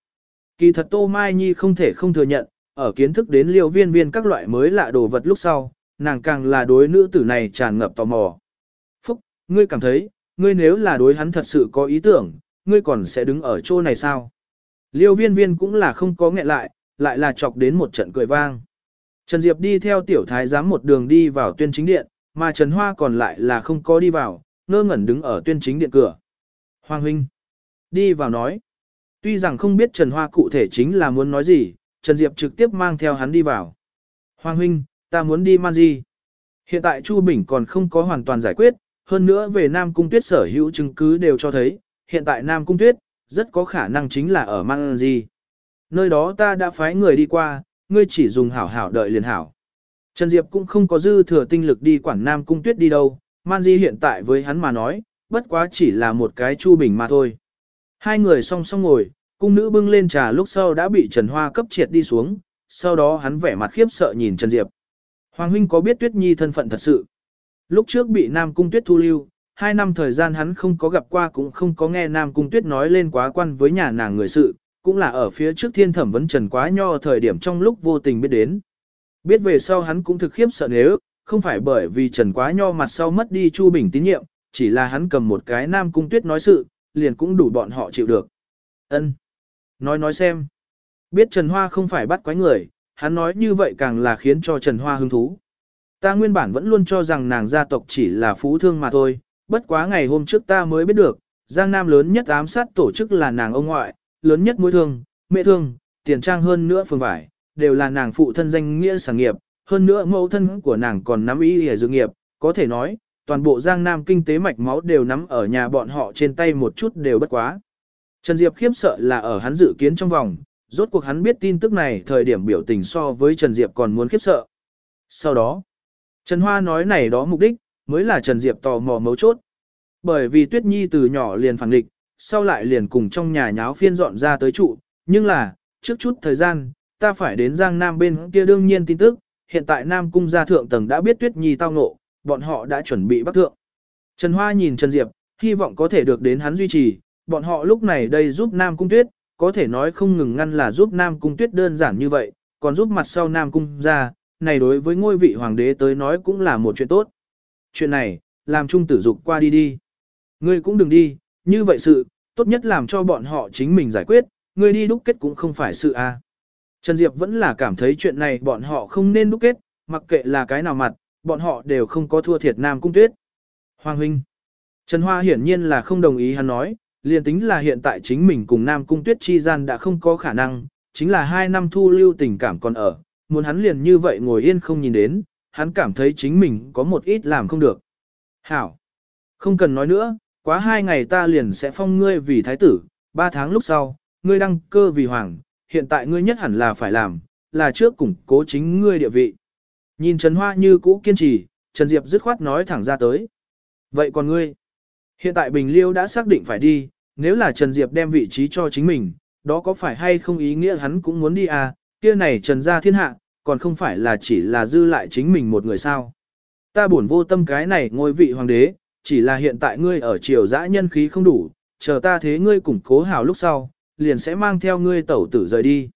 Kỳ thật Tô Mai Nhi không thể không thừa nhận, ở kiến thức đến liêu viên viên các loại mới lạ đồ vật lúc sau, nàng càng là đối nữ tử này tràn ngập tò mò. Phúc, ngươi cảm thấy, ngươi nếu là đối hắn thật sự có ý tưởng, ngươi còn sẽ đứng ở chỗ này sao? Liêu viên viên cũng là không có nghẹn lại, lại là chọc đến một trận cười vang. Trần Diệp đi theo tiểu thái giám một đường đi vào tuyên chính điện, mà Trần Hoa còn lại là không có đi vào, ngơ ngẩn đứng ở tuyên chính điện cửa. Hoàng huynh, đi vào nói. Tuy rằng không biết Trần Hoa cụ thể chính là muốn nói gì, Trần Diệp trực tiếp mang theo hắn đi vào. Hoàng huynh, ta muốn đi man gì? Hiện tại Chu Bình còn không có hoàn toàn giải quyết, hơn nữa về Nam Cung Tuyết sở hữu chứng cứ đều cho thấy, hiện tại Nam Cung Tuyết, rất có khả năng chính là ở man gì. Nơi đó ta đã phái người đi qua, ngươi chỉ dùng hảo hảo đợi liền hảo. Trần Diệp cũng không có dư thừa tinh lực đi quản Nam Cung Tuyết đi đâu, Man Di hiện tại với hắn mà nói, bất quá chỉ là một cái chu bình mà thôi. Hai người song song ngồi, cung nữ bưng lên trà lúc sau đã bị Trần Hoa cấp triệt đi xuống, sau đó hắn vẻ mặt khiếp sợ nhìn Trần Diệp. Hoàng huynh có biết Tuyết Nhi thân phận thật sự. Lúc trước bị Nam Cung Tuyết thu lưu, hai năm thời gian hắn không có gặp qua cũng không có nghe Nam Cung Tuyết nói lên quá quan với nhà nàng người sự, cũng là ở phía trước thiên thẩm vấn Trần Quá Nho thời điểm trong lúc vô tình biết đến. Biết về sau hắn cũng thực khiếp sợ nếu, không phải bởi vì Trần Quá Nho mặt sau mất đi Chu Bình tín nhiệm, chỉ là hắn cầm một cái Nam Cung Tuyết nói sự, liền cũng đủ bọn họ chịu được. Ân, Nói nói xem. Biết Trần Hoa không phải bắt quái người, hắn nói như vậy càng là khiến cho Trần Hoa hứng thú. Ta nguyên bản vẫn luôn cho rằng nàng gia tộc chỉ là phú thương mà thôi, bất quá ngày hôm trước ta mới biết được, Giang Nam lớn nhất ám sát tổ chức là nàng ông ngoại, lớn nhất mối thương, mẹ thương, tiền trang hơn nữa phường vải, đều là nàng phụ thân danh nghĩa sản nghiệp, hơn nữa mẫu thân của nàng còn nắm ý hề dự nghiệp, có thể nói, toàn bộ Giang Nam kinh tế mạch máu đều nắm ở nhà bọn họ trên tay một chút đều bất quá. Trần Diệp khiếp sợ là ở hắn dự kiến trong vòng, rốt cuộc hắn biết tin tức này thời điểm biểu tình so với Trần Diệp còn muốn khiếp sợ. Sau đó, Trần Hoa nói này đó mục đích, mới là Trần Diệp tò mò mấu chốt. Bởi vì Tuyết Nhi từ nhỏ liền phản địch, sau lại liền cùng trong nhà nháo phiên dọn ra tới trụ, nhưng là, trước chút thời gian, ta phải đến Giang Nam bên kia đương nhiên tin tức, hiện tại Nam Cung gia thượng tầng đã biết Tuyết Nhi tao ngộ, bọn họ đã chuẩn bị bắt thượng. Trần Hoa nhìn Trần Diệp, hy vọng có thể được đến hắn duy trì, bọn họ lúc này đây giúp Nam Cung Tuyết, có thể nói không ngừng ngăn là giúp Nam Cung Tuyết đơn giản như vậy, còn giúp mặt sau Nam Cung gia này đối với ngôi vị hoàng đế tới nói cũng là một chuyện tốt. Chuyện này, làm trung tử dục qua đi đi. Ngươi cũng đừng đi, như vậy sự, tốt nhất làm cho bọn họ chính mình giải quyết, người đi đúc kết cũng không phải sự a. À. Trần Diệp vẫn là cảm thấy chuyện này bọn họ không nên đúc kết, mặc kệ là cái nào mặt, bọn họ đều không có thua thiệt Nam Cung Tuyết. Hoàng huynh. Trần Hoa hiển nhiên là không đồng ý hắn nói, liền tính là hiện tại chính mình cùng Nam Cung Tuyết chi gian đã không có khả năng, chính là hai năm thu lưu tình cảm còn ở, muốn hắn liền như vậy ngồi yên không nhìn đến, hắn cảm thấy chính mình có một ít làm không được. Hảo! Không cần nói nữa, quá hai ngày ta liền sẽ phong ngươi vì thái tử, ba tháng lúc sau, ngươi đăng cơ vì hoàng, hiện tại ngươi nhất hẳn là phải làm, là trước củng cố chính ngươi địa vị. Nhìn Trần Hoa như cũ kiên trì, Trần Diệp dứt khoát nói thẳng ra tới. Vậy còn ngươi? Hiện tại Bình Liêu đã xác định phải đi, nếu là Trần Diệp đem vị trí cho chính mình, đó có phải hay không ý nghĩa hắn cũng muốn đi à, kia này Trần gia thiên hạ, còn không phải là chỉ là dư lại chính mình một người sao. Ta buồn vô tâm cái này ngôi vị hoàng đế, chỉ là hiện tại ngươi ở triều dã nhân khí không đủ, chờ ta thế ngươi củng cố hảo lúc sau, liền sẽ mang theo ngươi tẩu tử rời đi.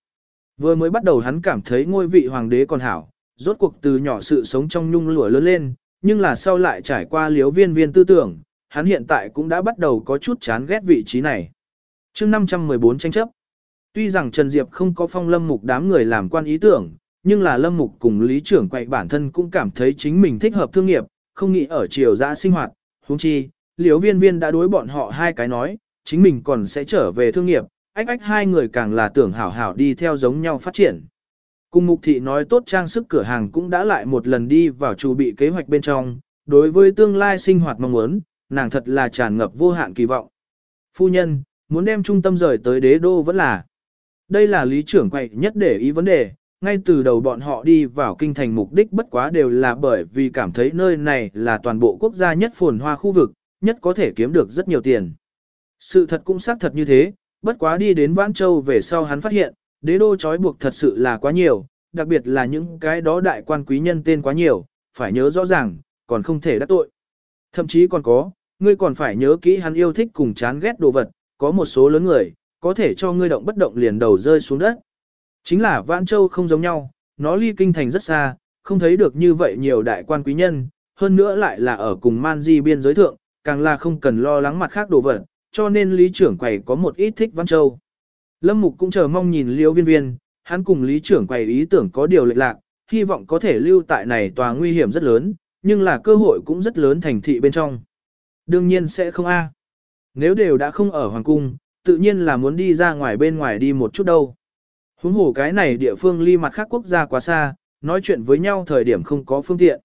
Vừa mới bắt đầu hắn cảm thấy ngôi vị hoàng đế còn hảo, rốt cuộc từ nhỏ sự sống trong nhung lụa lớn lên, nhưng là sau lại trải qua liếu viên viên tư tưởng, hắn hiện tại cũng đã bắt đầu có chút chán ghét vị trí này. chương 514 tranh chấp. Tuy rằng Trần Diệp không có phong lâm mục đám người làm quan ý tưởng, nhưng là lâm mục cùng lý trưởng quậy bản thân cũng cảm thấy chính mình thích hợp thương nghiệp, không nghĩ ở triều dã sinh hoạt, huống chi, liễu viên viên đã đối bọn họ hai cái nói, chính mình còn sẽ trở về thương nghiệp, ách ách hai người càng là tưởng hảo hảo đi theo giống nhau phát triển. Cùng mục thị nói tốt trang sức cửa hàng cũng đã lại một lần đi vào chủ bị kế hoạch bên trong, đối với tương lai sinh hoạt mong muốn, nàng thật là tràn ngập vô hạn kỳ vọng. Phu nhân, muốn đem trung tâm rời tới đế đô vẫn là. Đây là lý trưởng quậy nhất để ý vấn đề, ngay từ đầu bọn họ đi vào kinh thành mục đích bất quá đều là bởi vì cảm thấy nơi này là toàn bộ quốc gia nhất phồn hoa khu vực, nhất có thể kiếm được rất nhiều tiền. Sự thật cũng xác thật như thế, bất quá đi đến Vãn Châu về sau hắn phát hiện, đế đô trói buộc thật sự là quá nhiều, đặc biệt là những cái đó đại quan quý nhân tên quá nhiều, phải nhớ rõ ràng, còn không thể đắc tội. Thậm chí còn có, ngươi còn phải nhớ kỹ hắn yêu thích cùng chán ghét đồ vật, có một số lớn người, có thể cho ngươi động bất động liền đầu rơi xuống đất. Chính là Vãn Châu không giống nhau, nó ly kinh thành rất xa, không thấy được như vậy nhiều đại quan quý nhân, hơn nữa lại là ở cùng man di biên giới thượng, càng là không cần lo lắng mặt khác đồ vật, cho nên lý trưởng quầy có một ít thích Vãn Châu. Lâm Mục cũng chờ mong nhìn liễu viên viên, hắn cùng lý trưởng quầy ý tưởng có điều lệch lạc, hy vọng có thể lưu tại này tòa nguy hiểm rất lớn, nhưng là cơ hội cũng rất lớn thành thị bên trong. Đương nhiên sẽ không a. Nếu đều đã không ở Hoàng Cung, tự nhiên là muốn đi ra ngoài bên ngoài đi một chút đâu. Huống hồ cái này địa phương ly mặt khác quốc gia quá xa, nói chuyện với nhau thời điểm không có phương tiện.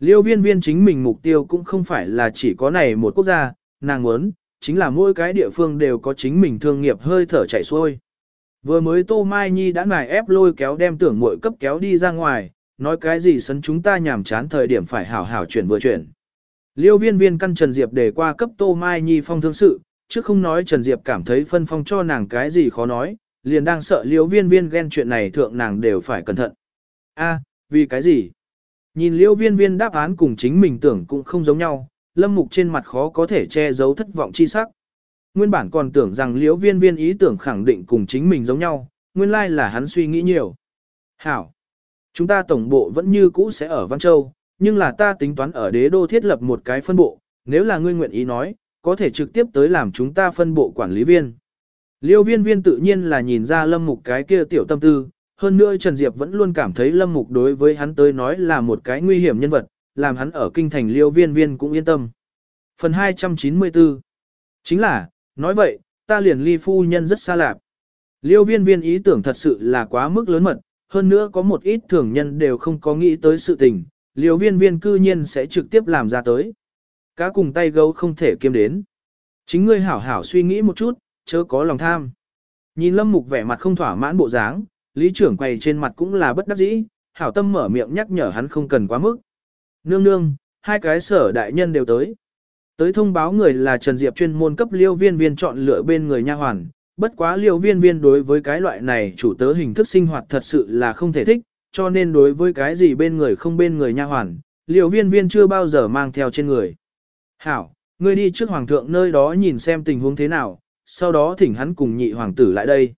Liêu viên viên chính mình mục tiêu cũng không phải là chỉ có này một quốc gia, nàng muốn, chính là mỗi cái địa phương đều có chính mình thương nghiệp hơi thở chảy xuôi. Vừa mới Tô Mai Nhi đã nài ép lôi kéo đem tưởng muội cấp kéo đi ra ngoài, nói cái gì sấn chúng ta nhảm chán thời điểm phải hảo hảo chuyển vừa chuyển. Liêu viên viên căn Trần Diệp để qua cấp Tô Mai Nhi phong thương sự, chứ không nói Trần Diệp cảm thấy phân phong cho nàng cái gì khó nói, liền đang sợ liễu viên viên ghen chuyện này thượng nàng đều phải cẩn thận. a vì cái gì? Nhìn liễu viên viên đáp án cùng chính mình tưởng cũng không giống nhau, lâm mục trên mặt khó có thể che giấu thất vọng chi sắc. Nguyên bản còn tưởng rằng liễu viên viên ý tưởng khẳng định cùng chính mình giống nhau, nguyên lai là hắn suy nghĩ nhiều. Hảo! Chúng ta tổng bộ vẫn như cũ sẽ ở Văn Châu, nhưng là ta tính toán ở đế đô thiết lập một cái phân bộ, nếu là ngươi nguyện ý nói, có thể trực tiếp tới làm chúng ta phân bộ quản lý viên. Liêu viên viên tự nhiên là nhìn ra lâm mục cái kia tiểu tâm tư, hơn nữa Trần Diệp vẫn luôn cảm thấy lâm mục đối với hắn tới nói là một cái nguy hiểm nhân vật, làm hắn ở kinh thành liêu viên viên cũng yên tâm. Phần 294 Chính là, nói vậy, ta liền ly phu nhân rất xa lạp. Liêu viên viên ý tưởng thật sự là quá mức lớn mật, hơn nữa có một ít thường nhân đều không có nghĩ tới sự tình, liêu viên viên cư nhiên sẽ trực tiếp làm ra tới. Cá cùng tay gấu không thể kiêm đến. Chính ngươi hảo hảo suy nghĩ một chút, chớ có lòng tham. Nhìn lâm mục vẻ mặt không thỏa mãn bộ dáng, lý trưởng quầy trên mặt cũng là bất đắc dĩ, hảo tâm mở miệng nhắc nhở hắn không cần quá mức. Nương nương, hai cái sở đại nhân đều tới. Tới thông báo người là Trần Diệp chuyên môn cấp liêu viên viên chọn lựa bên người nha hoàn, bất quá liêu viên viên đối với cái loại này chủ tớ hình thức sinh hoạt thật sự là không thể thích, cho nên đối với cái gì bên người không bên người nha hoàn, liêu viên viên chưa bao giờ mang theo trên người. Hảo, ngươi đi trước hoàng thượng nơi đó nhìn xem tình huống thế nào, sau đó thỉnh hắn cùng nhị hoàng tử lại đây.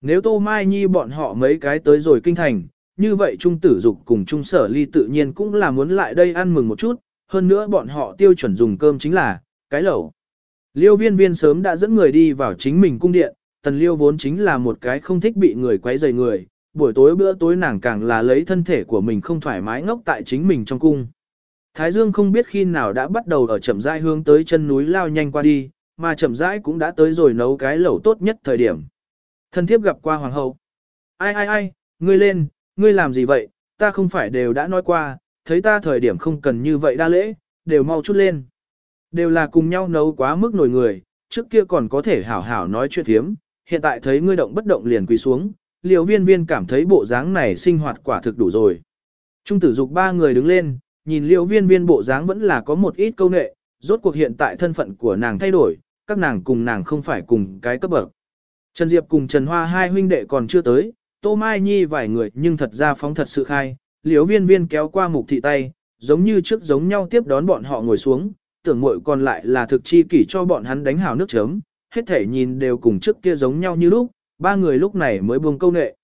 Nếu Tô Mai Nhi bọn họ mấy cái tới rồi kinh thành, như vậy trung tử dục cùng trung sở ly tự nhiên cũng là muốn lại đây ăn mừng một chút, hơn nữa bọn họ tiêu chuẩn dùng cơm chính là, cái lẩu. Liêu viên viên sớm đã dẫn người đi vào chính mình cung điện, tần liêu vốn chính là một cái không thích bị người quấy rầy người, buổi tối bữa tối nàng càng là lấy thân thể của mình không thoải mái ngốc tại chính mình trong cung. Thái Dương không biết khi nào đã bắt đầu ở chậm rãi hướng tới chân núi lao nhanh qua đi, mà chậm rãi cũng đã tới rồi nấu cái lẩu tốt nhất thời điểm. Thân thiếp gặp qua hoàng hậu. Ai ai ai, ngươi lên, ngươi làm gì vậy, ta không phải đều đã nói qua, thấy ta thời điểm không cần như vậy đa lễ, đều mau chút lên. Đều là cùng nhau nấu quá mức nổi người, trước kia còn có thể hảo hảo nói chuyện thiếm, hiện tại thấy ngươi động bất động liền quỳ xuống, liều viên viên cảm thấy bộ dáng này sinh hoạt quả thực đủ rồi. Trung tử dục ba người đứng lên, nhìn liều viên viên bộ dáng vẫn là có một ít câu nệ, rốt cuộc hiện tại thân phận của nàng thay đổi, các nàng cùng nàng không phải cùng cái cấp bậc. Trần Diệp cùng Trần Hoa hai huynh đệ còn chưa tới, Tô Mai Nhi vài người nhưng thật ra phóng thật sự khai, liếu viên viên kéo qua mục thị tay, giống như trước giống nhau tiếp đón bọn họ ngồi xuống, tưởng muội còn lại là thực chi kỷ cho bọn hắn đánh hào nước chấm, hết thể nhìn đều cùng trước kia giống nhau như lúc, ba người lúc này mới buông câu nệ.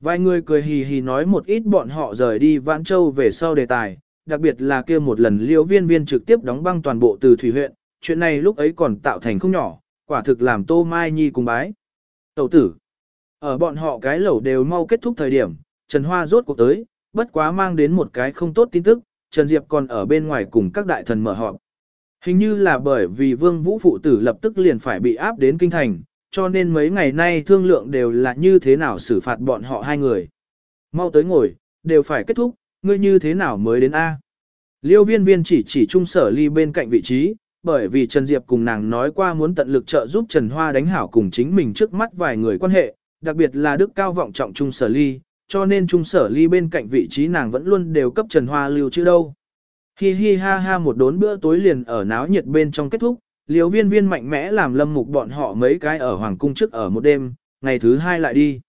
Vài người cười hì hì nói một ít bọn họ rời đi Vãn Châu về sau đề tài, đặc biệt là kia một lần liễu viên viên trực tiếp đóng băng toàn bộ từ thủy huyện, chuyện này lúc ấy còn tạo thành không nhỏ, quả thực làm Tô Mai Nhi cùng bái. Tẩu tử, ở bọn họ cái lẩu đều mau kết thúc thời điểm, Trần Hoa rốt cuộc tới, bất quá mang đến một cái không tốt tin tức, Trần Diệp còn ở bên ngoài cùng các đại thần mở họp. Hình như là bởi vì Vương Vũ phụ tử lập tức liền phải bị áp đến kinh thành, cho nên mấy ngày nay thương lượng đều là như thế nào xử phạt bọn họ hai người. Mau tới ngồi, đều phải kết thúc, ngươi như thế nào mới đến A. Liêu viên viên chỉ chỉ trung sở ly bên cạnh vị trí, bởi vì Trần Diệp cùng nàng nói qua muốn tận lực trợ giúp Trần Hoa đánh hảo cùng chính mình trước mắt vài người quan hệ, đặc biệt là đức cao vọng trọng trung sở ly, cho nên trung sở ly bên cạnh vị trí nàng vẫn luôn đều cấp Trần Hoa lưu chứ đâu. Hi hi ha ha một đốn bữa tối liền ở náo nhiệt bên trong kết thúc, liều viên viên mạnh mẽ làm lâm mục bọn họ mấy cái ở Hoàng Cung trước ở một đêm, ngày thứ hai lại đi.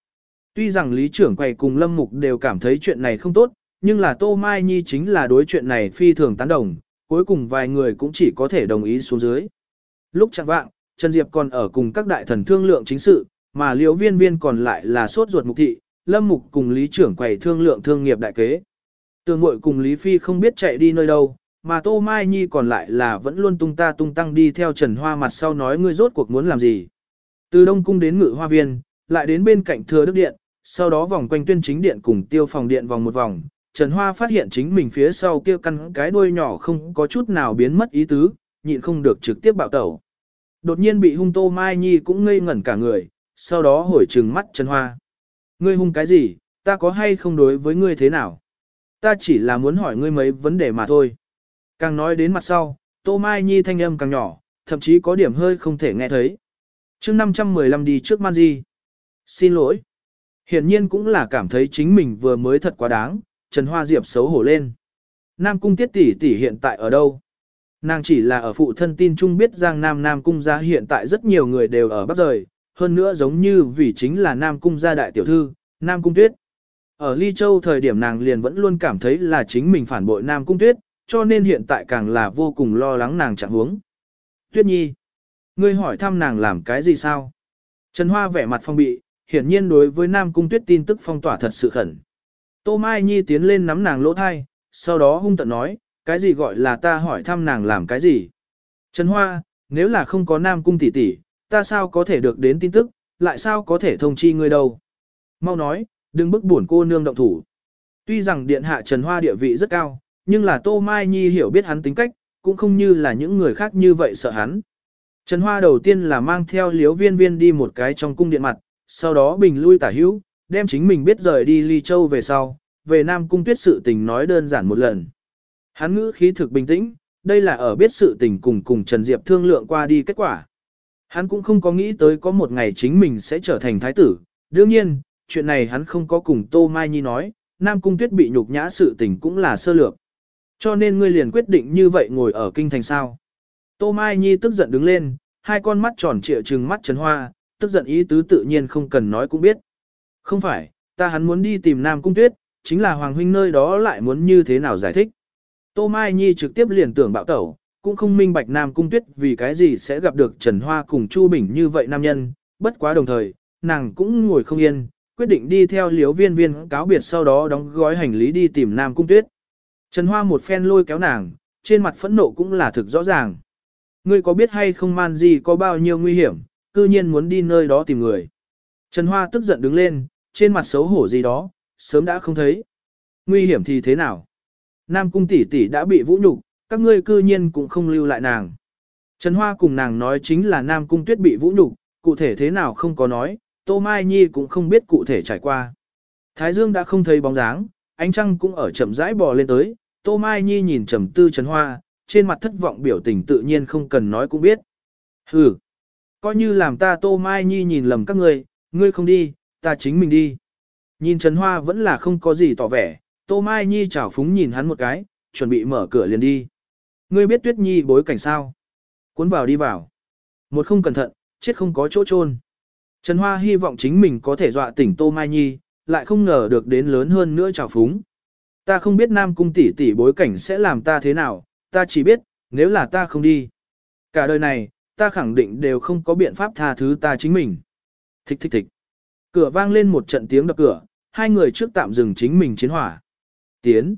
Tuy rằng lý trưởng quầy cùng lâm mục đều cảm thấy chuyện này không tốt, nhưng là Tô Mai Nhi chính là đối chuyện này phi thường tán đồng, cuối cùng vài người cũng chỉ có thể đồng ý xuống dưới. Lúc chẳng vạng, Trần Diệp còn ở cùng các đại thần thương lượng chính sự, mà liễu viên viên còn lại là sốt ruột mục thị, lâm mục cùng lý trưởng quầy thương lượng thương nghiệp đại kế. Tường mội cùng Lý Phi không biết chạy đi nơi đâu, mà Tô Mai Nhi còn lại là vẫn luôn tung ta tung tăng đi theo Trần Hoa mặt sau nói ngươi rốt cuộc muốn làm gì. Từ Đông Cung đến Ngự Hoa Viên, lại đến bên cạnh Thừa Đức Điện, sau đó vòng quanh tuyên chính điện cùng tiêu phòng điện vòng một vòng, Trần Hoa phát hiện chính mình phía sau kia căn cái đuôi nhỏ không có chút nào biến mất ý tứ, nhịn không được trực tiếp bạo tẩu. Đột nhiên bị hung Tô Mai Nhi cũng ngây ngẩn cả người, sau đó hồi trừng mắt Trần Hoa. Ngươi hung cái gì, ta có hay không đối với ngươi thế nào? Ta chỉ là muốn hỏi ngươi mấy vấn đề mà thôi. Càng nói đến mặt sau, Tô Mai Nhi thanh âm càng nhỏ, thậm chí có điểm hơi không thể nghe thấy. chương 515 đi trước man di. Xin lỗi. Hiển nhiên cũng là cảm thấy chính mình vừa mới thật quá đáng, Trần Hoa Diệp xấu hổ lên. Nam Cung Tiết tỷ tỷ hiện tại ở đâu? Nàng chỉ là ở phụ thân tin chung biết Giang Nam Nam Cung gia hiện tại rất nhiều người đều ở Bắc rời, hơn nữa giống như vì chính là Nam Cung gia đại tiểu thư, Nam Cung Tuyết. Ở Ly Châu thời điểm nàng liền vẫn luôn cảm thấy là chính mình phản bội Nam Cung Tuyết, cho nên hiện tại càng là vô cùng lo lắng nàng chẳng huống. Tuyết Nhi, ngươi hỏi thăm nàng làm cái gì sao? Trần Hoa vẻ mặt phong bị, hiển nhiên đối với Nam Cung Tuyết tin tức phong tỏa thật sự khẩn. Tô Mai Nhi tiến lên nắm nàng lỗ thai, sau đó hung tận nói, cái gì gọi là ta hỏi thăm nàng làm cái gì? Trần Hoa, nếu là không có Nam Cung tỷ tỷ, ta sao có thể được đến tin tức, lại sao có thể thông chi ngươi đâu? Mau nói, đừng bức buồn cô nương động thủ. Tuy rằng điện hạ Trần Hoa địa vị rất cao, nhưng là Tô Mai Nhi hiểu biết hắn tính cách, cũng không như là những người khác như vậy sợ hắn. Trần Hoa đầu tiên là mang theo liếu viên viên đi một cái trong cung điện mặt, sau đó bình lui tả hữu, đem chính mình biết rời đi Ly Châu về sau, về Nam Cung tuyết sự tình nói đơn giản một lần. Hắn ngữ khí thực bình tĩnh, đây là ở biết sự tình cùng cùng Trần Diệp thương lượng qua đi kết quả. Hắn cũng không có nghĩ tới có một ngày chính mình sẽ trở thành thái tử. Đương nhiên, chuyện này hắn không có cùng Tô Mai Nhi nói, Nam Cung Tuyết bị nhục nhã sự tình cũng là sơ lược. Cho nên ngươi liền quyết định như vậy ngồi ở kinh thành sao. Tô Mai Nhi tức giận đứng lên, hai con mắt tròn trịa trừng mắt Trần Hoa, tức giận ý tứ tự nhiên không cần nói cũng biết. Không phải, ta hắn muốn đi tìm Nam Cung Tuyết, chính là Hoàng Huynh nơi đó lại muốn như thế nào giải thích. Tô Mai Nhi trực tiếp liền tưởng bạo tẩu, cũng không minh bạch Nam Cung Tuyết vì cái gì sẽ gặp được Trần Hoa cùng Chu Bình như vậy nam nhân, bất quá đồng thời, nàng cũng ngồi không yên, quyết định đi theo liếu viên viên cáo biệt sau đó đóng gói hành lý đi tìm Nam Cung Tuyết. Trần Hoa một phen lôi kéo nàng, trên mặt phẫn nộ cũng là thực rõ ràng. Ngươi có biết hay không man gì có bao nhiêu nguy hiểm, cư nhiên muốn đi nơi đó tìm người. Trần Hoa tức giận đứng lên, trên mặt xấu hổ gì đó, sớm đã không thấy. Nguy hiểm thì thế nào? Nam cung tỷ tỷ đã bị vũ nhục, các ngươi cư nhiên cũng không lưu lại nàng. Trần Hoa cùng nàng nói chính là Nam cung tuyết bị vũ nhục, cụ thể thế nào không có nói, Tô Mai Nhi cũng không biết cụ thể trải qua. Thái Dương đã không thấy bóng dáng, ánh trăng cũng ở chậm rãi bò lên tới, Tô Mai Nhi nhìn trầm tư Trần Hoa, trên mặt thất vọng biểu tình tự nhiên không cần nói cũng biết. Hừ, coi như làm ta Tô Mai Nhi nhìn lầm các ngươi, ngươi không đi, ta chính mình đi. Nhìn Trần Hoa vẫn là không có gì tỏ vẻ, Tô Mai Nhi chảo phúng nhìn hắn một cái, chuẩn bị mở cửa liền đi. Ngươi biết Tuyết Nhi bối cảnh sao? Cuốn vào đi vào. Một không cẩn thận, chết không có chỗ chôn. Trần Hoa hy vọng chính mình có thể dọa tỉnh Tô Mai Nhi, lại không ngờ được đến lớn hơn nữa chảo phúng. Ta không biết Nam Cung tỷ tỷ bối cảnh sẽ làm ta thế nào, ta chỉ biết, nếu là ta không đi. Cả đời này, ta khẳng định đều không có biện pháp tha thứ ta chính mình. Thích thích thích. Cửa vang lên một trận tiếng đập cửa, hai người trước tạm dừng chính mình chiến hỏa. Tiến.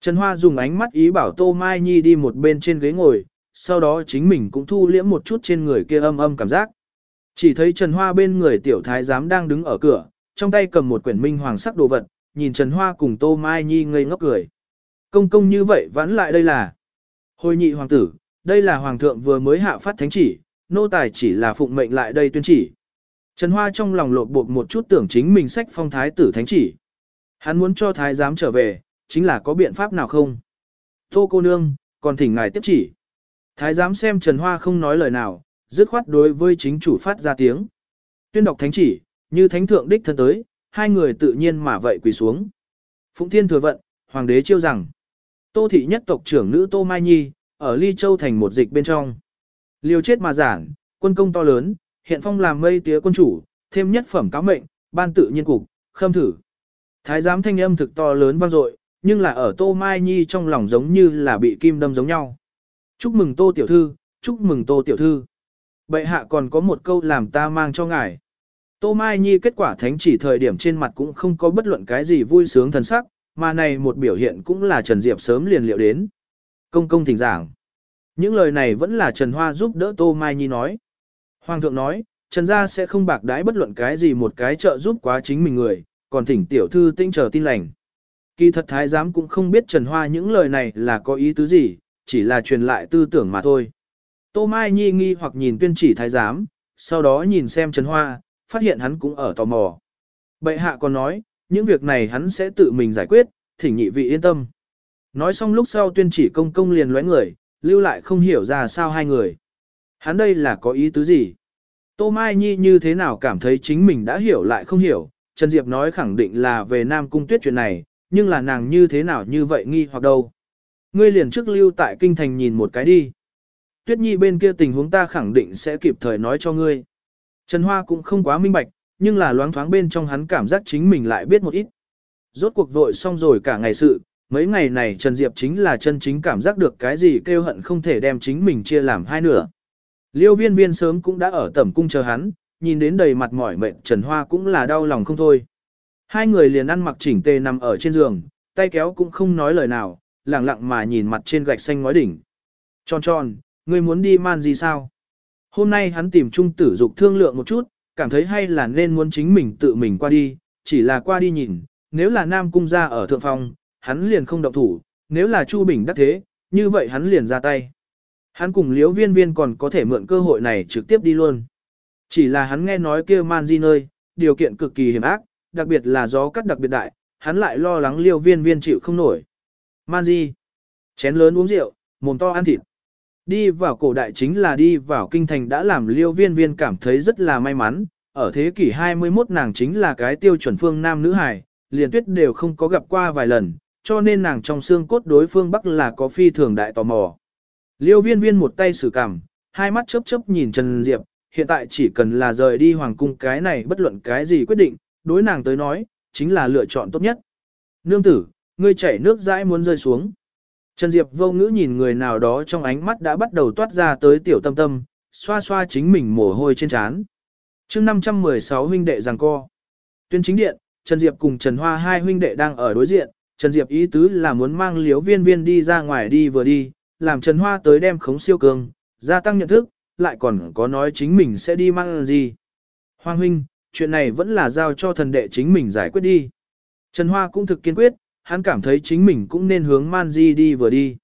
Trần Hoa dùng ánh mắt ý bảo Tô Mai Nhi đi một bên trên ghế ngồi, sau đó chính mình cũng thu liễm một chút trên người kia âm âm cảm giác. Chỉ thấy Trần Hoa bên người tiểu thái giám đang đứng ở cửa, trong tay cầm một quyển minh hoàng sắc đồ vật, nhìn Trần Hoa cùng Tô Mai Nhi ngây ngốc cười. Công công như vậy vẫn lại đây là. Hồi nhị hoàng tử, đây là hoàng thượng vừa mới hạ phát thánh chỉ, nô tài chỉ là phụng mệnh lại đây tuyên chỉ. Trần Hoa trong lòng lột bột một chút tưởng chính mình sách phong thái tử thánh chỉ. Hắn muốn cho thái giám trở về, chính là có biện pháp nào không? Tô cô nương, còn thỉnh ngài tiếp chỉ. Thái giám xem Trần Hoa không nói lời nào, dứt khoát đối với chính chủ phát ra tiếng. Tuyên đọc thánh chỉ, như thánh thượng đích thân tới, hai người tự nhiên mà vậy quỳ xuống. Phụng Thiên thừa vận, hoàng đế chiêu rằng, Tô thị nhất tộc trưởng nữ Tô Mai Nhi, ở Ly Châu thành một dịch bên trong. Liều chết mà giản, quân công to lớn, hiện phong làm mây tía quân chủ, thêm nhất phẩm cáo mệnh, ban tự nhiên cục, khâm thử. Thái giám thanh âm thực to lớn vang dội, nhưng là ở Tô Mai Nhi trong lòng giống như là bị kim đâm giống nhau. Chúc mừng Tô Tiểu Thư, chúc mừng Tô Tiểu Thư. Bệ hạ còn có một câu làm ta mang cho ngài. Tô Mai Nhi kết quả thánh chỉ thời điểm trên mặt cũng không có bất luận cái gì vui sướng thần sắc, mà này một biểu hiện cũng là Trần Diệp sớm liền liệu đến. Công công thỉnh giảng. Những lời này vẫn là Trần Hoa giúp đỡ Tô Mai Nhi nói. Hoàng thượng nói, Trần gia sẽ không bạc đái bất luận cái gì một cái trợ giúp quá chính mình người, còn thỉnh tiểu thư tinh chờ tin lành. Kỳ thật thái giám cũng không biết Trần Hoa những lời này là có ý tứ gì, chỉ là truyền lại tư tưởng mà thôi. Tô Mai Nhi nghi hoặc nhìn tuyên chỉ thái giám, sau đó nhìn xem Trần Hoa, phát hiện hắn cũng ở tò mò. Bệ hạ còn nói, những việc này hắn sẽ tự mình giải quyết, thỉnh nhị vị yên tâm. Nói xong lúc sau tuyên chỉ công công liền lóe người, lưu lại không hiểu ra sao hai người. Hắn đây là có ý tứ gì? Tô Mai Nhi như thế nào cảm thấy chính mình đã hiểu lại không hiểu, Trần Diệp nói khẳng định là về Nam Cung Tuyết chuyện này, nhưng là nàng như thế nào như vậy nghi hoặc đâu. Ngươi liền trước lưu tại kinh thành nhìn một cái đi. Tuyết Nhi bên kia tình huống ta khẳng định sẽ kịp thời nói cho ngươi. Trần Hoa cũng không quá minh bạch, nhưng là loáng thoáng bên trong hắn cảm giác chính mình lại biết một ít. Rốt cuộc vội xong rồi cả ngày sự, mấy ngày này Trần Diệp chính là chân chính cảm giác được cái gì kêu hận không thể đem chính mình chia làm hai nửa. Liêu viên viên sớm cũng đã ở tẩm cung chờ hắn, nhìn đến đầy mặt mỏi mệt Trần Hoa cũng là đau lòng không thôi. Hai người liền ăn mặc chỉnh tề nằm ở trên giường, tay kéo cũng không nói lời nào, lặng lặng mà nhìn mặt trên gạch xanh ngói đỉnh. Tròn tròn, ngươi muốn đi man gì sao? Hôm nay hắn tìm trung tử dục thương lượng một chút, cảm thấy hay là nên muốn chính mình tự mình qua đi, chỉ là qua đi nhìn, nếu là Nam Cung ra ở thượng phòng, hắn liền không động thủ, nếu là Chu Bình đắc thế, như vậy hắn liền ra tay. Hắn cùng liễu viên viên còn có thể mượn cơ hội này trực tiếp đi luôn. Chỉ là hắn nghe nói kia man di nơi, điều kiện cực kỳ hiểm ác, đặc biệt là gió cắt đặc biệt đại, hắn lại lo lắng liêu viên viên chịu không nổi. Man di, chén lớn uống rượu, mồm to ăn thịt. Đi vào cổ đại chính là đi vào kinh thành đã làm liêu viên viên cảm thấy rất là may mắn, ở thế kỷ 21 nàng chính là cái tiêu chuẩn phương nam nữ hài, liền tuyết đều không có gặp qua vài lần, cho nên nàng trong xương cốt đối phương Bắc là có phi thường đại tò mò. Liêu viên viên một tay xử cảm, hai mắt chớp chớp nhìn Trần Diệp, hiện tại chỉ cần là rời đi hoàng cung cái này bất luận cái gì quyết định, đối nàng tới nói, chính là lựa chọn tốt nhất. Nương tử, ngươi chảy nước dãi muốn rơi xuống. Trần Diệp vô ngữ nhìn người nào đó trong ánh mắt đã bắt đầu toát ra tới tiểu tâm tâm, xoa xoa chính mình mồ hôi trên trán. chương 516 huynh đệ giằng co. Tuyên chính điện, Trần Diệp cùng Trần Hoa hai huynh đệ đang ở đối diện, Trần Diệp ý tứ là muốn mang liếu viên viên đi ra ngoài đi vừa đi, làm Trần Hoa tới đem khống siêu cường, gia tăng nhận thức, lại còn có nói chính mình sẽ đi mang gì. Hoàng huynh, chuyện này vẫn là giao cho thần đệ chính mình giải quyết đi. Trần Hoa cũng thực kiên quyết, hắn cảm thấy chính mình cũng nên hướng man di đi vừa đi.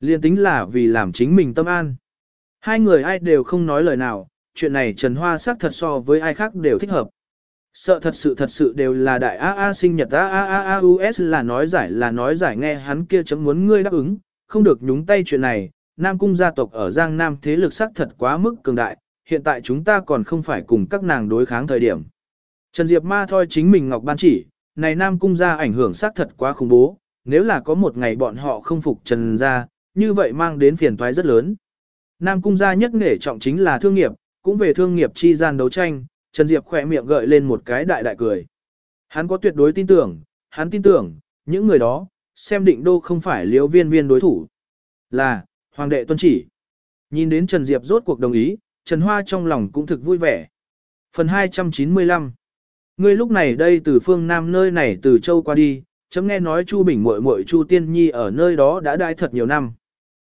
Liên tính là vì làm chính mình tâm an. Hai người ai đều không nói lời nào, chuyện này Trần Hoa xác thật so với ai khác đều thích hợp. Sợ thật sự thật sự đều là đại A A sinh nhật A A A A U S là nói giải là nói giải nghe hắn kia chấm muốn ngươi đáp ứng, không được nhúng tay chuyện này, Nam cung gia tộc ở Giang Nam thế lực sắc thật quá mức cường đại, hiện tại chúng ta còn không phải cùng các nàng đối kháng thời điểm. Trần Diệp Ma thôi chính mình Ngọc Ban chỉ, này Nam cung gia ảnh hưởng sắc thật quá khủng bố, nếu là có một ngày bọn họ không phục Trần gia, như vậy mang đến phiền toái rất lớn. Nam cung gia nhất nể trọng chính là thương nghiệp, cũng về thương nghiệp chi gian đấu tranh, Trần Diệp khỏe miệng gợi lên một cái đại đại cười. Hắn có tuyệt đối tin tưởng, hắn tin tưởng, những người đó, xem định đô không phải liễu viên viên đối thủ. Là, Hoàng đệ tuân chỉ. Nhìn đến Trần Diệp rốt cuộc đồng ý, Trần Hoa trong lòng cũng thực vui vẻ. Phần 295 Ngươi lúc này đây từ phương Nam nơi này từ châu qua đi, chấm nghe nói Chu Bình muội muội Chu Tiên Nhi ở nơi đó đã đai thật nhiều năm.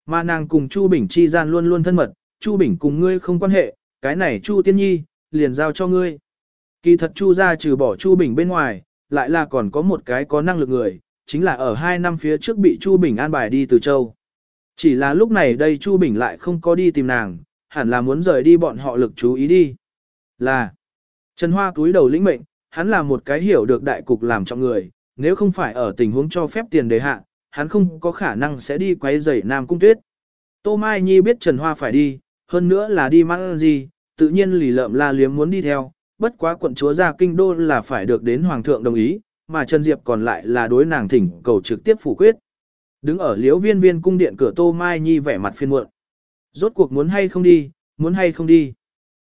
Mà nàng cùng Chu Bình chi gian luôn luôn thân mật, Chu Bình cùng ngươi không quan hệ, cái này Chu Tiên Nhi, liền giao cho ngươi. Kỳ thật Chu ra trừ bỏ Chu Bình bên ngoài, lại là còn có một cái có năng lực người, chính là ở hai năm phía trước bị Chu Bình an bài đi từ châu. Chỉ là lúc này đây Chu Bình lại không có đi tìm nàng, hẳn là muốn rời đi bọn họ lực chú ý đi. Là, Trần Hoa cúi đầu lĩnh mệnh, hắn là một cái hiểu được đại cục làm trọng người, nếu không phải ở tình huống cho phép tiền đề hạ, hắn không có khả năng sẽ đi quấy rầy Nam Cung Tuyết. Tô Mai Nhi biết Trần Hoa phải đi, hơn nữa là đi mang gì, tự nhiên lì lợm la liếm muốn đi theo, bất quá quận chúa ra kinh đô là phải được đến Hoàng thượng đồng ý, mà Trần Diệp còn lại là đối nàng thỉnh cầu trực tiếp phủ quyết. Đứng ở liễu viên viên cung điện cửa Tô Mai Nhi vẻ mặt phiên muộn. Rốt cuộc muốn hay không đi, muốn hay không đi.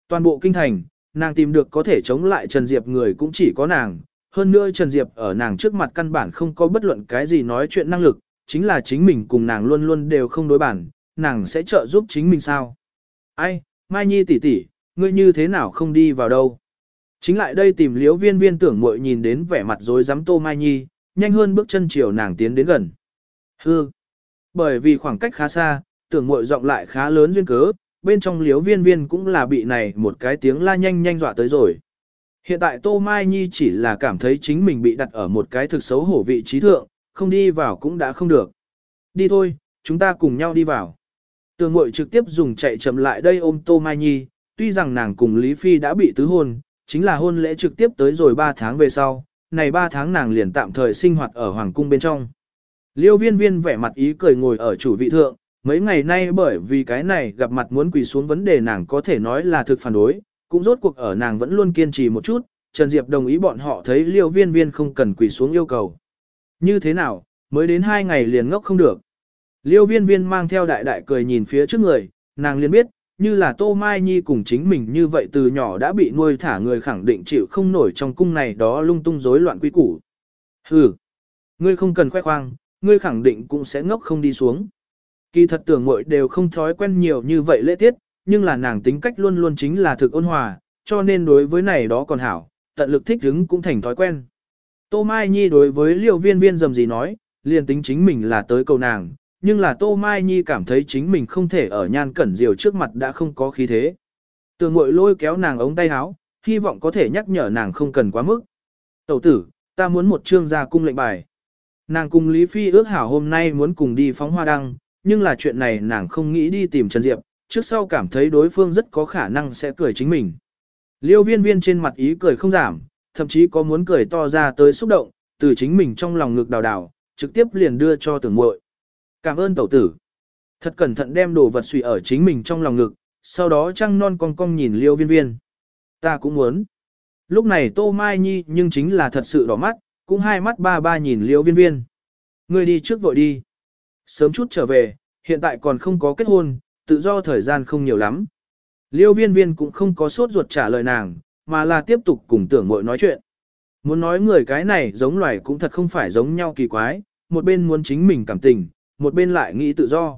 Toàn bộ kinh thành, nàng tìm được có thể chống lại Trần Diệp người cũng chỉ có nàng. Hơn nữa Trần Diệp ở nàng trước mặt căn bản không có bất luận cái gì nói chuyện năng lực, chính là chính mình cùng nàng luôn luôn đều không đối bản, nàng sẽ trợ giúp chính mình sao? Ai, Mai Nhi tỷ tỷ, ngươi như thế nào không đi vào đâu? Chính lại đây tìm liễu viên viên tưởng muội nhìn đến vẻ mặt rối rắm Tô Mai Nhi, nhanh hơn bước chân chiều nàng tiến đến gần. Hư! Bởi vì khoảng cách khá xa, tưởng muội giọng lại khá lớn duyên cớ, bên trong liễu viên viên cũng là bị này một cái tiếng la nhanh nhanh dọa tới rồi. Hiện tại Tô Mai Nhi chỉ là cảm thấy chính mình bị đặt ở một cái thực xấu hổ vị trí thượng, không đi vào cũng đã không được. Đi thôi, chúng ta cùng nhau đi vào. Tường mội trực tiếp dùng chạy chậm lại đây ôm Tô Mai Nhi, tuy rằng nàng cùng Lý Phi đã bị tứ hôn, chính là hôn lễ trực tiếp tới rồi 3 tháng về sau, này 3 tháng nàng liền tạm thời sinh hoạt ở Hoàng cung bên trong. Liêu viên viên vẻ mặt ý cười ngồi ở chủ vị thượng, mấy ngày nay bởi vì cái này gặp mặt muốn quỳ xuống vấn đề nàng có thể nói là thực phản đối, cũng rốt cuộc ở nàng vẫn luôn kiên trì một chút, Trần Diệp đồng ý bọn họ thấy liêu viên viên không cần quỳ xuống yêu cầu. Như thế nào, mới đến hai ngày liền ngốc không được. Liêu viên viên mang theo đại đại cười nhìn phía trước người, nàng liền biết, như là Tô Mai Nhi cùng chính mình như vậy từ nhỏ đã bị nuôi thả người khẳng định chịu không nổi trong cung này đó lung tung rối loạn quy củ. Hừ, ngươi không cần khoe khoang, ngươi khẳng định cũng sẽ ngốc không đi xuống. Kỳ thật tưởng muội đều không thói quen nhiều như vậy lễ tiết, nhưng là nàng tính cách luôn luôn chính là thực ôn hòa, cho nên đối với này đó còn hảo, tận lực thích ứng cũng thành thói quen. Tô Mai Nhi đối với liều viên viên dầm gì nói, liền tính chính mình là tới cầu nàng, nhưng là Tô Mai Nhi cảm thấy chính mình không thể ở nhan cẩn diều trước mặt đã không có khí thế. Tường mội lôi kéo nàng ống tay áo, hy vọng có thể nhắc nhở nàng không cần quá mức. Tẩu tử, ta muốn một chương ra cung lệnh bài. Nàng cùng Lý Phi ước hảo hôm nay muốn cùng đi phóng hoa đăng, nhưng là chuyện này nàng không nghĩ đi tìm Trần Diệp, trước sau cảm thấy đối phương rất có khả năng sẽ cười chính mình. Liêu viên viên trên mặt ý cười không giảm, thậm chí có muốn cười to ra tới xúc động, từ chính mình trong lòng ngực đào đào, trực tiếp liền đưa cho tưởng muội. Cảm ơn tẩu tử. Thật cẩn thận đem đồ vật suy ở chính mình trong lòng ngực, sau đó trăng non cong cong nhìn liêu viên viên. Ta cũng muốn. Lúc này Tô Mai Nhi nhưng chính là thật sự đỏ mắt, cũng hai mắt ba ba nhìn liêu viên viên. Ngươi đi trước vội đi. Sớm chút trở về, hiện tại còn không có kết hôn, tự do thời gian không nhiều lắm. Liêu viên viên cũng không có sốt ruột trả lời nàng, mà là tiếp tục cùng tưởng mội nói chuyện. Muốn nói người cái này giống loài cũng thật không phải giống nhau kỳ quái, một bên muốn chính mình cảm tình, một bên lại nghĩ tự do.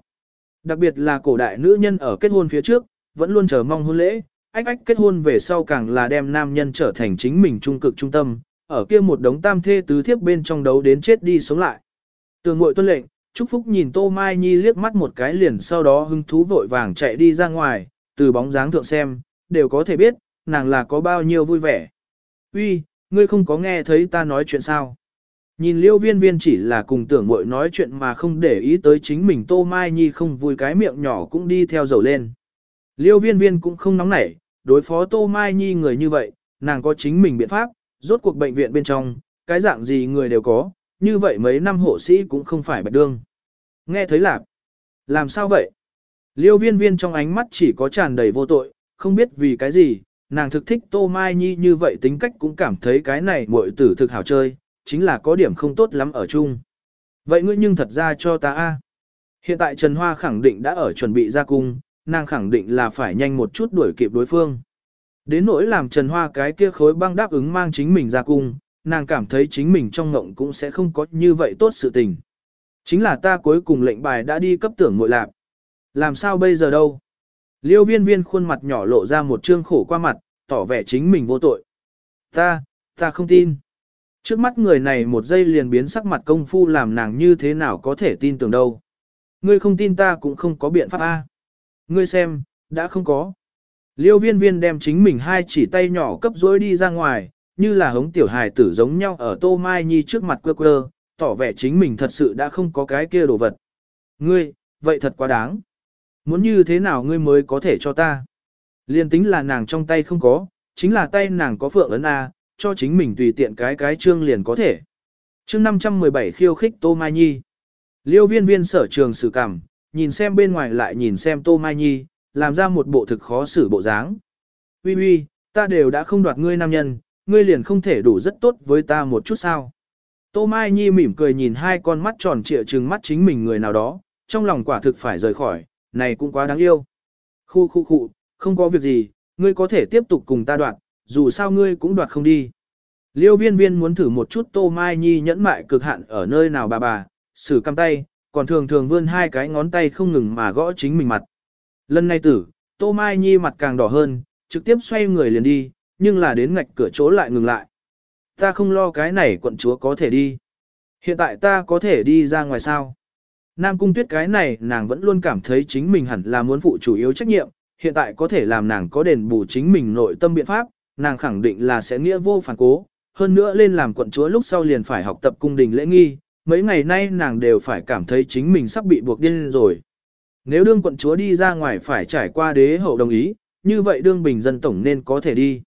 Đặc biệt là cổ đại nữ nhân ở kết hôn phía trước, vẫn luôn chờ mong hôn lễ, ách ách kết hôn về sau càng là đem nam nhân trở thành chính mình trung cực trung tâm, ở kia một đống tam thê tứ thiếp bên trong đấu đến chết đi sống lại. Tường ngội tuân lệnh, Trúc Phúc nhìn Tô Mai Nhi liếc mắt một cái liền sau đó hưng thú vội vàng chạy đi ra ngoài, từ bóng dáng thượng xem, đều có thể biết, nàng là có bao nhiêu vui vẻ. Uy, ngươi không có nghe thấy ta nói chuyện sao? Nhìn liêu viên viên chỉ là cùng tưởng mội nói chuyện mà không để ý tới chính mình Tô Mai Nhi không vui cái miệng nhỏ cũng đi theo dầu lên. Liêu viên viên cũng không nóng nảy, đối phó Tô Mai Nhi người như vậy, nàng có chính mình biện pháp, rốt cuộc bệnh viện bên trong, cái dạng gì người đều có, như vậy mấy năm hộ sĩ cũng không phải bạch đương. Nghe thấy lạc, làm sao vậy? Liêu viên viên trong ánh mắt chỉ có tràn đầy vô tội, không biết vì cái gì, nàng thực thích Tô Mai Nhi như vậy tính cách cũng cảm thấy cái này muội tử thực hảo chơi, chính là có điểm không tốt lắm ở chung. Vậy ngươi nhưng thật ra cho ta a. Hiện tại Trần Hoa khẳng định đã ở chuẩn bị ra cung, nàng khẳng định là phải nhanh một chút đuổi kịp đối phương. Đến nỗi làm Trần Hoa cái kia khối băng đáp ứng mang chính mình ra cung, nàng cảm thấy chính mình trong ngộng cũng sẽ không có như vậy tốt sự tình. Chính là ta cuối cùng lệnh bài đã đi cấp tưởng ngội lạc. Làm sao bây giờ đâu? Liêu viên viên khuôn mặt nhỏ lộ ra một trương khổ qua mặt, tỏ vẻ chính mình vô tội. Ta, ta không tin. Trước mắt người này một giây liền biến sắc mặt công phu làm nàng như thế nào có thể tin tưởng đâu. Ngươi không tin ta cũng không có biện pháp A. Ngươi xem, đã không có. Liêu viên viên đem chính mình hai chỉ tay nhỏ cấp dối đi ra ngoài, như là hống tiểu hài tử giống nhau ở tô mai nhi trước mặt quơ quơ, tỏ vẻ chính mình thật sự đã không có cái kia đồ vật. Ngươi, vậy thật quá đáng. Muốn như thế nào ngươi mới có thể cho ta? Liên tính là nàng trong tay không có, chính là tay nàng có phượng ấn A, cho chính mình tùy tiện cái cái chương liền có thể. Chương 517 khiêu khích Tô Mai Nhi. Liêu viên viên sở trường sự cảm, nhìn xem bên ngoài lại nhìn xem Tô Mai Nhi, làm ra một bộ thực khó xử bộ dáng. Ui ui, ta đều đã không đoạt ngươi nam nhân, ngươi liền không thể đủ rất tốt với ta một chút sao. Tô Mai Nhi mỉm cười nhìn hai con mắt tròn trịa trừng mắt chính mình người nào đó, trong lòng quả thực phải rời khỏi, này cũng quá đáng yêu. Khu khu khu, không có việc gì, ngươi có thể tiếp tục cùng ta đoạn, dù sao ngươi cũng đoạt không đi. Liêu viên viên muốn thử một chút Tô Mai Nhi nhẫn mại cực hạn ở nơi nào bà bà, xử căm tay, còn thường thường vươn hai cái ngón tay không ngừng mà gõ chính mình mặt. Lần này tử, Tô Mai Nhi mặt càng đỏ hơn, trực tiếp xoay người liền đi, nhưng là đến ngạch cửa chỗ lại ngừng lại. Ta không lo cái này quận chúa có thể đi. Hiện tại ta có thể đi ra ngoài sao? Nam cung tuyết cái này nàng vẫn luôn cảm thấy chính mình hẳn là muốn phụ chủ yếu trách nhiệm, hiện tại có thể làm nàng có đền bù chính mình nội tâm biện pháp, nàng khẳng định là sẽ nghĩa vô phản cố, hơn nữa lên làm quận chúa lúc sau liền phải học tập cung đình lễ nghi, mấy ngày nay nàng đều phải cảm thấy chính mình sắp bị buộc điên rồi. Nếu đương quận chúa đi ra ngoài phải trải qua đế hậu đồng ý, như vậy đương bình dân tổng nên có thể đi.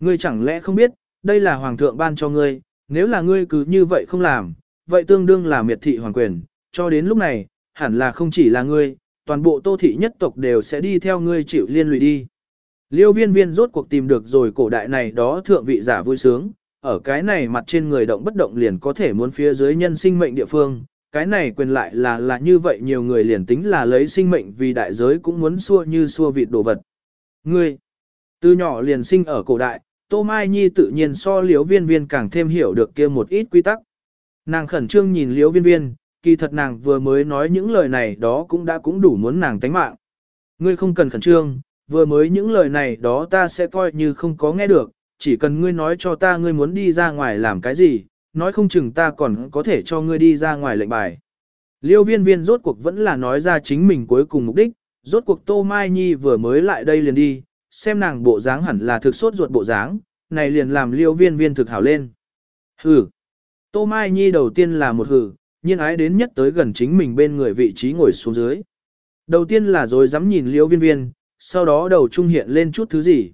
Ngươi chẳng lẽ không biết, đây là hoàng thượng ban cho ngươi, nếu là ngươi cứ như vậy không làm, vậy tương đương là miệt thị hoàng quyền, cho đến lúc này, hẳn là không chỉ là ngươi, toàn bộ tô thị nhất tộc đều sẽ đi theo ngươi chịu liên lụy đi. Liêu viên viên rốt cuộc tìm được rồi cổ đại này đó thượng vị giả vui sướng, ở cái này mặt trên người động bất động liền có thể muốn phía dưới nhân sinh mệnh địa phương, cái này quyền lại là là như vậy nhiều người liền tính là lấy sinh mệnh vì đại giới cũng muốn xua như xua vịt đồ vật. Ngươi, từ nhỏ liền sinh ở cổ đại, Tô Mai Nhi tự nhiên so liếu viên viên càng thêm hiểu được kia một ít quy tắc. Nàng khẩn trương nhìn liếu viên viên, kỳ thật nàng vừa mới nói những lời này đó cũng đã cũng đủ muốn nàng tánh mạng. Ngươi không cần khẩn trương, vừa mới những lời này đó ta sẽ coi như không có nghe được, chỉ cần ngươi nói cho ta ngươi muốn đi ra ngoài làm cái gì, nói không chừng ta còn có thể cho ngươi đi ra ngoài lệnh bài. Liêu viên viên rốt cuộc vẫn là nói ra chính mình cuối cùng mục đích, rốt cuộc Tô Mai Nhi vừa mới lại đây liền đi, xem nàng bộ dáng hẳn là thực sốt ruột bộ dáng, này liền làm liêu viên viên thực hảo lên. Hừ. Tô Mai Nhi đầu tiên là một hừ, nhiên ái đến nhất tới gần chính mình bên người vị trí ngồi xuống dưới. Đầu tiên là rồi dám nhìn liêu viên viên, sau đó đầu trung hiện lên chút thứ gì.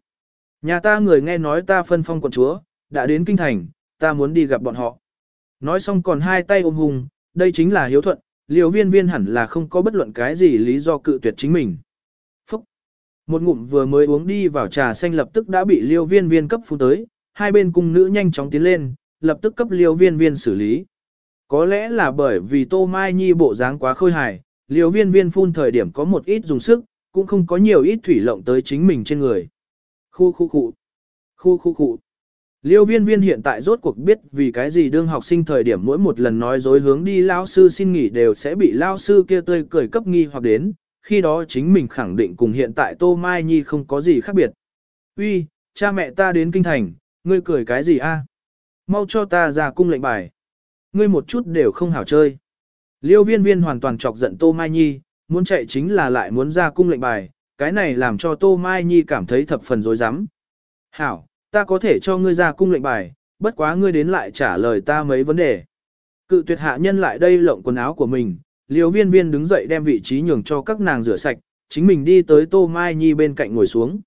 Nhà ta người nghe nói ta phân phong quận chúa, đã đến kinh thành, ta muốn đi gặp bọn họ. Nói xong còn hai tay ôm hùng, đây chính là hiếu thuận, liều viên viên hẳn là không có bất luận cái gì lý do cự tuyệt chính mình. Phúc! Một ngụm vừa mới uống đi vào trà xanh lập tức đã bị liêu viên viên cấp phun tới, hai bên cung nữ nhanh chóng tiến lên, lập tức cấp liêu viên viên xử lý. Có lẽ là bởi vì Tô Mai Nhi bộ dáng quá khôi hài, liêu viên viên phun thời điểm có một ít dùng sức, cũng không có nhiều ít thủy lộng tới chính mình trên người. Khu khu khu. Khu khu khu. Liêu viên viên hiện tại rốt cuộc biết vì cái gì đương học sinh thời điểm mỗi một lần nói dối hướng đi lao sư xin nghỉ đều sẽ bị lao sư kia tươi cười cấp nghi hoặc đến, khi đó chính mình khẳng định cùng hiện tại Tô Mai Nhi không có gì khác biệt. Uy, cha mẹ ta đến kinh thành, ngươi cười cái gì a? Mau cho ta ra cung lệnh bài. Ngươi một chút đều không hảo chơi. Liêu viên viên hoàn toàn chọc giận Tô Mai Nhi, muốn chạy chính là lại muốn ra cung lệnh bài, cái này làm cho Tô Mai Nhi cảm thấy thập phần dối rắm Hảo, ta có thể cho ngươi ra cung lệnh bài, bất quá ngươi đến lại trả lời ta mấy vấn đề. Cự tuyệt hạ nhân lại đây lộng quần áo của mình, liều viên viên đứng dậy đem vị trí nhường cho các nàng rửa sạch, chính mình đi tới Tô Mai Nhi bên cạnh ngồi xuống.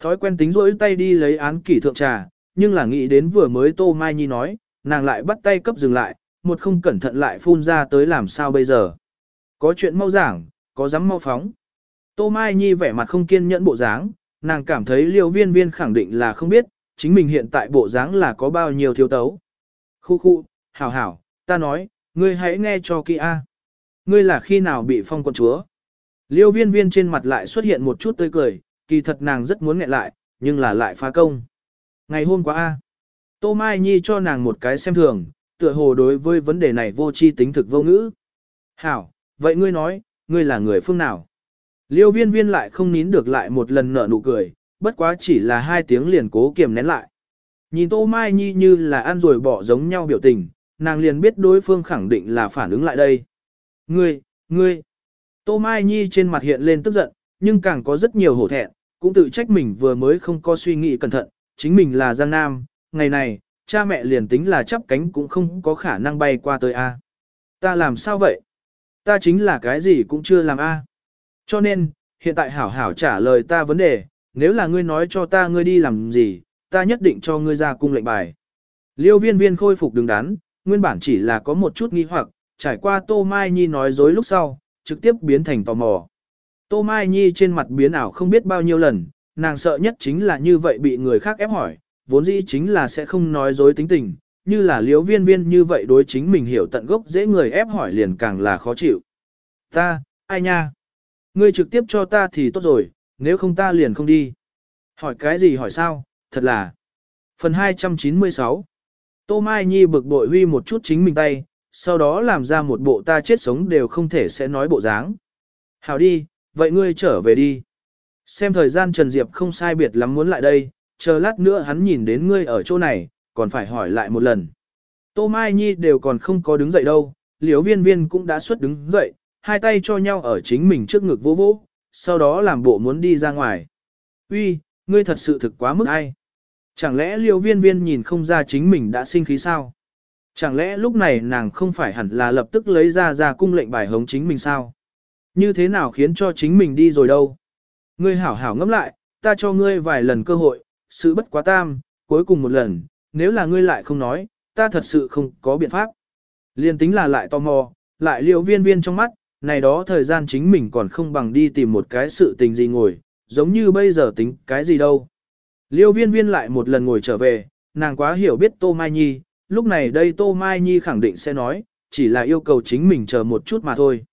Thói quen tính rỗi tay đi lấy án kỷ thượng trà, nhưng là nghĩ đến vừa mới Tô Mai Nhi nói, nàng lại bắt tay cấp dừng lại, một không cẩn thận lại phun ra tới làm sao bây giờ. Có chuyện mau giảng, có dám mau phóng. Tô Mai Nhi vẻ mặt không kiên nhẫn bộ dáng, nàng cảm thấy liều viên viên khẳng định là không biết, chính mình hiện tại bộ dáng là có bao nhiêu thiếu tấu. Khu khu, hảo hảo, ta nói, ngươi hãy nghe cho kỹ a. Ngươi là khi nào bị phong quận chúa? Liêu viên viên trên mặt lại xuất hiện một chút tươi cười, kỳ thật nàng rất muốn nghẹn lại, nhưng là lại phá công. Ngày hôm qua a, Tô Mai Nhi cho nàng một cái xem thường, tựa hồ đối với vấn đề này vô chi tính thực vô ngữ. Hảo, vậy ngươi nói, ngươi là người phương nào? Liêu viên viên lại không nín được lại một lần nở nụ cười, bất quá chỉ là hai tiếng liền cố kiềm nén lại. Nhìn Tô Mai Nhi như là ăn rồi bỏ giống nhau biểu tình, nàng liền biết đối phương khẳng định là phản ứng lại đây. Ngươi, ngươi. Tô Mai Nhi trên mặt hiện lên tức giận, nhưng càng có rất nhiều hổ thẹn, cũng tự trách mình vừa mới không có suy nghĩ cẩn thận, chính mình là Giang Nam, ngày này, cha mẹ liền tính là chắp cánh cũng không có khả năng bay qua tới A. Ta làm sao vậy? Ta chính là cái gì cũng chưa làm A. À. Cho nên, hiện tại hảo hảo trả lời ta vấn đề, nếu là ngươi nói cho ta ngươi đi làm gì, ta nhất định cho ngươi ra cung lệnh bài. Liêu viên viên khôi phục đứng đắn, nguyên bản chỉ là có một chút nghi hoặc, trải qua Tô Mai Nhi nói dối lúc sau, trực tiếp biến thành tò mò. Tô Mai Nhi trên mặt biến ảo không biết bao nhiêu lần, nàng sợ nhất chính là như vậy bị người khác ép hỏi, vốn dĩ chính là sẽ không nói dối tính tình, như là liếu viên viên như vậy đối chính mình hiểu tận gốc dễ người ép hỏi liền càng là khó chịu. Ta, ai nha? Ngươi trực tiếp cho ta thì tốt rồi, nếu không ta liền không đi. Hỏi cái gì hỏi sao, thật là. Phần 296 Tô Mai Nhi bực bội huy một chút chính mình tay, sau đó làm ra một bộ ta chết sống đều không thể sẽ nói bộ dáng. Hảo đi, vậy ngươi trở về đi. Xem thời gian Trần Diệp không sai biệt lắm muốn lại đây, chờ lát nữa hắn nhìn đến ngươi ở chỗ này, còn phải hỏi lại một lần. Tô Mai Nhi đều còn không có đứng dậy đâu, liếu viên viên cũng đã xuất đứng dậy, hai tay cho nhau ở chính mình trước ngực vỗ vỗ, sau đó làm bộ muốn đi ra ngoài. Uy, ngươi thật sự thực quá mức ai? Chẳng lẽ liêu viên viên nhìn không ra chính mình đã sinh khí sao? Chẳng lẽ lúc này nàng không phải hẳn là lập tức lấy ra ra cung lệnh bài hống chính mình sao? Như thế nào khiến cho chính mình đi rồi đâu? Ngươi hảo hảo ngẫm lại, ta cho ngươi vài lần cơ hội, sự bất quá tam, cuối cùng một lần, nếu là ngươi lại không nói, ta thật sự không có biện pháp. Liên tính là lại tò mò, lại liêu viên viên trong mắt, này đó thời gian chính mình còn không bằng đi tìm một cái sự tình gì ngồi, giống như bây giờ tính cái gì đâu. Liêu viên viên lại một lần ngồi trở về, nàng quá hiểu biết Tô Mai Nhi, lúc này đây Tô Mai Nhi khẳng định sẽ nói, chỉ là yêu cầu chính mình chờ một chút mà thôi.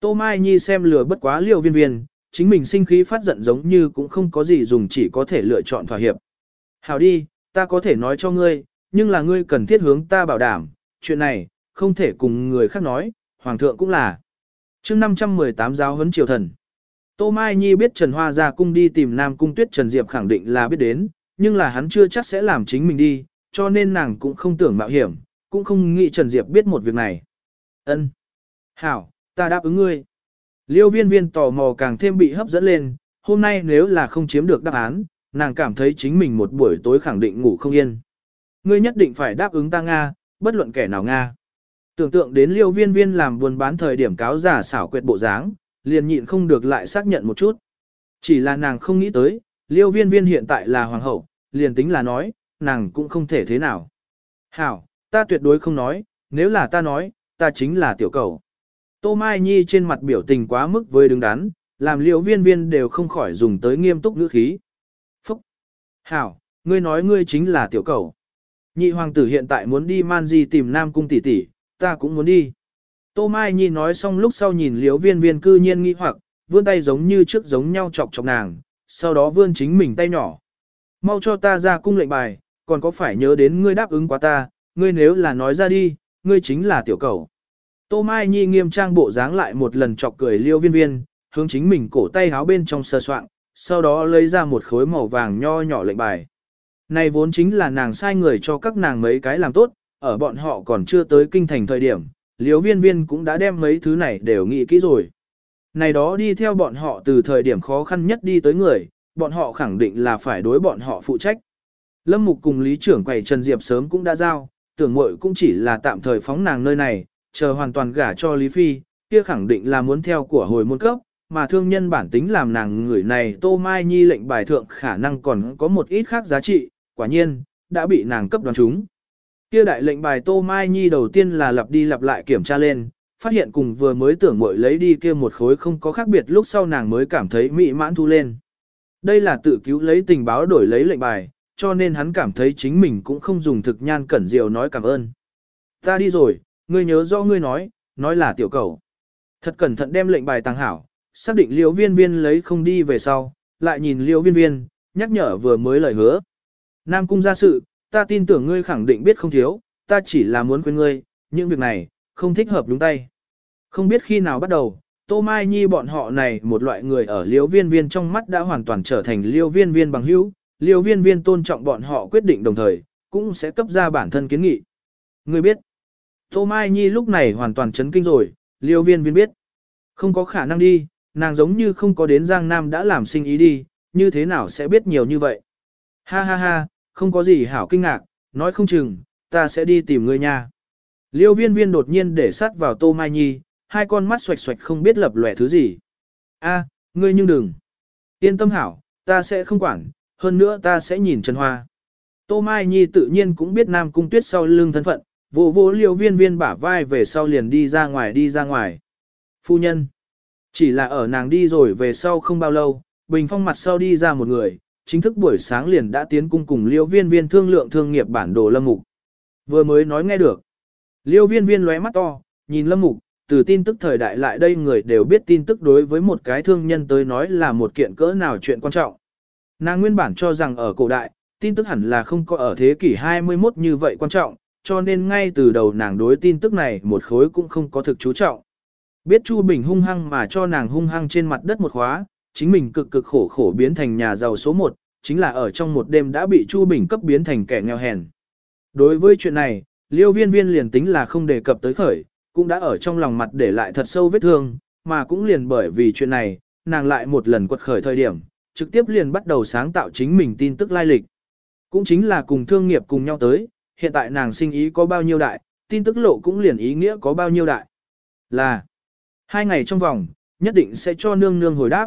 Tô Mai Nhi xem lừa bất quá liêu viên viên, chính mình sinh khí phát giận giống như cũng không có gì dùng chỉ có thể lựa chọn thỏa hiệp. Hảo đi, ta có thể nói cho ngươi, nhưng là ngươi cần thiết hướng ta bảo đảm, chuyện này, không thể cùng người khác nói, hoàng thượng cũng là. chương 518 giáo huấn triều thần. Tô Mai Nhi biết Trần Hoa ra cung đi tìm Nam Cung Tuyết Trần Diệp khẳng định là biết đến, nhưng là hắn chưa chắc sẽ làm chính mình đi, cho nên nàng cũng không tưởng mạo hiểm, cũng không nghĩ Trần Diệp biết một việc này. Ân, Hảo, ta đáp ứng ngươi. Liêu viên viên tò mò càng thêm bị hấp dẫn lên, hôm nay nếu là không chiếm được đáp án, nàng cảm thấy chính mình một buổi tối khẳng định ngủ không yên. Ngươi nhất định phải đáp ứng ta Nga, bất luận kẻ nào Nga. Tưởng tượng đến liêu viên viên làm buôn bán thời điểm cáo giả xảo quyệt bộ dáng, liền nhịn không được lại xác nhận một chút. Chỉ là nàng không nghĩ tới, liêu viên viên hiện tại là hoàng hậu, liền tính là nói, nàng cũng không thể thế nào. Hảo, ta tuyệt đối không nói, nếu là ta nói, ta chính là tiểu cầu. Tô Mai Nhi trên mặt biểu tình quá mức với đứng đắn, làm liêu viên viên đều không khỏi dùng tới nghiêm túc ngữ khí. Hảo, ngươi nói ngươi chính là tiểu cầu. Nhị hoàng tử hiện tại muốn đi man di tìm nam cung tỷ tỷ, ta cũng muốn đi. Tô Mai Nhi nói xong lúc sau nhìn liếu viên viên cư nhiên nghi hoặc, vươn tay giống như trước giống nhau chọc chọc nàng, sau đó vươn chính mình tay nhỏ. Mau cho ta ra cung lệnh bài, còn có phải nhớ đến ngươi đáp ứng quá ta, ngươi nếu là nói ra đi, ngươi chính là tiểu cầu. Tô Mai Nhi nghiêm trang bộ dáng lại một lần chọc cười liêu viên viên, hướng chính mình cổ tay háo bên trong sơ soạn, sau đó lấy ra một khối màu vàng nho nhỏ lệnh bài. Này vốn chính là nàng sai người cho các nàng mấy cái làm tốt, ở bọn họ còn chưa tới kinh thành thời điểm, liếu viên viên cũng đã đem mấy thứ này đều nghĩ kỹ rồi. Này đó đi theo bọn họ từ thời điểm khó khăn nhất đi tới người, bọn họ khẳng định là phải đối bọn họ phụ trách. Lâm Mục cùng Lý trưởng quầy Trần Diệp sớm cũng đã giao, tưởng muội cũng chỉ là tạm thời phóng nàng nơi này, chờ hoàn toàn gả cho Lý Phi, kia khẳng định là muốn theo của hồi môn cấp, mà thương nhân bản tính làm nàng người này Tô Mai Nhi lệnh bài thượng khả năng còn có một ít khác giá trị, quả nhiên, đã bị nàng cấp đoán chúng. Kia đại lệnh bài Tô Mai Nhi đầu tiên là lặp đi lặp lại kiểm tra lên, phát hiện cùng vừa mới tưởng muội lấy đi kia một khối không có khác biệt lúc sau nàng mới cảm thấy mỹ mãn thu lên. Đây là tự cứu lấy tình báo đổi lấy lệnh bài, cho nên hắn cảm thấy chính mình cũng không dùng thực nhan cẩn diệu nói cảm ơn. Ta đi rồi, ngươi nhớ rõ ngươi nói, nói là tiểu cầu. Thật cẩn thận đem lệnh bài tăng hảo, xác định liễu viên viên lấy không đi về sau, lại nhìn liễu viên viên, nhắc nhở vừa mới lời hứa. Nam cung ra sự, ta tin tưởng ngươi khẳng định biết không thiếu, ta chỉ là muốn khuyên ngươi, những việc này, không thích hợp đúng tay. Không biết khi nào bắt đầu, Tô Mai Nhi bọn họ này một loại người ở liêu viên viên trong mắt đã hoàn toàn trở thành liêu viên viên bằng hữu, liêu viên viên tôn trọng bọn họ quyết định đồng thời, cũng sẽ cấp ra bản thân kiến nghị. Ngươi biết, Tô Mai Nhi lúc này hoàn toàn chấn kinh rồi, liêu viên viên biết. Không có khả năng đi, nàng giống như không có đến Giang Nam đã làm sinh ý đi, như thế nào sẽ biết nhiều như vậy. Ha ha ha, không có gì hảo kinh ngạc, nói không chừng, ta sẽ đi tìm ngươi nha. Liêu viên viên đột nhiên để sát vào Tô Mai Nhi, hai con mắt xoạch xoạch không biết lập lẻ thứ gì. A, ngươi nhưng đừng. Yên tâm hảo, ta sẽ không quản, hơn nữa ta sẽ nhìn Trần Hoa. Tô Mai Nhi tự nhiên cũng biết Nam Cung Tuyết sau lưng thân phận, vô vô liêu viên viên bả vai về sau liền đi ra ngoài đi ra ngoài. Phu nhân. Chỉ là ở nàng đi rồi về sau không bao lâu, bình phong mặt sau đi ra một người, chính thức buổi sáng liền đã tiến cung cùng liêu viên viên thương lượng thương nghiệp bản đồ lâm mục. Vừa mới nói nghe được. Liêu viên viên lóe mắt to, nhìn lâm mục, từ tin tức thời đại lại đây người đều biết tin tức đối với một cái thương nhân tới nói là một kiện cỡ nào chuyện quan trọng. Nàng nguyên bản cho rằng ở cổ đại, tin tức hẳn là không có ở thế kỷ 21 như vậy quan trọng, cho nên ngay từ đầu nàng đối tin tức này một khối cũng không có thực chú trọng. Biết Chu Bình hung hăng mà cho nàng hung hăng trên mặt đất một khóa, chính mình cực cực khổ khổ biến thành nhà giàu số một, chính là ở trong một đêm đã bị Chu Bình cấp biến thành kẻ nghèo hèn. Đối với chuyện này, Liêu Viên Viên liền tính là không đề cập tới khởi, cũng đã ở trong lòng mặt để lại thật sâu vết thương, mà cũng liền bởi vì chuyện này, nàng lại một lần quật khởi thời điểm, trực tiếp liền bắt đầu sáng tạo chính mình tin tức lai lịch. Cũng chính là cùng thương nghiệp cùng nhau tới, hiện tại nàng sinh ý có bao nhiêu đại, tin tức lộ cũng liền ý nghĩa có bao nhiêu đại. Là, hai ngày trong vòng, nhất định sẽ cho nương nương hồi đáp.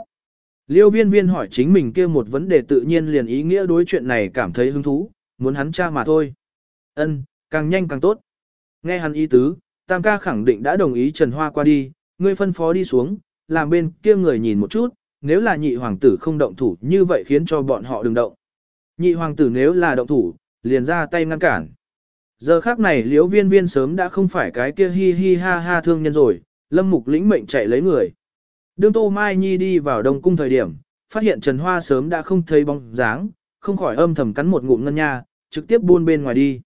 Liêu viên viên hỏi chính mình kia một vấn đề tự nhiên liền ý nghĩa đối chuyện này cảm thấy hứng thú, muốn hắn cha mà thôi. Ân, càng nhanh càng tốt. Nghe hắn ý tứ, Tam ca khẳng định đã đồng ý Trần Hoa qua đi, ngươi phân phó đi xuống, làm bên kia người nhìn một chút, nếu là nhị hoàng tử không động thủ như vậy khiến cho bọn họ đừng động. Nhị hoàng tử nếu là động thủ, liền ra tay ngăn cản. Giờ khác này liễu viên viên sớm đã không phải cái kia hi hi ha ha thương nhân rồi, lâm mục lĩnh mệnh chạy lấy người. Đương Tô Mai Nhi đi vào đông cung thời điểm, phát hiện Trần Hoa sớm đã không thấy bóng dáng, không khỏi âm thầm cắn một ngụm ngân nha, trực tiếp buôn bên ngoài đi.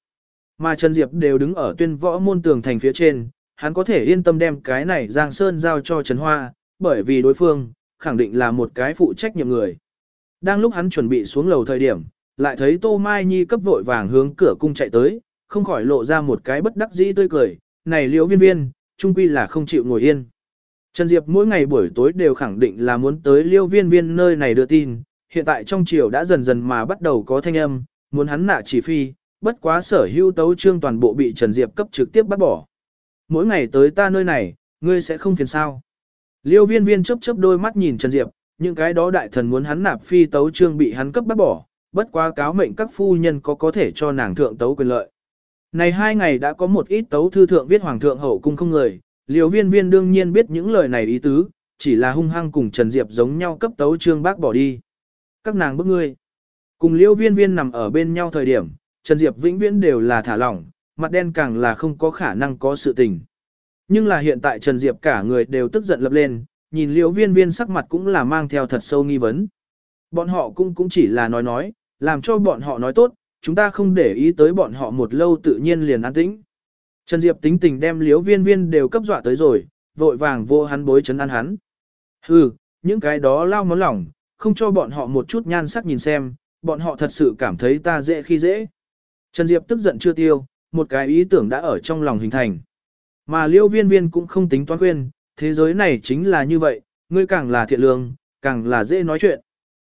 Mà Trần Diệp đều đứng ở tuyên võ môn tường thành phía trên, hắn có thể yên tâm đem cái này Giang Sơn giao cho Trần Hoa, bởi vì đối phương, khẳng định là một cái phụ trách nhiệm người. Đang lúc hắn chuẩn bị xuống lầu thời điểm, lại thấy Tô Mai Nhi cấp vội vàng hướng cửa cung chạy tới, không khỏi lộ ra một cái bất đắc dĩ tươi cười, này liễu viên viên, trung quy là không chịu ngồi yên. Trần Diệp mỗi ngày buổi tối đều khẳng định là muốn tới liêu viên viên nơi này đưa tin, hiện tại trong triều đã dần dần mà bắt đầu có thanh âm, muốn hắn nạ chỉ phi, bất quá sở hữu tấu trương toàn bộ bị Trần Diệp cấp trực tiếp bắt bỏ. Mỗi ngày tới ta nơi này, ngươi sẽ không phiền sao. Liêu viên viên chớp chớp đôi mắt nhìn Trần Diệp, những cái đó đại thần muốn hắn nạp phi tấu trương bị hắn cấp bắt bỏ, bất quá cáo mệnh các phu nhân có có thể cho nàng thượng tấu quyền lợi. Này hai ngày đã có một ít tấu thư thượng viết hoàng thượng hậu cung không người, liêu viên viên đương nhiên biết những lời này ý tứ, chỉ là hung hăng cùng Trần Diệp giống nhau cấp tấu trương bác bỏ đi. Các nàng bức ngươi. Cùng liêu viên viên nằm ở bên nhau thời điểm, Trần Diệp vĩnh viễn đều là thả lỏng, mặt đen càng là không có khả năng có sự tình. Nhưng là hiện tại Trần Diệp cả người đều tức giận lập lên, nhìn liêu viên viên sắc mặt cũng là mang theo thật sâu nghi vấn. Bọn họ cũng cũng chỉ là nói nói, làm cho bọn họ nói tốt, chúng ta không để ý tới bọn họ một lâu tự nhiên liền an tĩnh. Trần Diệp tính tình đem liếu viên viên đều cấp dọa tới rồi, vội vàng vô hắn bối chấn an hắn. Hừ, những cái đó lao món lỏng, không cho bọn họ một chút nhan sắc nhìn xem, bọn họ thật sự cảm thấy ta dễ khi dễ. Trần Diệp tức giận chưa tiêu, một cái ý tưởng đã ở trong lòng hình thành. Mà liêu viên viên cũng không tính toán khuyên, thế giới này chính là như vậy, ngươi càng là thiện lương, càng là dễ nói chuyện.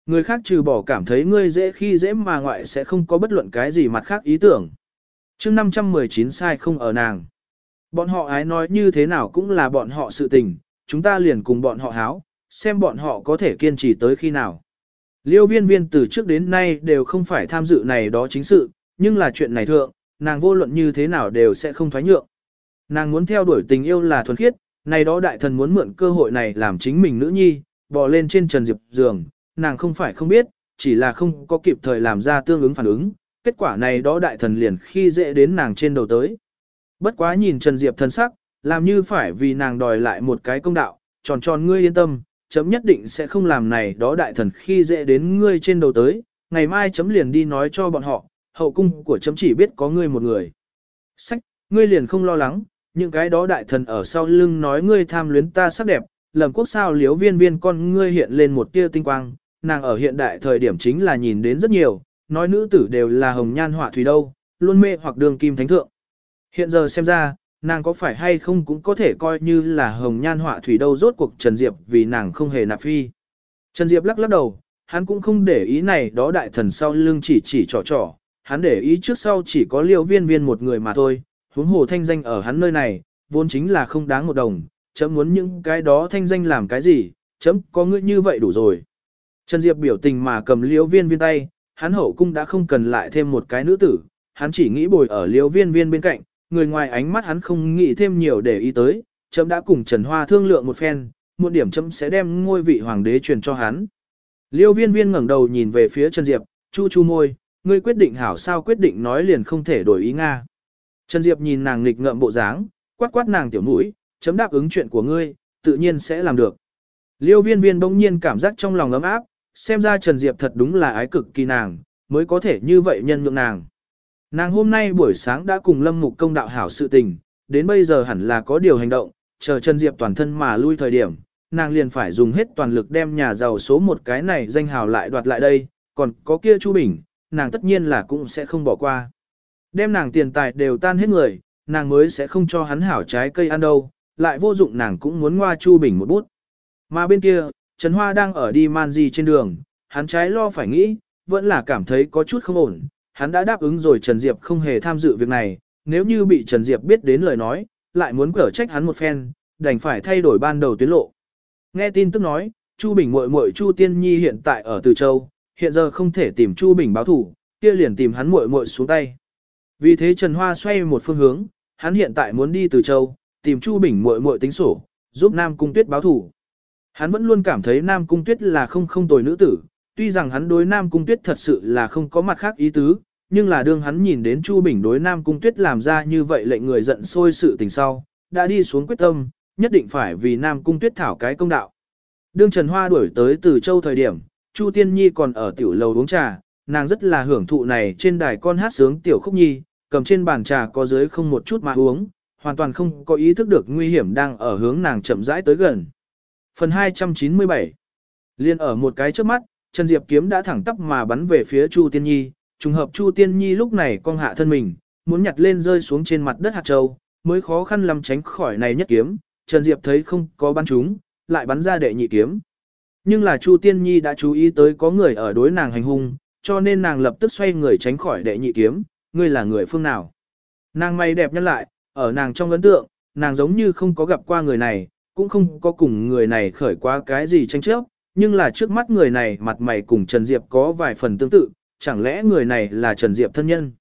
Người khác trừ bỏ cảm thấy ngươi dễ khi dễ mà ngoại sẽ không có bất luận cái gì mặt khác ý tưởng. chương 519 sai không ở nàng. Bọn họ ái nói như thế nào cũng là bọn họ sự tình, chúng ta liền cùng bọn họ háo, xem bọn họ có thể kiên trì tới khi nào. Liêu viên viên từ trước đến nay đều không phải tham dự này đó chính sự, nhưng là chuyện này thượng, nàng vô luận như thế nào đều sẽ không thoái nhượng. Nàng muốn theo đuổi tình yêu là thuần khiết, này đó đại thần muốn mượn cơ hội này làm chính mình nữ nhi, bò lên trên trần diệp giường, nàng không phải không biết, chỉ là không có kịp thời làm ra tương ứng phản ứng, kết quả này đó đại thần liền khi dễ đến nàng trên đầu tới. Bất quá nhìn Trần Diệp thân sắc, làm như phải vì nàng đòi lại một cái công đạo, tròn tròn ngươi yên tâm, chấm nhất định sẽ không làm này đó đại thần khi dễ đến ngươi trên đầu tới, ngày mai chấm liền đi nói cho bọn họ, hậu cung của chấm chỉ biết có ngươi một người. Sách, ngươi liền không lo lắng, những cái đó đại thần ở sau lưng nói ngươi tham luyến ta sắc đẹp, lầm quốc sao liếu viên viên con ngươi hiện lên một tia tinh quang, nàng ở hiện đại thời điểm chính là nhìn đến rất nhiều, nói nữ tử đều là hồng nhan họa thủy đâu, luôn mê hoặc đường kim thánh thượng. Hiện giờ xem ra, nàng có phải hay không cũng có thể coi như là hồng nhan họa thủy đâu rốt cuộc Trần Diệp vì nàng không hề nạp phi. Trần Diệp lắc lắc đầu, hắn cũng không để ý này đó đại thần sau lưng chỉ chỉ trò trò, hắn để ý trước sau chỉ có liêu viên viên một người mà thôi, huống hồ thanh danh ở hắn nơi này, vốn chính là không đáng một đồng, chấm muốn những cái đó thanh danh làm cái gì, chấm có ngươi như vậy đủ rồi. Trần Diệp biểu tình mà cầm liễu viên viên tay, hắn hậu cung đã không cần lại thêm một cái nữ tử, hắn chỉ nghĩ bồi ở liễu viên viên bên cạnh, người ngoài ánh mắt hắn không nghĩ thêm nhiều để ý tới, chấm đã cùng Trần Hoa thương lượng một phen, một điểm chấm sẽ đem ngôi vị hoàng đế truyền cho hắn. Liêu viên viên ngẩng đầu nhìn về phía Trần Diệp, chu chu môi, ngươi quyết định hảo sao quyết định nói liền không thể đổi ý Nga. Trần Diệp nhìn nàng nghịch ngợm bộ dáng, quát quát nàng tiểu mũi, chấm đáp ứng chuyện của ngươi, tự nhiên sẽ làm được. Liêu viên viên bỗng nhiên cảm giác trong lòng ấm áp, xem ra Trần Diệp thật đúng là ái cực kỳ nàng, mới có thể như vậy nhân nhượng nàng. Nàng hôm nay buổi sáng đã cùng Lâm Mục công đạo hảo sự tình, đến bây giờ hẳn là có điều hành động, chờ Trần Diệp toàn thân mà lui thời điểm, nàng liền phải dùng hết toàn lực đem nhà giàu số một cái này danh hào lại đoạt lại đây, còn có kia Chu Bình, nàng tất nhiên là cũng sẽ không bỏ qua. Đem nàng tiền tài đều tan hết người, nàng mới sẽ không cho hắn hảo trái cây ăn đâu, lại vô dụng nàng cũng muốn ngoa Chu Bình một bút. Mà bên kia, Trần Hoa đang ở đi man gì trên đường, hắn trái lo phải nghĩ, vẫn là cảm thấy có chút không ổn, hắn đã đáp ứng rồi Trần Diệp không hề tham dự việc này, nếu như bị Trần Diệp biết đến lời nói, lại muốn cở trách hắn một phen, đành phải thay đổi ban đầu tuyến lộ. Nghe tin tức nói, Chu Bình muội muội Chu Tiên Nhi hiện tại ở Từ Châu, hiện giờ không thể tìm Chu Bình báo thủ, kia liền tìm hắn muội muội xuống tay. Vì thế Trần Hoa xoay một phương hướng, hắn hiện tại muốn đi Từ Châu, tìm Chu Bình muội muội tính sổ, giúp Nam Cung Tuyết báo thủ. Hắn vẫn luôn cảm thấy Nam Cung Tuyết là không không tồi nữ tử, tuy rằng hắn đối Nam Cung Tuyết thật sự là không có mặt khác ý tứ, nhưng là đương hắn nhìn đến Chu Bình đối Nam Cung Tuyết làm ra như vậy lệnh người giận sôi sự tình sau, đã đi xuống quyết tâm, nhất định phải vì Nam Cung Tuyết thảo cái công đạo. Đương Trần Hoa đuổi tới từ châu thời điểm, Chu Tiên Nhi còn ở tiểu lầu uống trà, nàng rất là hưởng thụ này trên đài con hát sướng tiểu khúc nhi, cầm trên bàn trà có dưới không một chút mà uống, hoàn toàn không có ý thức được nguy hiểm đang ở hướng nàng chậm rãi tới gần. Phần 297 Liên ở một cái trước mắt, Trần Diệp kiếm đã thẳng tắp mà bắn về phía Chu Tiên Nhi, trùng hợp Chu Tiên Nhi lúc này cong hạ thân mình, muốn nhặt lên rơi xuống trên mặt đất hạt châu, mới khó khăn lắm tránh khỏi này nhất kiếm, Trần Diệp thấy không có bắn trúng, lại bắn ra đệ nhị kiếm. Nhưng là Chu Tiên Nhi đã chú ý tới có người ở đối nàng hành hung, cho nên nàng lập tức xoay người tránh khỏi đệ nhị kiếm, ngươi là người phương nào. Nàng may đẹp nhân lại, ở nàng trong ấn tượng, nàng giống như không có gặp qua người này, cũng không có cùng người này khởi quá cái gì tranh chấp, nhưng là trước mắt người này mặt mày cùng Trần Diệp có vài phần tương tự, chẳng lẽ người này là Trần Diệp thân nhân.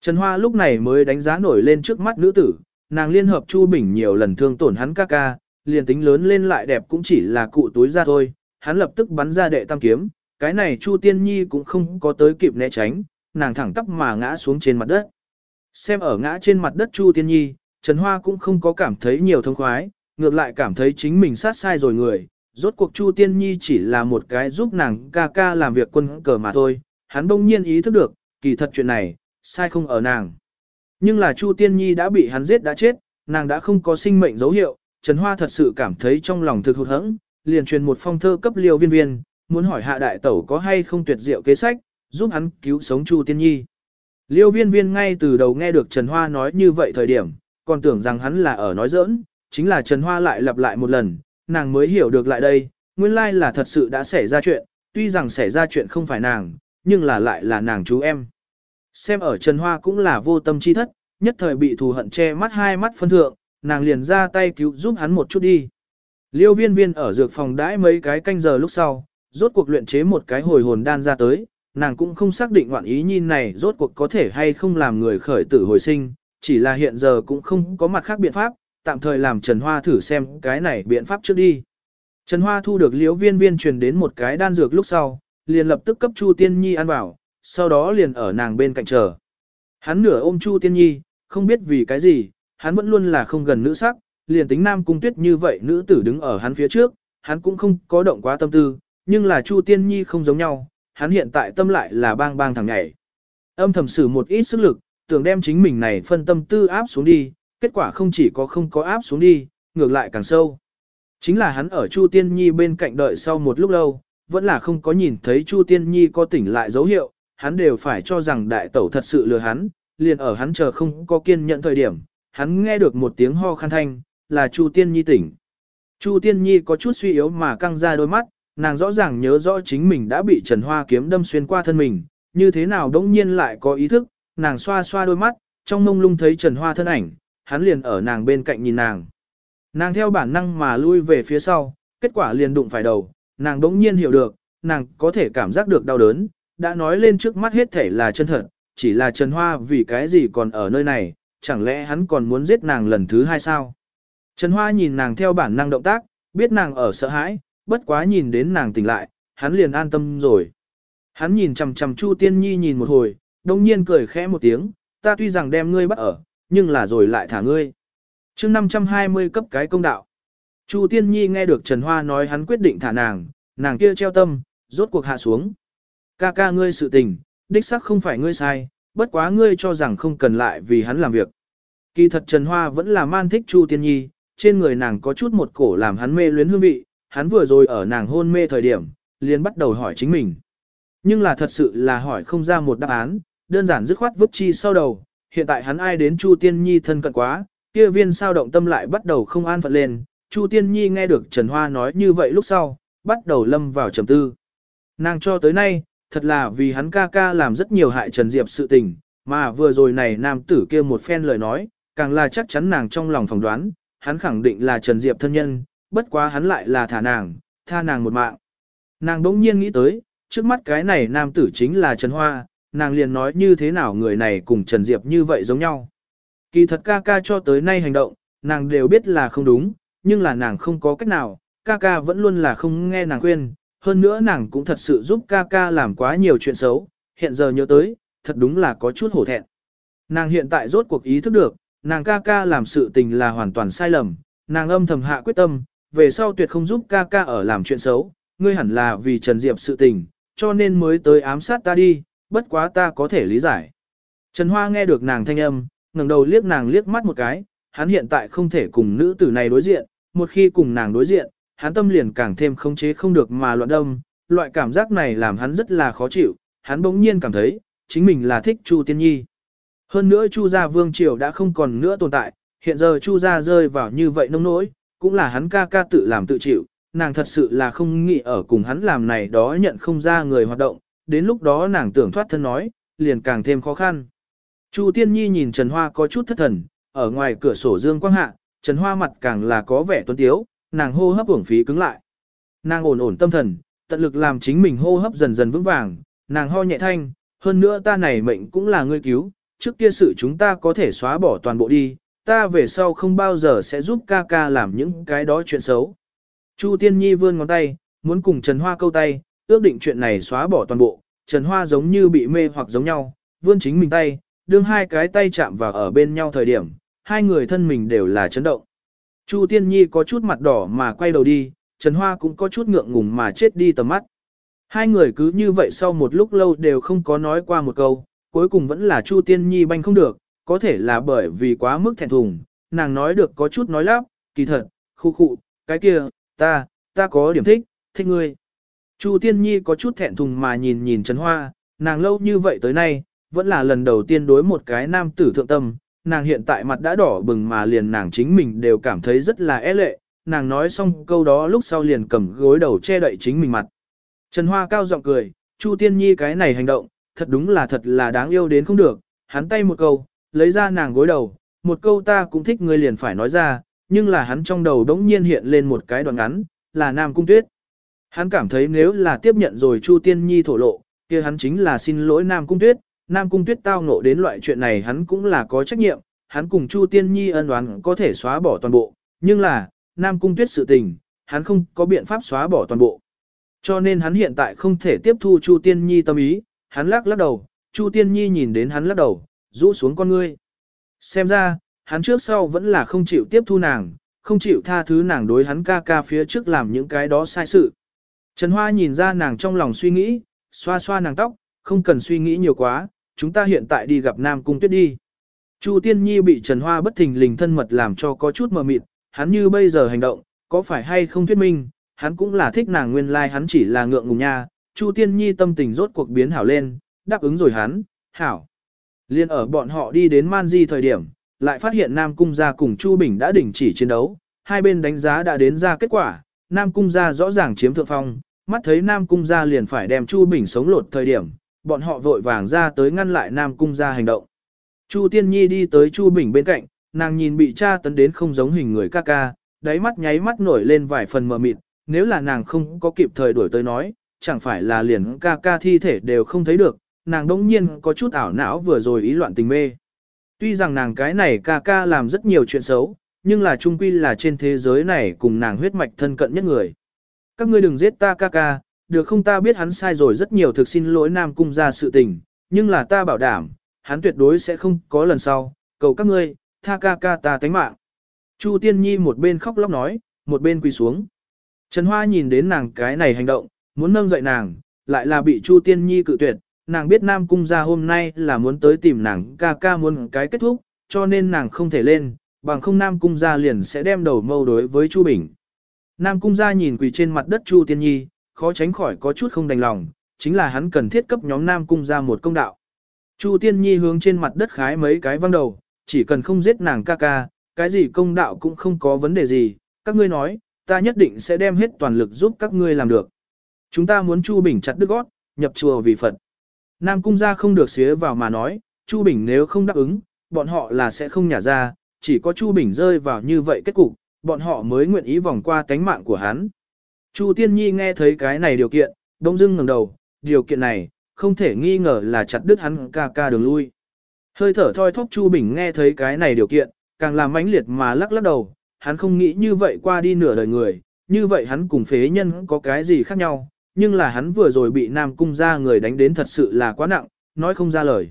Trần Hoa lúc này mới đánh giá nổi lên trước mắt nữ tử, nàng liên hợp Chu Bình nhiều lần thương tổn hắn ca ca, liền tính lớn lên lại đẹp cũng chỉ là cụ túi ra thôi, hắn lập tức bắn ra đệ tam kiếm, cái này Chu Tiên Nhi cũng không có tới kịp né tránh, nàng thẳng tắp mà ngã xuống trên mặt đất. Xem ở ngã trên mặt đất Chu Tiên Nhi, Trần Hoa cũng không có cảm thấy nhiều thông khoái, ngược lại cảm thấy chính mình sát sai rồi người, rốt cuộc Chu Tiên Nhi chỉ là một cái giúp nàng ca ca làm việc quân cờ mà thôi, hắn bỗng nhiên ý thức được, kỳ thật chuyện này, sai không ở nàng. Nhưng là Chu Tiên Nhi đã bị hắn giết đã chết, nàng đã không có sinh mệnh dấu hiệu, Trần Hoa thật sự cảm thấy trong lòng thực hụt hẫng, liền truyền một phong thơ cấp liều viên viên, muốn hỏi hạ đại tẩu có hay không tuyệt diệu kế sách, giúp hắn cứu sống Chu Tiên Nhi. Liêu viên viên ngay từ đầu nghe được Trần Hoa nói như vậy thời điểm, còn tưởng rằng hắn là ở nói giỡn, chính là Trần Hoa lại lặp lại một lần, nàng mới hiểu được lại đây, nguyên lai là thật sự đã xảy ra chuyện, tuy rằng xảy ra chuyện không phải nàng, nhưng là lại là nàng chú em. Xem ở Trần Hoa cũng là vô tâm chi thất, nhất thời bị thù hận che mắt hai mắt phân thượng, nàng liền ra tay cứu giúp hắn một chút đi. Liêu viên viên ở dược phòng đãi mấy cái canh giờ lúc sau, rốt cuộc luyện chế một cái hồi hồn đan ra tới, nàng cũng không xác định ngoạn ý nhìn này rốt cuộc có thể hay không làm người khởi tử hồi sinh, chỉ là hiện giờ cũng không có mặt khác biện pháp, tạm thời làm Trần Hoa thử xem cái này biện pháp trước đi. Trần Hoa thu được liễu viên viên truyền đến một cái đan dược lúc sau, liền lập tức cấp Chu Tiên Nhi ăn vào, sau đó liền ở nàng bên cạnh chờ. Hắn nửa ôm Chu Tiên Nhi, không biết vì cái gì, hắn vẫn luôn là không gần nữ sắc, liền tính nam cung tuyết như vậy nữ tử đứng ở hắn phía trước, hắn cũng không có động quá tâm tư, nhưng là Chu Tiên Nhi không giống nhau, hắn hiện tại tâm lại là bang bang thằng nhảy. Âm thầm sử một ít sức lực, tưởng đem chính mình này phân tâm tư áp xuống đi, kết quả không chỉ có không có áp xuống đi, ngược lại càng sâu. Chính là hắn ở Chu Tiên Nhi bên cạnh đợi sau một lúc lâu, vẫn là không có nhìn thấy Chu Tiên Nhi có tỉnh lại dấu hiệu, hắn đều phải cho rằng đại tẩu thật sự lừa hắn, liền ở hắn chờ không có kiên nhận thời điểm, hắn nghe được một tiếng ho khăn thanh, là Chu Tiên Nhi tỉnh. Chu Tiên Nhi có chút suy yếu mà căng ra đôi mắt, nàng rõ ràng nhớ rõ chính mình đã bị Trần Hoa kiếm đâm xuyên qua thân mình, như thế nào đống nhiên lại có ý thức, nàng xoa xoa đôi mắt, trong mông lung thấy Trần Hoa thân ảnh, hắn liền ở nàng bên cạnh nhìn nàng. Nàng theo bản năng mà lui về phía sau, kết quả liền đụng phải đầu, nàng đống nhiên hiểu được, nàng có thể cảm giác được đau đớn, đã nói lên trước mắt hết thể là chân thật, chỉ là Trần Hoa vì cái gì còn ở nơi này, chẳng lẽ hắn còn muốn giết nàng lần thứ hai sao? Trần Hoa nhìn nàng theo bản năng động tác, biết nàng ở sợ hãi, bất quá nhìn đến nàng tỉnh lại, hắn liền an tâm rồi. Hắn nhìn chằm chằm Chu Tiên Nhi nhìn một hồi, đông nhiên cười khẽ một tiếng, ta tuy rằng đem ngươi bắt ở, nhưng là rồi lại thả ngươi. chương 520 cấp cái công đạo. Chu Tiên Nhi nghe được Trần Hoa nói hắn quyết định thả nàng, nàng kia treo tâm, rốt cuộc hạ xuống. Ca ca ngươi sự tình, đích xác không phải ngươi sai, bất quá ngươi cho rằng không cần lại vì hắn làm việc. Kỳ thật Trần Hoa vẫn là man thích Chu Tiên Nhi, trên người nàng có chút một cổ làm hắn mê luyến hương vị, hắn vừa rồi ở nàng hôn mê thời điểm, liền bắt đầu hỏi chính mình. Nhưng là thật sự là hỏi không ra một đáp án, đơn giản dứt khoát vứt chi sau đầu, hiện tại hắn ai đến Chu Tiên Nhi thân cận quá, kia viên sao động tâm lại bắt đầu không an phận lên, Chu Tiên Nhi nghe được Trần Hoa nói như vậy lúc sau, bắt đầu lâm vào trầm tư. Nàng cho tới nay, thật là vì hắn ca ca làm rất nhiều hại Trần Diệp sự tình, mà vừa rồi này nam tử kia một phen lời nói, càng là chắc chắn nàng trong lòng phỏng đoán, hắn khẳng định là Trần Diệp thân nhân, bất quá hắn lại là thả nàng, tha nàng một mạng. Nàng đỗng nhiên nghĩ tới, trước mắt cái này nam tử chính là Trần Hoa, nàng liền nói như thế nào người này cùng Trần Diệp như vậy giống nhau. Kỳ thật ca ca cho tới nay hành động, nàng đều biết là không đúng, nhưng là nàng không có cách nào, ca ca vẫn luôn là không nghe nàng khuyên, hơn nữa nàng cũng thật sự giúp ca ca làm quá nhiều chuyện xấu, hiện giờ nhớ tới, thật đúng là có chút hổ thẹn. Nàng hiện tại rốt cuộc ý thức được, nàng ca ca làm sự tình là hoàn toàn sai lầm, nàng âm thầm hạ quyết tâm, về sau tuyệt không giúp ca ca ở làm chuyện xấu, ngươi hẳn là vì Trần Diệp sự tình, cho nên mới tới ám sát ta đi, bất quá ta có thể lý giải. Trần Hoa nghe được nàng thanh âm, ngẩng đầu liếc nàng liếc mắt một cái, hắn hiện tại không thể cùng nữ tử này đối diện, một khi cùng nàng đối diện, hắn tâm liền càng thêm khống chế không được mà loạn đâm, loại cảm giác này làm hắn rất là khó chịu, hắn bỗng nhiên cảm thấy, chính mình là thích Chu Tiên Nhi. Hơn nữa Chu gia vương triều đã không còn nữa tồn tại, hiện giờ Chu gia rơi vào như vậy nông nỗi, cũng là hắn ca ca tự làm tự chịu, nàng thật sự là không nghĩ ở cùng hắn làm này đó nhận không ra người hoạt động, đến lúc đó nàng tưởng thoát thân nói, liền càng thêm khó khăn. Chu Tiên Nhi nhìn Trần Hoa có chút thất thần, ở ngoài cửa sổ dương quang hạ, Trần Hoa mặt càng là có vẻ tuấn tiếu, nàng hô hấp uổng phí cứng lại. Nàng ổn ổn tâm thần, tận lực làm chính mình hô hấp dần dần vững vàng, nàng ho nhẹ thanh, hơn nữa ta này mệnh cũng là ngươi cứu, trước kia sự chúng ta có thể xóa bỏ toàn bộ đi, ta về sau không bao giờ sẽ giúp ca ca làm những cái đó chuyện xấu. Chu Tiên Nhi vươn ngón tay, muốn cùng Trần Hoa câu tay, ước định chuyện này xóa bỏ toàn bộ, Trần Hoa giống như bị mê hoặc giống nhau, vươn chính mình tay, đương hai cái tay chạm vào ở bên nhau thời điểm, hai người thân mình đều là chấn động. Chu Tiên Nhi có chút mặt đỏ mà quay đầu đi, Trần Hoa cũng có chút ngượng ngùng mà chết đi tầm mắt. Hai người cứ như vậy sau một lúc lâu đều không có nói qua một câu, cuối cùng vẫn là Chu Tiên Nhi banh không được, có thể là bởi vì quá mức thẹn thùng, nàng nói được có chút nói lắp, kỳ thật, khu khụ, cái kia, ta, ta có điểm thích, thích ngươi. Chu Tiên Nhi có chút thẹn thùng mà nhìn nhìn Trần Hoa, nàng lâu như vậy tới nay, vẫn là lần đầu tiên đối một cái nam tử thượng tâm, nàng hiện tại mặt đã đỏ bừng mà liền nàng chính mình đều cảm thấy rất là e lệ, nàng nói xong câu đó lúc sau liền cầm gối đầu che đậy chính mình mặt. Trần Hoa cao giọng cười, Chu Tiên Nhi cái này hành động, thật đúng là thật là đáng yêu đến không được, hắn tay một câu, lấy ra nàng gối đầu, một câu ta cũng thích ngươi liền phải nói ra, nhưng là hắn trong đầu đống nhiên hiện lên một cái đoạn ngắn, là Nam Cung Tuyết. Hắn cảm thấy nếu là tiếp nhận rồi Chu Tiên Nhi thổ lộ, kia hắn chính là xin lỗi Nam Cung Tuyết, Nam Cung Tuyết tao ngộ đến loại chuyện này hắn cũng là có trách nhiệm, hắn cùng Chu Tiên Nhi ân oán có thể xóa bỏ toàn bộ, nhưng là, Nam Cung Tuyết sự tình, hắn không có biện pháp xóa bỏ toàn bộ. Cho nên hắn hiện tại không thể tiếp thu Chu Tiên Nhi tâm ý, hắn lắc lắc đầu, Chu Tiên Nhi nhìn đến hắn lắc đầu, rũ xuống con ngươi. Xem ra, hắn trước sau vẫn là không chịu tiếp thu nàng, không chịu tha thứ nàng đối hắn ca ca phía trước làm những cái đó sai sự. Trần Hoa nhìn ra nàng trong lòng suy nghĩ, xoa xoa nàng tóc, không cần suy nghĩ nhiều quá, chúng ta hiện tại đi gặp Nam Cung Tuyết đi. Chu Tiên Nhi bị Trần Hoa bất thình lình thân mật làm cho có chút mờ mịt, hắn như bây giờ hành động, có phải hay không thuyết minh, hắn cũng là thích nàng nguyên lai like hắn chỉ là ngượng ngùng nha. Chu Tiên Nhi tâm tình rốt cuộc biến hảo lên, đáp ứng rồi hắn, hảo. Liên ở bọn họ đi đến Man Di thời điểm, lại phát hiện Nam Cung gia cùng Chu Bình đã đình chỉ chiến đấu, hai bên đánh giá đã đến ra kết quả, Nam Cung gia rõ ràng chiếm thượng phong, mắt thấy Nam Cung gia liền phải đem Chu Bình sống lột thời điểm, bọn họ vội vàng ra tới ngăn lại Nam Cung gia hành động. Chu Tiên Nhi đi tới Chu Bình bên cạnh, nàng nhìn bị cha tấn đến không giống hình người ca ca, đáy mắt nháy mắt nổi lên vài phần mờ mịt, nếu là nàng không có kịp thời đuổi tới nói, chẳng phải là liền ca ca thi thể đều không thấy được, nàng đống nhiên có chút ảo não vừa rồi ý loạn tình mê. Tuy rằng nàng cái này ca ca làm rất nhiều chuyện xấu, nhưng là trung quy là trên thế giới này cùng nàng huyết mạch thân cận nhất người. Các ngươi đừng giết ta ca ca, được không ta biết hắn sai rồi rất nhiều thực xin lỗi Nam Cung ra sự tình, nhưng là ta bảo đảm, hắn tuyệt đối sẽ không có lần sau, cầu các ngươi, tha ca ca ta tánh mạng. Chu Tiên Nhi một bên khóc lóc nói, một bên quỳ xuống. Trần Hoa nhìn đến nàng cái này hành động, muốn nâng dậy nàng, lại là bị Chu Tiên Nhi cự tuyệt, nàng biết Nam Cung gia hôm nay là muốn tới tìm nàng ca ca muốn cái kết thúc, cho nên nàng không thể lên, bằng không Nam Cung gia liền sẽ đem đầu mâu đối với Chu Bình. Nam Cung gia nhìn quỳ trên mặt đất Chu Tiên Nhi, khó tránh khỏi có chút không đành lòng, chính là hắn cần thiết cấp nhóm Nam Cung gia một công đạo. Chu Tiên Nhi hướng trên mặt đất khái mấy cái văng đầu, chỉ cần không giết nàng ca ca, cái gì công đạo cũng không có vấn đề gì, các ngươi nói, ta nhất định sẽ đem hết toàn lực giúp các ngươi làm được. Chúng ta muốn Chu Bình chặt đứt gót, nhập chùa vì Phật. Nam Cung gia không được xía vào mà nói, Chu Bình nếu không đáp ứng, bọn họ là sẽ không nhả ra, chỉ có Chu Bình rơi vào như vậy kết cục, bọn họ mới nguyện ý vòng qua tánh mạng của hắn. Chu Tiên Nhi nghe thấy cái này điều kiện, đông dưng ngẩng đầu, điều kiện này, không thể nghi ngờ là chặt đứt hắn ca ca đường lui. Hơi thở thoi thóp Chu Bình nghe thấy cái này điều kiện, càng làm mãnh liệt mà lắc lắc đầu, hắn không nghĩ như vậy qua đi nửa đời người, như vậy hắn cùng phế nhân có cái gì khác nhau, nhưng là hắn vừa rồi bị Nam Cung ra người đánh đến thật sự là quá nặng, nói không ra lời.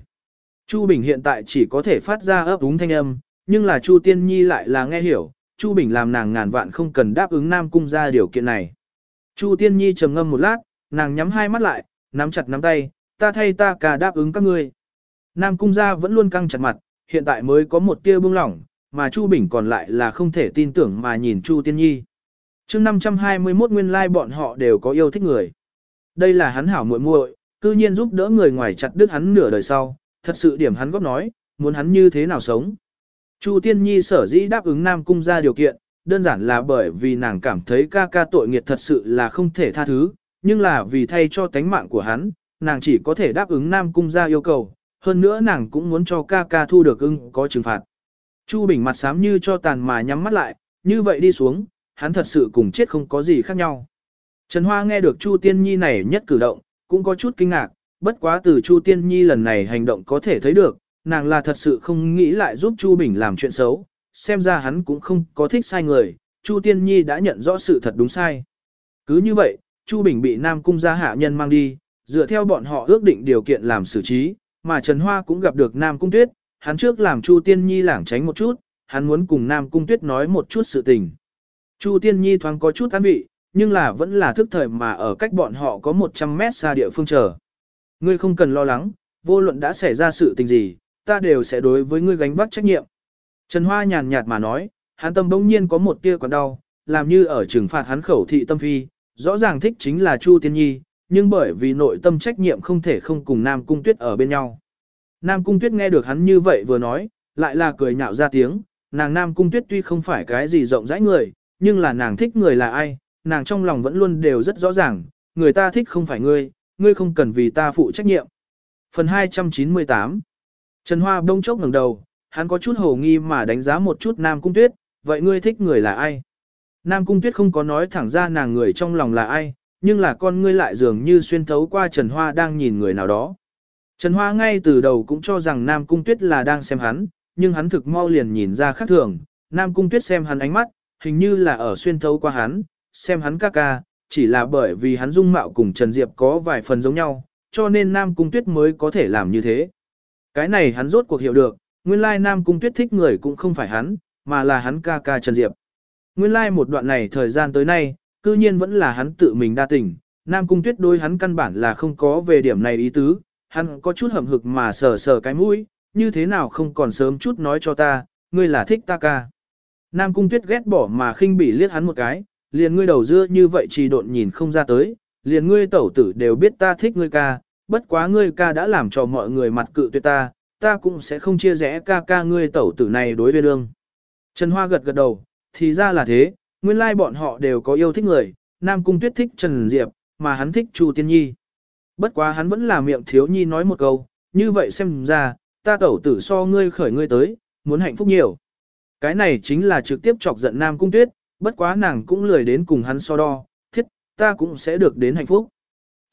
Chu Bình hiện tại chỉ có thể phát ra ấp úng thanh âm, nhưng là Chu Tiên Nhi lại là nghe hiểu, Chu Bình làm nàng ngàn vạn không cần đáp ứng Nam Cung ra điều kiện này. Chu Tiên Nhi trầm ngâm một lát, nàng nhắm hai mắt lại, nắm chặt nắm tay, ta thay ta cả đáp ứng các ngươi. Nam Cung ra vẫn luôn căng chặt mặt, hiện tại mới có một tia bưng lỏng, mà Chu Bình còn lại là không thể tin tưởng mà nhìn Chu Tiên Nhi. chương 521 nguyên lai like bọn họ đều có yêu thích người. Đây là hắn hảo muội muội, cư nhiên giúp đỡ người ngoài chặt đứt hắn nửa đời sau, thật sự điểm hắn góp nói, muốn hắn như thế nào sống. Chu Tiên Nhi sở dĩ đáp ứng Nam Cung ra điều kiện, đơn giản là bởi vì nàng cảm thấy ca ca tội nghiệt thật sự là không thể tha thứ, nhưng là vì thay cho tánh mạng của hắn, nàng chỉ có thể đáp ứng Nam Cung ra yêu cầu, hơn nữa nàng cũng muốn cho ca ca thu được ưng có trừng phạt. Chu Bình mặt xám như cho tàn mà nhắm mắt lại, như vậy đi xuống, hắn thật sự cùng chết không có gì khác nhau. Trần Hoa nghe được Chu Tiên Nhi này nhất cử động, cũng có chút kinh ngạc, bất quá từ Chu Tiên Nhi lần này hành động có thể thấy được, nàng là thật sự không nghĩ lại giúp Chu Bình làm chuyện xấu, xem ra hắn cũng không có thích sai người, Chu Tiên Nhi đã nhận rõ sự thật đúng sai. Cứ như vậy, Chu Bình bị Nam Cung gia hạ nhân mang đi, dựa theo bọn họ ước định điều kiện làm xử trí, mà Trần Hoa cũng gặp được Nam Cung Tuyết, hắn trước làm Chu Tiên Nhi lảng tránh một chút, hắn muốn cùng Nam Cung Tuyết nói một chút sự tình. Chu Tiên Nhi thoáng có chút an vị, nhưng là vẫn là thức thời mà ở cách bọn họ có 100 mét xa địa phương chờ. Ngươi không cần lo lắng, vô luận đã xảy ra sự tình gì, ta đều sẽ đối với ngươi gánh vác trách nhiệm. Trần Hoa nhàn nhạt mà nói, hắn tâm bỗng nhiên có một tia còn đau, làm như ở trừng phạt hắn khẩu thị tâm phi, rõ ràng thích chính là Chu Tiên Nhi, nhưng bởi vì nội tâm trách nhiệm không thể không cùng Nam Cung Tuyết ở bên nhau. Nam Cung Tuyết nghe được hắn như vậy vừa nói, lại là cười nhạo ra tiếng, nàng Nam Cung Tuyết tuy không phải cái gì rộng rãi người, nhưng là nàng thích người là ai, nàng trong lòng vẫn luôn đều rất rõ ràng, người ta thích không phải ngươi, ngươi không cần vì ta phụ trách nhiệm. Phần 298 Trần Hoa bông chốc ngẩng đầu, hắn có chút hồ nghi mà đánh giá một chút Nam Cung Tuyết, vậy ngươi thích người là ai? Nam Cung Tuyết không có nói thẳng ra nàng người trong lòng là ai, nhưng là con ngươi lại dường như xuyên thấu qua Trần Hoa đang nhìn người nào đó. Trần Hoa ngay từ đầu cũng cho rằng Nam Cung Tuyết là đang xem hắn, nhưng hắn thực mau liền nhìn ra khác thường, Nam Cung Tuyết xem hắn ánh mắt, hình như là ở xuyên thấu qua hắn, xem hắn ca ca, chỉ là bởi vì hắn dung mạo cùng Trần Diệp có vài phần giống nhau, cho nên Nam Cung Tuyết mới có thể làm như thế. Cái này hắn rốt cuộc hiểu được, nguyên lai Nam Cung Tuyết thích người cũng không phải hắn, mà là hắn ca ca Trần Diệp. Nguyên lai một đoạn này thời gian tới nay, cư nhiên vẫn là hắn tự mình đa tình, Nam Cung Tuyết đối hắn căn bản là không có về điểm này ý tứ, hắn có chút hậm hực mà sờ sờ cái mũi, như thế nào không còn sớm chút nói cho ta, ngươi là thích ta ca. Nam Cung Tuyết ghét bỏ mà khinh bỉ liếc hắn một cái, liền ngươi đầu dưa như vậy chỉ độn nhìn không ra tới, liền ngươi tẩu tử đều biết ta thích ngươi ca, bất quá ngươi ca đã làm cho mọi người mặt cự tuyệt ta, ta cũng sẽ không chia rẽ ca ca ngươi tẩu tử này đối với đương. Trần Hoa gật gật đầu, thì ra là thế, nguyên lai bọn họ đều có yêu thích người, Nam Cung Tuyết thích Trần Diệp, mà hắn thích Chu Tiên Nhi. Bất quá hắn vẫn là miệng thiếu nhi nói một câu, như vậy xem ra, ta tẩu tử so ngươi khởi ngươi tới, muốn hạnh phúc nhiều. Cái này chính là trực tiếp chọc giận Nam Cung Tuyết, bất quá nàng cũng lười đến cùng hắn so đo, thiết, ta cũng sẽ được đến hạnh phúc.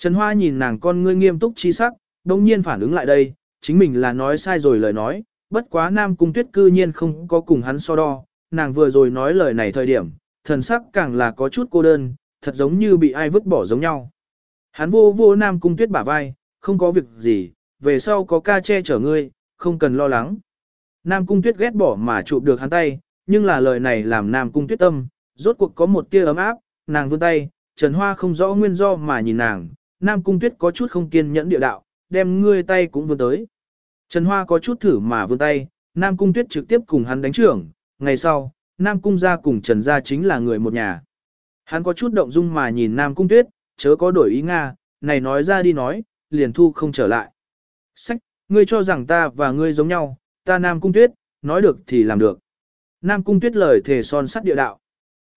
Trần Hoa nhìn nàng con ngươi nghiêm túc chi sắc, đồng nhiên phản ứng lại đây, chính mình là nói sai rồi lời nói, bất quá Nam Cung Tuyết cư nhiên không có cùng hắn so đo, nàng vừa rồi nói lời này thời điểm, thần sắc càng là có chút cô đơn, thật giống như bị ai vứt bỏ giống nhau. Hắn vô vô Nam Cung Tuyết bả vai, không có việc gì, về sau có ca che chở ngươi, không cần lo lắng. Nam Cung Tuyết ghét bỏ mà chụp được hắn tay, nhưng là lời này làm Nam Cung Tuyết tâm, rốt cuộc có một tia ấm áp, nàng vươn tay, Trần Hoa không rõ nguyên do mà nhìn nàng, Nam Cung Tuyết có chút không kiên nhẫn địa đạo, đem ngươi tay cũng vươn tới. Trần Hoa có chút thử mà vươn tay, Nam Cung Tuyết trực tiếp cùng hắn đánh trưởng, ngày sau, Nam Cung gia cùng Trần gia chính là người một nhà. Hắn có chút động dung mà nhìn Nam Cung Tuyết, chớ có đổi ý Nga, này nói ra đi nói, liền thu không trở lại. Sách, ngươi cho rằng ta và ngươi giống nhau, ta Nam Cung Tuyết, nói được thì làm được. Nam Cung Tuyết lời thề son sắt địa đạo.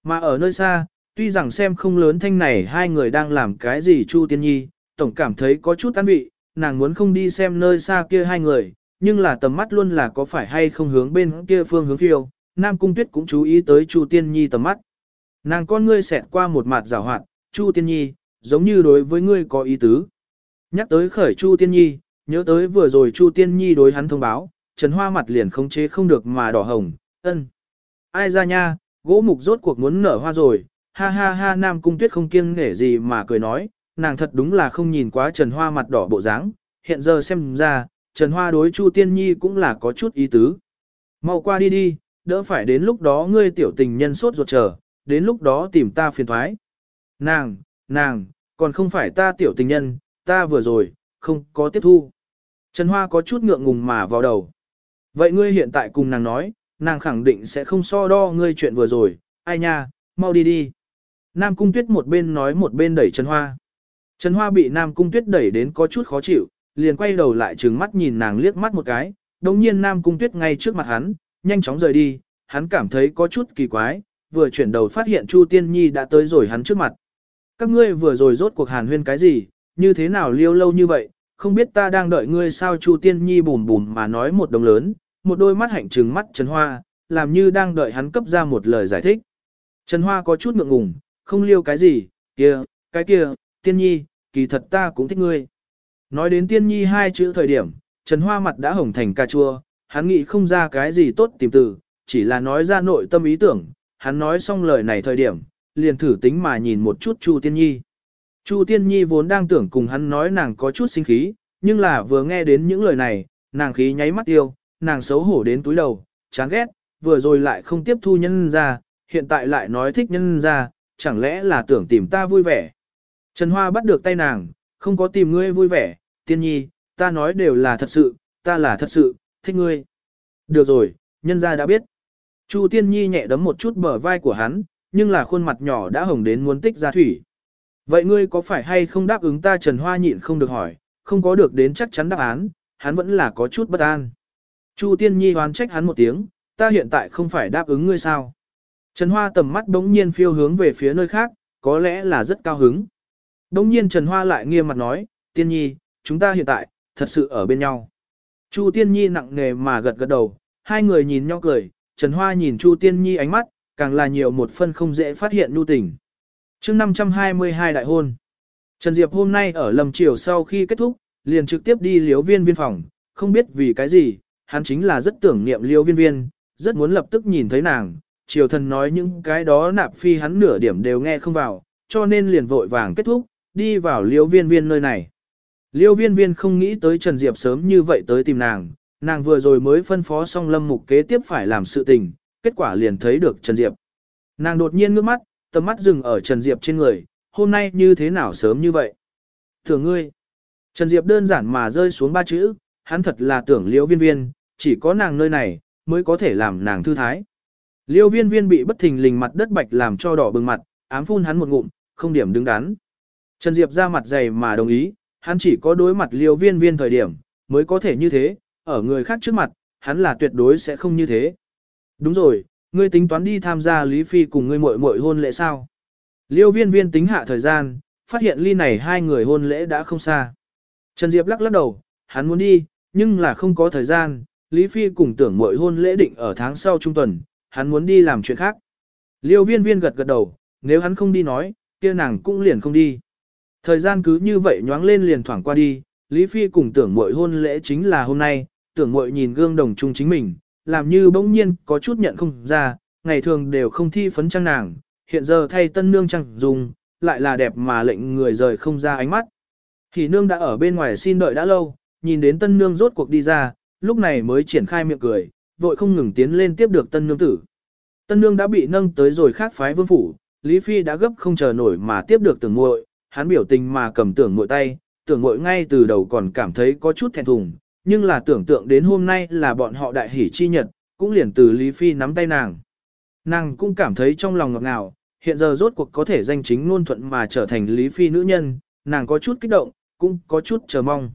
Mà ở nơi xa, tuy rằng xem không lớn thanh này hai người đang làm cái gì Chu Tiên Nhi, tổng cảm thấy có chút an vị, nàng muốn không đi xem nơi xa kia hai người, nhưng là tầm mắt luôn là có phải hay không hướng bên kia phương hướng phiêu. Nam Cung Tuyết cũng chú ý tới Chu Tiên Nhi tầm mắt. Nàng con ngươi xẹt qua một mặt rào hoạt, Chu Tiên Nhi, giống như đối với ngươi có ý tứ. Nhắc tới khởi Chu Tiên Nhi, nhớ tới vừa rồi Chu Tiên Nhi đối hắn thông báo, Trần Hoa mặt liền không chế không được mà đỏ hồng, ân. Ai ra nha, gỗ mục rốt cuộc muốn nở hoa rồi, ha ha ha Nam Cung Tuyết không kiêng nể gì mà cười nói, nàng thật đúng là không nhìn quá Trần Hoa mặt đỏ bộ dáng, hiện giờ xem ra, Trần Hoa đối Chu Tiên Nhi cũng là có chút ý tứ. Mau qua đi đi, đỡ phải đến lúc đó ngươi tiểu tình nhân sốt ruột chờ, đến lúc đó tìm ta phiền thoái. Nàng, nàng, còn không phải ta tiểu tình nhân, ta vừa rồi, không có tiếp thu. Trần Hoa có chút ngượng ngùng mà vào đầu. Vậy ngươi hiện tại cùng nàng nói, nàng khẳng định sẽ không so đo ngươi chuyện vừa rồi, ai nha, mau đi đi. Nam Cung Tuyết một bên nói một bên đẩy Trần Hoa. Trần Hoa bị Nam Cung Tuyết đẩy đến có chút khó chịu, liền quay đầu lại trừng mắt nhìn nàng liếc mắt một cái, đồng nhiên Nam Cung Tuyết ngay trước mặt hắn, nhanh chóng rời đi, hắn cảm thấy có chút kỳ quái, vừa chuyển đầu phát hiện Chu Tiên Nhi đã tới rồi hắn trước mặt. Các ngươi vừa rồi rốt cuộc hàn huyên cái gì, như thế nào liêu lâu như vậy, không biết ta đang đợi ngươi sao Chu Tiên Nhi bùm bùm mà nói một đồng lớn, một đôi mắt hạnh trừng mắt Trần Hoa, làm như đang đợi hắn cấp ra một lời giải thích. Trần Hoa có chút ngượng ngùng, không liêu cái gì, kia, cái kia, Tiên Nhi, kỳ thật ta cũng thích ngươi. Nói đến Tiên Nhi hai chữ thời điểm, Trần Hoa mặt đã hồng thành cà chua, hắn nghĩ không ra cái gì tốt tìm từ, chỉ là nói ra nội tâm ý tưởng, hắn nói xong lời này thời điểm, liền thử tính mà nhìn một chút Chu Tiên Nhi. Chu Tiên Nhi vốn đang tưởng cùng hắn nói nàng có chút sinh khí, nhưng là vừa nghe đến những lời này, nàng khí nháy mắt tiêu, nàng xấu hổ đến túi đầu, chán ghét, vừa rồi lại không tiếp thu nhân ra, hiện tại lại nói thích nhân ra, chẳng lẽ là tưởng tìm ta vui vẻ. Trần Hoa bắt được tay nàng, không có tìm ngươi vui vẻ, Tiên Nhi, ta nói đều là thật sự, ta là thật sự, thích ngươi. Được rồi, nhân gia đã biết. Chu Tiên Nhi nhẹ đấm một chút bờ vai của hắn, nhưng là khuôn mặt nhỏ đã hồng đến muốn tích ra thủy. Vậy ngươi có phải hay không đáp ứng ta Trần Hoa nhịn không được hỏi, không có được đến chắc chắn đáp án, hắn vẫn là có chút bất an. Chu Tiên Nhi hoán trách hắn một tiếng, ta hiện tại không phải đáp ứng ngươi sao. Trần Hoa tầm mắt đống nhiên phiêu hướng về phía nơi khác, có lẽ là rất cao hứng. Đống nhiên Trần Hoa lại nghiêm mặt nói, Tiên Nhi, chúng ta hiện tại, thật sự ở bên nhau. Chu Tiên Nhi nặng nề mà gật gật đầu, hai người nhìn nhau cười, Trần Hoa nhìn Chu Tiên Nhi ánh mắt, càng là nhiều một phân không dễ phát hiện nhu tình. chương 522 đại hôn. Trần Diệp hôm nay ở lầm chiều sau khi kết thúc, liền trực tiếp đi liếu viên viên phòng, không biết vì cái gì, hắn chính là rất tưởng niệm liếu viên viên, rất muốn lập tức nhìn thấy nàng. Triều thần nói những cái đó nạp phi hắn nửa điểm đều nghe không vào, cho nên liền vội vàng kết thúc, đi vào liêu viên viên nơi này. Liêu viên viên không nghĩ tới Trần Diệp sớm như vậy tới tìm nàng, nàng vừa rồi mới phân phó xong lâm mục kế tiếp phải làm sự tình, kết quả liền thấy được Trần Diệp. Nàng đột nhiên ngước mắt, tầm mắt dừng ở Trần Diệp trên người, hôm nay như thế nào sớm như vậy? Thưa ngươi. Trần Diệp đơn giản mà rơi xuống ba chữ, hắn thật là tưởng liêu viên viên, chỉ có nàng nơi này, mới có thể làm nàng thư thái. Liêu viên viên bị bất thình lình mặt đất bạch làm cho đỏ bừng mặt, ám phun hắn một ngụm, không điểm đứng đắn. Trần Diệp ra mặt dày mà đồng ý, hắn chỉ có đối mặt liêu viên viên thời điểm, mới có thể như thế, ở người khác trước mặt, hắn là tuyệt đối sẽ không như thế. Đúng rồi, ngươi tính toán đi tham gia Lý Phi cùng ngươi muội muội hôn lễ sao? Liêu viên viên tính hạ thời gian, phát hiện ly này hai người hôn lễ đã không xa. Trần Diệp lắc lắc đầu, hắn muốn đi, nhưng là không có thời gian, Lý Phi cùng tưởng muội hôn lễ định ở tháng sau trung tuần, hắn muốn đi làm chuyện khác. Liêu viên viên gật gật đầu, nếu hắn không đi nói, kia nàng cũng liền không đi. Thời gian cứ như vậy nhoáng lên liền thoảng qua đi, Lý Phi cùng tưởng mội hôn lễ chính là hôm nay, tưởng mội nhìn gương đồng chung chính mình, làm như bỗng nhiên có chút nhận không ra, ngày thường đều không thi phấn trang nàng, hiện giờ thay tân nương trang dùng, lại là đẹp mà lệnh người rời không ra ánh mắt. Thì nương đã ở bên ngoài xin đợi đã lâu, nhìn đến tân nương rốt cuộc đi ra, lúc này mới triển khai miệng cười, vội không ngừng tiến lên tiếp được tân nương tử. Tân nương đã bị nâng tới rồi khác phái vương phủ, Lý Phi đã gấp không chờ nổi mà tiếp được tưởng muội, hắn biểu tình mà cầm tưởng muội tay, tưởng muội ngay từ đầu còn cảm thấy có chút thẹn thùng, nhưng là tưởng tượng đến hôm nay là bọn họ đại hỷ chi nhật, cũng liền từ Lý Phi nắm tay nàng. Nàng cũng cảm thấy trong lòng ngọt ngào, hiện giờ rốt cuộc có thể danh chính ngôn thuận mà trở thành Lý Phi nữ nhân, nàng có chút kích động, cũng có chút chờ mong.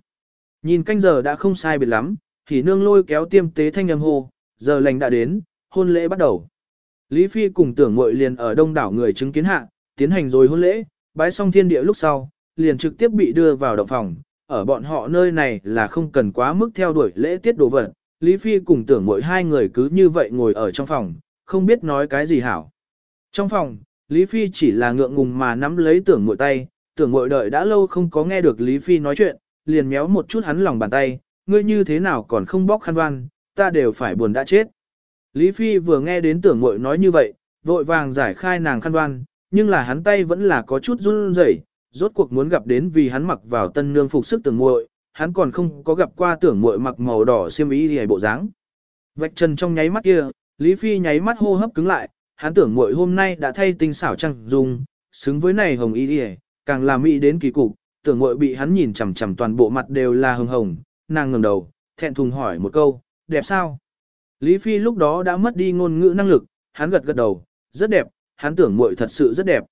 Nhìn canh giờ đã không sai biệt lắm, thì nương lôi kéo tiêm tế thanh âm hô, giờ lành đã đến, hôn lễ bắt đầu. Lý Phi cùng tưởng muội liền ở đông đảo người chứng kiến hạ, tiến hành rồi hôn lễ, bái xong thiên địa lúc sau, liền trực tiếp bị đưa vào động phòng. Ở bọn họ nơi này là không cần quá mức theo đuổi lễ tiết đồ vật. Lý Phi cùng tưởng mỗi hai người cứ như vậy ngồi ở trong phòng, không biết nói cái gì hảo. Trong phòng, Lý Phi chỉ là ngượng ngùng mà nắm lấy tưởng mội tay, tưởng mội đợi đã lâu không có nghe được Lý Phi nói chuyện, liền méo một chút hắn lòng bàn tay, ngươi như thế nào còn không bóc khăn đoan, ta đều phải buồn đã chết. Lý Phi vừa nghe đến tưởng mội nói như vậy, vội vàng giải khai nàng khăn đoan, nhưng là hắn tay vẫn là có chút run rẩy, rốt cuộc muốn gặp đến vì hắn mặc vào tân nương phục sức tưởng muội, hắn còn không có gặp qua tưởng muội mặc màu đỏ xiêm y liễu bộ dáng. Vạch trần trong nháy mắt kia, Lý Phi nháy mắt hô hấp cứng lại, hắn tưởng muội hôm nay đã thay tinh xảo trăng dung, xứng với này hồng y liễu, càng là mỹ đến kỳ cục, tưởng muội bị hắn nhìn chằm chằm toàn bộ mặt đều là hồng hồng, nàng ngẩng đầu, thẹn thùng hỏi một câu, đẹp sao? Lý Phi lúc đó đã mất đi ngôn ngữ năng lực, hắn gật gật đầu, rất đẹp, hắn tưởng muội thật sự rất đẹp.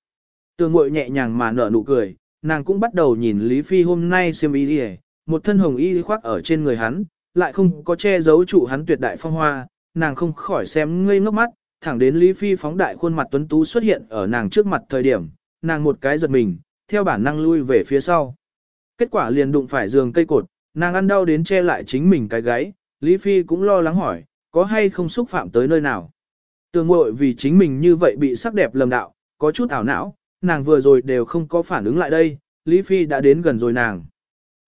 Tưởng muội nhẹ nhàng mà nở nụ cười, nàng cũng bắt đầu nhìn Lý Phi hôm nay xem y đi một thân hồng y khoác ở trên người hắn, lại không có che giấu trụ hắn tuyệt đại phong hoa, nàng không khỏi xem ngây ngốc mắt, thẳng đến Lý Phi phóng đại khuôn mặt tuấn tú xuất hiện ở nàng trước mặt thời điểm, nàng một cái giật mình, theo bản năng lui về phía sau. Kết quả liền đụng phải giường cây cột, nàng ăn đau đến che lại chính mình cái gáy, Lý Phi cũng lo lắng hỏi, có hay không xúc phạm tới nơi nào. Tường ngội vì chính mình như vậy bị sắc đẹp lầm đạo, có chút ảo não, nàng vừa rồi đều không có phản ứng lại đây, Lý Phi đã đến gần rồi nàng.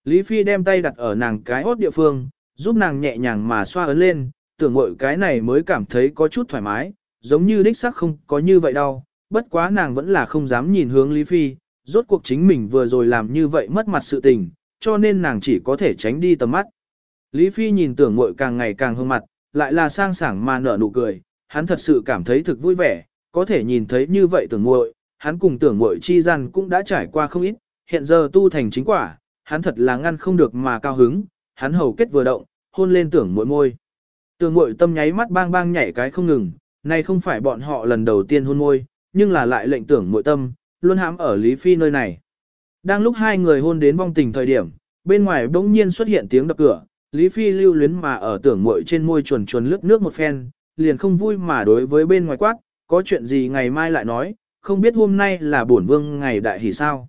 Lý Phi đem tay đặt ở nàng cái hốt địa phương, giúp nàng nhẹ nhàng mà xoa ấn lên, tưởng ngội cái này mới cảm thấy có chút thoải mái, giống như đích sắc không có như vậy đâu, bất quá nàng vẫn là không dám nhìn hướng Lý Phi, rốt cuộc chính mình vừa rồi làm như vậy mất mặt sự tình, cho nên nàng chỉ có thể tránh đi tầm mắt. Lý Phi nhìn tưởng muội càng ngày càng hương mặt, lại là sang sảng mà nở nụ cười, hắn thật sự cảm thấy thực vui vẻ, có thể nhìn thấy như vậy tưởng muội, hắn cùng tưởng muội chi gian cũng đã trải qua không ít, hiện giờ tu thành chính quả, hắn thật là ngăn không được mà cao hứng, hắn hầu kết vừa động, hôn lên tưởng muội môi. Tưởng muội tâm nháy mắt bang bang nhảy cái không ngừng, này không phải bọn họ lần đầu tiên hôn môi, nhưng là lại lệnh tưởng muội tâm, luôn hãm ở Lý Phi nơi này. Đang lúc hai người hôn đến vong tình thời điểm, bên ngoài bỗng nhiên xuất hiện tiếng đập cửa, Lý Phi lưu luyến mà ở tưởng muội trên môi chuồn chuồn lướt nước một phen, liền không vui mà đối với bên ngoài quát, có chuyện gì ngày mai lại nói, không biết hôm nay là bổn vương ngày đại hỷ sao.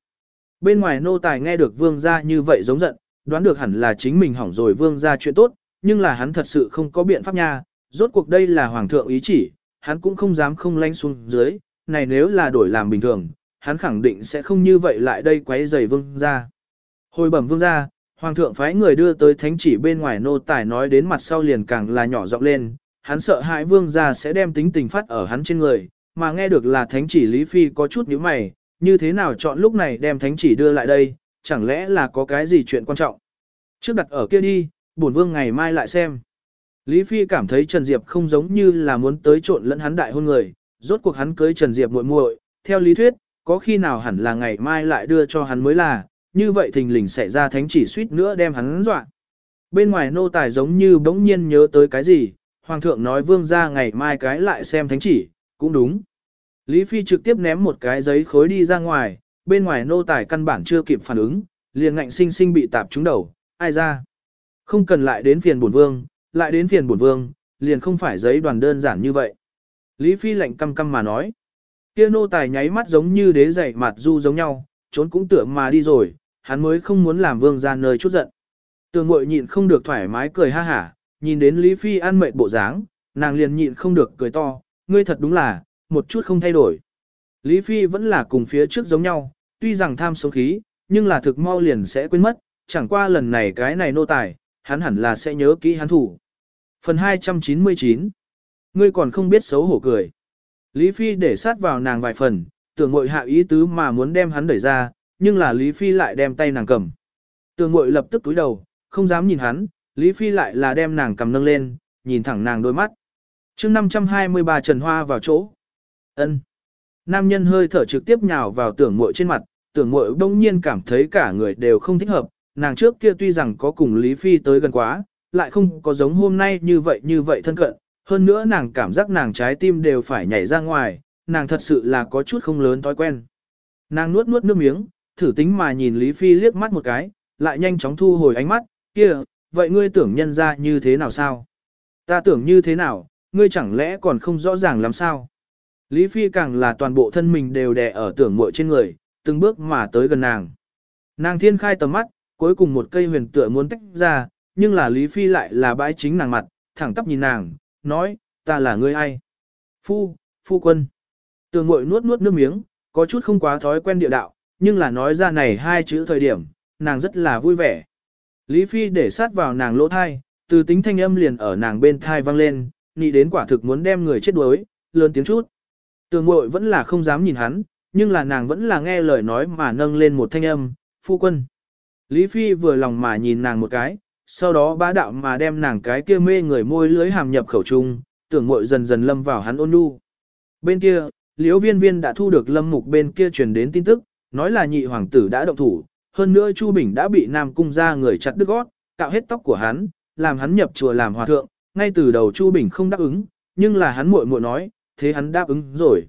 Bên ngoài nô tài nghe được vương gia như vậy giống giận, đoán được hẳn là chính mình hỏng rồi vương gia chuyện tốt, nhưng là hắn thật sự không có biện pháp nha, rốt cuộc đây là hoàng thượng ý chỉ, hắn cũng không dám không lanh xuống dưới, này nếu là đổi làm bình thường, hắn khẳng định sẽ không như vậy lại đây quấy rầy vương gia. Hồi bẩm vương gia, hoàng thượng phái người đưa tới thánh chỉ bên ngoài nô tài nói đến mặt sau liền càng là nhỏ giọng lên, hắn sợ hãi vương gia sẽ đem tính tình phát ở hắn trên người, mà nghe được là thánh chỉ Lý Phi có chút nhíu mày, như thế nào chọn lúc này đem thánh chỉ đưa lại đây, chẳng lẽ là có cái gì chuyện quan trọng. Trước đặt ở kia đi, bổn vương ngày mai lại xem. Lý Phi cảm thấy Trần Diệp không giống như là muốn tới trộn lẫn hắn đại hôn người, rốt cuộc hắn cưới Trần Diệp muội muội, theo lý thuyết, có khi nào hẳn là ngày mai lại đưa cho hắn mới là, như vậy thình lình xảy ra thánh chỉ suýt nữa đem hắn dọa. Bên ngoài nô tài giống như bỗng nhiên nhớ tới cái gì, hoàng thượng nói vương ra ngày mai cái lại xem thánh chỉ, cũng đúng. Lý Phi trực tiếp ném một cái giấy khối đi ra ngoài, bên ngoài nô tài căn bản chưa kịp phản ứng, liền ngạnh sinh sinh bị tạp trúng đầu, ai ra. Không cần lại đến phiền bổn vương, lại đến phiền bổn vương, liền không phải giấy đoàn đơn giản như vậy. Lý Phi lạnh căm căm mà nói. Kia nô tài nháy mắt giống như đế dậy mặt du giống nhau, trốn cũng tựa mà đi rồi, hắn mới không muốn làm vương ra nơi chút giận. Tường mội nhịn không được thoải mái cười ha hả, nhìn đến Lý Phi ăn mệt bộ dáng, nàng liền nhịn không được cười to, ngươi thật đúng là, một chút không thay đổi. Lý Phi vẫn là cùng phía trước giống nhau, tuy rằng tham sống khí, nhưng là thực mau liền sẽ quên mất, chẳng qua lần này cái này nô tài, hắn hẳn là sẽ nhớ kỹ hắn thủ. Phần 299 Ngươi còn không biết xấu hổ cười. Lý Phi để sát vào nàng vài phần, tưởng mội hạ ý tứ mà muốn đem hắn đẩy ra, nhưng là Lý Phi lại đem tay nàng cầm. Tưởng mội lập tức túi đầu, không dám nhìn hắn, Lý Phi lại là đem nàng cầm nâng lên, nhìn thẳng nàng đôi mắt. chương 523 Trần Hoa vào chỗ. ân Nam nhân hơi thở trực tiếp nhào vào tưởng mội trên mặt, tưởng mội đông nhiên cảm thấy cả người đều không thích hợp, nàng trước kia tuy rằng có cùng Lý Phi tới gần quá, lại không có giống hôm nay như vậy như vậy thân cận, hơn nữa nàng cảm giác nàng trái tim đều phải nhảy ra ngoài, nàng thật sự là có chút không lớn thói quen. Nàng nuốt nuốt nước miếng, thử tính mà nhìn Lý Phi liếc mắt một cái, lại nhanh chóng thu hồi ánh mắt, kia, vậy ngươi tưởng nhân ra như thế nào sao? Ta tưởng như thế nào, ngươi chẳng lẽ còn không rõ ràng làm sao? Lý Phi càng là toàn bộ thân mình đều đè ở tưởng muội trên người, từng bước mà tới gần nàng. Nàng thiên khai tầm mắt, cuối cùng một cây huyền tựa muốn tách ra, nhưng là Lý Phi lại là bãi chính nàng mặt, thẳng tắp nhìn nàng, nói, ta là ngươi ai? Phu, phu quân. Tường mội nuốt nuốt nước miếng, có chút không quá thói quen địa đạo, nhưng là nói ra này hai chữ thời điểm, nàng rất là vui vẻ. Lý Phi để sát vào nàng lỗ thai, từ tính thanh âm liền ở nàng bên thai vang lên, nghĩ đến quả thực muốn đem người chết đuối, lớn tiếng chút. Tường mội vẫn là không dám nhìn hắn, nhưng là nàng vẫn là nghe lời nói mà nâng lên một thanh âm, phu quân. Lý Phi vừa lòng mà nhìn nàng một cái, sau đó bá đạo mà đem nàng cái kia mê người môi lưới hàm nhập khẩu trung, tưởng muội dần dần lâm vào hắn ôn nhu. Bên kia, liễu viên viên đã thu được lâm mục bên kia truyền đến tin tức, nói là nhị hoàng tử đã động thủ, hơn nữa Chu Bình đã bị Nam Cung gia người chặt đứt gót, cạo hết tóc của hắn, làm hắn nhập chùa làm hòa thượng, ngay từ đầu Chu Bình không đáp ứng, nhưng là hắn muội muội nói, thế hắn đáp ứng rồi.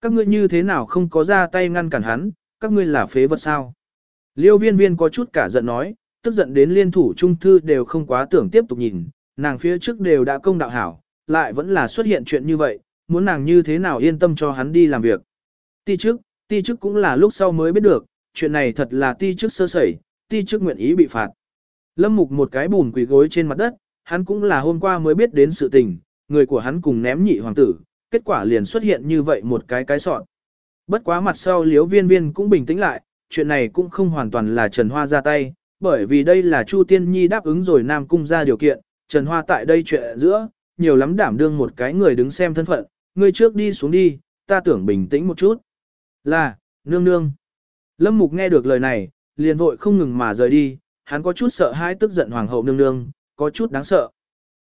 Các ngươi như thế nào không có ra tay ngăn cản hắn, các ngươi là phế vật sao? Liêu viên viên có chút cả giận nói, tức giận đến liên thủ trung thư đều không quá tưởng tiếp tục nhìn, nàng phía trước đều đã công đạo hảo, lại vẫn là xuất hiện chuyện như vậy, muốn nàng như thế nào yên tâm cho hắn đi làm việc. Ti trước, ti trước cũng là lúc sau mới biết được, chuyện này thật là ti trước sơ sẩy, ti trước nguyện ý bị phạt. Lâm mục một cái bùn quỳ gối trên mặt đất, hắn cũng là hôm qua mới biết đến sự tình, người của hắn cùng ném nhị hoàng tử, kết quả liền xuất hiện như vậy một cái cái sọn. Bất quá mặt sau liếu viên viên cũng bình tĩnh lại, chuyện này cũng không hoàn toàn là Trần Hoa ra tay, bởi vì đây là Chu Tiên Nhi đáp ứng rồi Nam Cung ra điều kiện, Trần Hoa tại đây chuyện giữa, nhiều lắm đảm đương một cái người đứng xem thân phận, người trước đi xuống đi, ta tưởng bình tĩnh một chút. Là, nương nương. Lâm Mục nghe được lời này, liền vội không ngừng mà rời đi, hắn có chút sợ hãi tức giận hoàng hậu nương nương, có chút đáng sợ.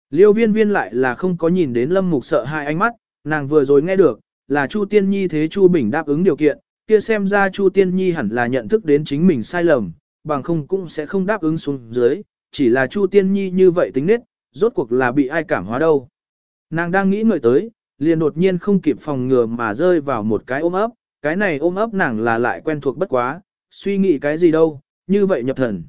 Liêu viên viên lại là không có nhìn đến Lâm Mục sợ hai ánh mắt, nàng vừa rồi nghe được, là Chu Tiên Nhi thế Chu Bình đáp ứng điều kiện, kia xem ra Chu Tiên Nhi hẳn là nhận thức đến chính mình sai lầm, bằng không cũng sẽ không đáp ứng xuống dưới, chỉ là Chu Tiên Nhi như vậy tính nết, rốt cuộc là bị ai cảm hóa đâu. Nàng đang nghĩ người tới, liền đột nhiên không kịp phòng ngừa mà rơi vào một cái ôm ấp, cái này ôm ấp nàng là lại quen thuộc bất quá, suy nghĩ cái gì đâu, như vậy nhập thần.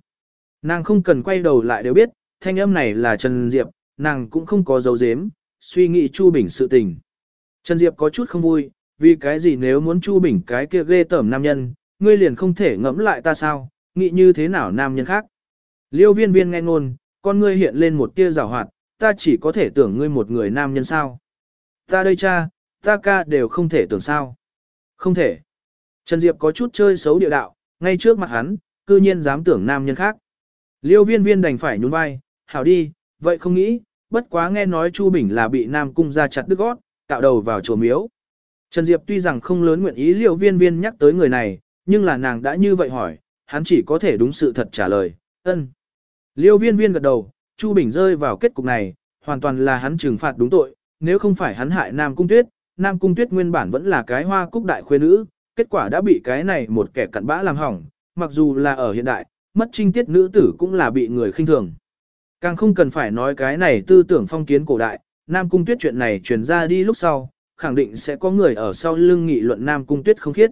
Nàng không cần quay đầu lại đều biết, thanh âm này là Trần Diệp, nàng cũng không có dấu dếm, suy nghĩ Chu Bình sự tình. Trần Diệp có chút không vui, vì cái gì nếu muốn Chu Bình cái kia ghê tởm nam nhân, ngươi liền không thể ngẫm lại ta sao, nghĩ như thế nào nam nhân khác. Liêu viên viên nghe ngôn, con ngươi hiện lên một tia rào hoạt, ta chỉ có thể tưởng ngươi một người nam nhân sao. Ta đây cha, ta ca đều không thể tưởng sao. Không thể. Trần Diệp có chút chơi xấu địa đạo, ngay trước mặt hắn, cư nhiên dám tưởng nam nhân khác. Liêu viên viên đành phải nhún vai, hảo đi, vậy không nghĩ, bất quá nghe nói Chu Bình là bị nam cung ra chặt đứt gót, tạo đầu vào chùa miếu. Trần Diệp tuy rằng không lớn nguyện ý liêu viên viên nhắc tới người này, nhưng là nàng đã như vậy hỏi, hắn chỉ có thể đúng sự thật trả lời, ân. Liêu viên viên gật đầu, Chu Bình rơi vào kết cục này, hoàn toàn là hắn trừng phạt đúng tội, nếu không phải hắn hại Nam Cung Tuyết, Nam Cung Tuyết nguyên bản vẫn là cái hoa cúc đại khuê nữ, kết quả đã bị cái này một kẻ cặn bã làm hỏng, mặc dù là ở hiện đại, mất trinh tiết nữ tử cũng là bị người khinh thường. Càng không cần phải nói cái này tư tưởng phong kiến cổ đại, Nam Cung Tuyết chuyện này truyền ra đi lúc sau, khẳng định sẽ có người ở sau lưng nghị luận Nam Cung Tuyết không khiết.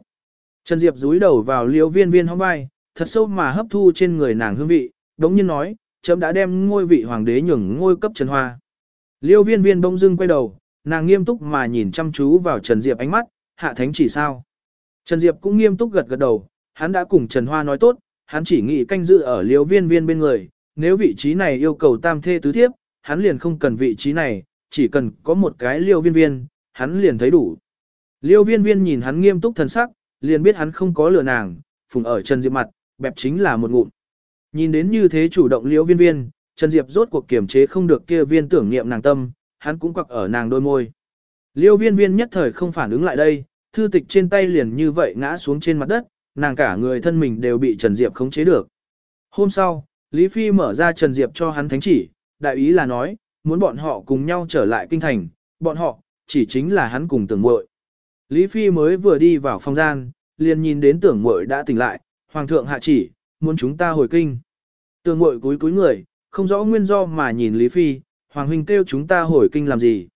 Trần Diệp rúi đầu vào liêu viên viên hóng vai, thật sâu mà hấp thu trên người nàng hương vị, đống nhiên nói, chấm đã đem ngôi vị hoàng đế nhường ngôi cấp Trần Hoa. Liêu viên viên bỗng dưng quay đầu, nàng nghiêm túc mà nhìn chăm chú vào Trần Diệp ánh mắt, hạ thánh chỉ sao. Trần Diệp cũng nghiêm túc gật gật đầu, hắn đã cùng Trần Hoa nói tốt, hắn chỉ nghĩ canh dự ở liêu viên viên bên người, nếu vị trí này yêu cầu tam thê tứ thiếp, hắn liền không cần vị trí này, chỉ cần có một cái liêu viên viên, hắn liền thấy đủ. Liêu viên viên nhìn hắn nghiêm túc thần sắc, liền biết hắn không có lừa nàng, phùng ở Trần Diệp mặt, bẹp chính là một ngụm. Nhìn đến như thế chủ động liễu viên viên, Trần Diệp rốt cuộc kiềm chế không được kia viên tưởng niệm nàng tâm, hắn cũng quặc ở nàng đôi môi. Liêu viên viên nhất thời không phản ứng lại đây, thư tịch trên tay liền như vậy ngã xuống trên mặt đất, nàng cả người thân mình đều bị Trần Diệp khống chế được. Hôm sau, Lý Phi mở ra Trần Diệp cho hắn thánh chỉ, đại ý là nói, muốn bọn họ cùng nhau trở lại kinh thành, bọn họ, chỉ chính là hắn cùng tưởng muội. Lý Phi mới vừa đi vào phòng gian, liền nhìn đến tưởng muội đã tỉnh lại, hoàng thượng hạ chỉ, muốn chúng ta hồi kinh. Tưởng mội cúi cúi người, không rõ nguyên do mà nhìn Lý Phi, hoàng huynh kêu chúng ta hồi kinh làm gì.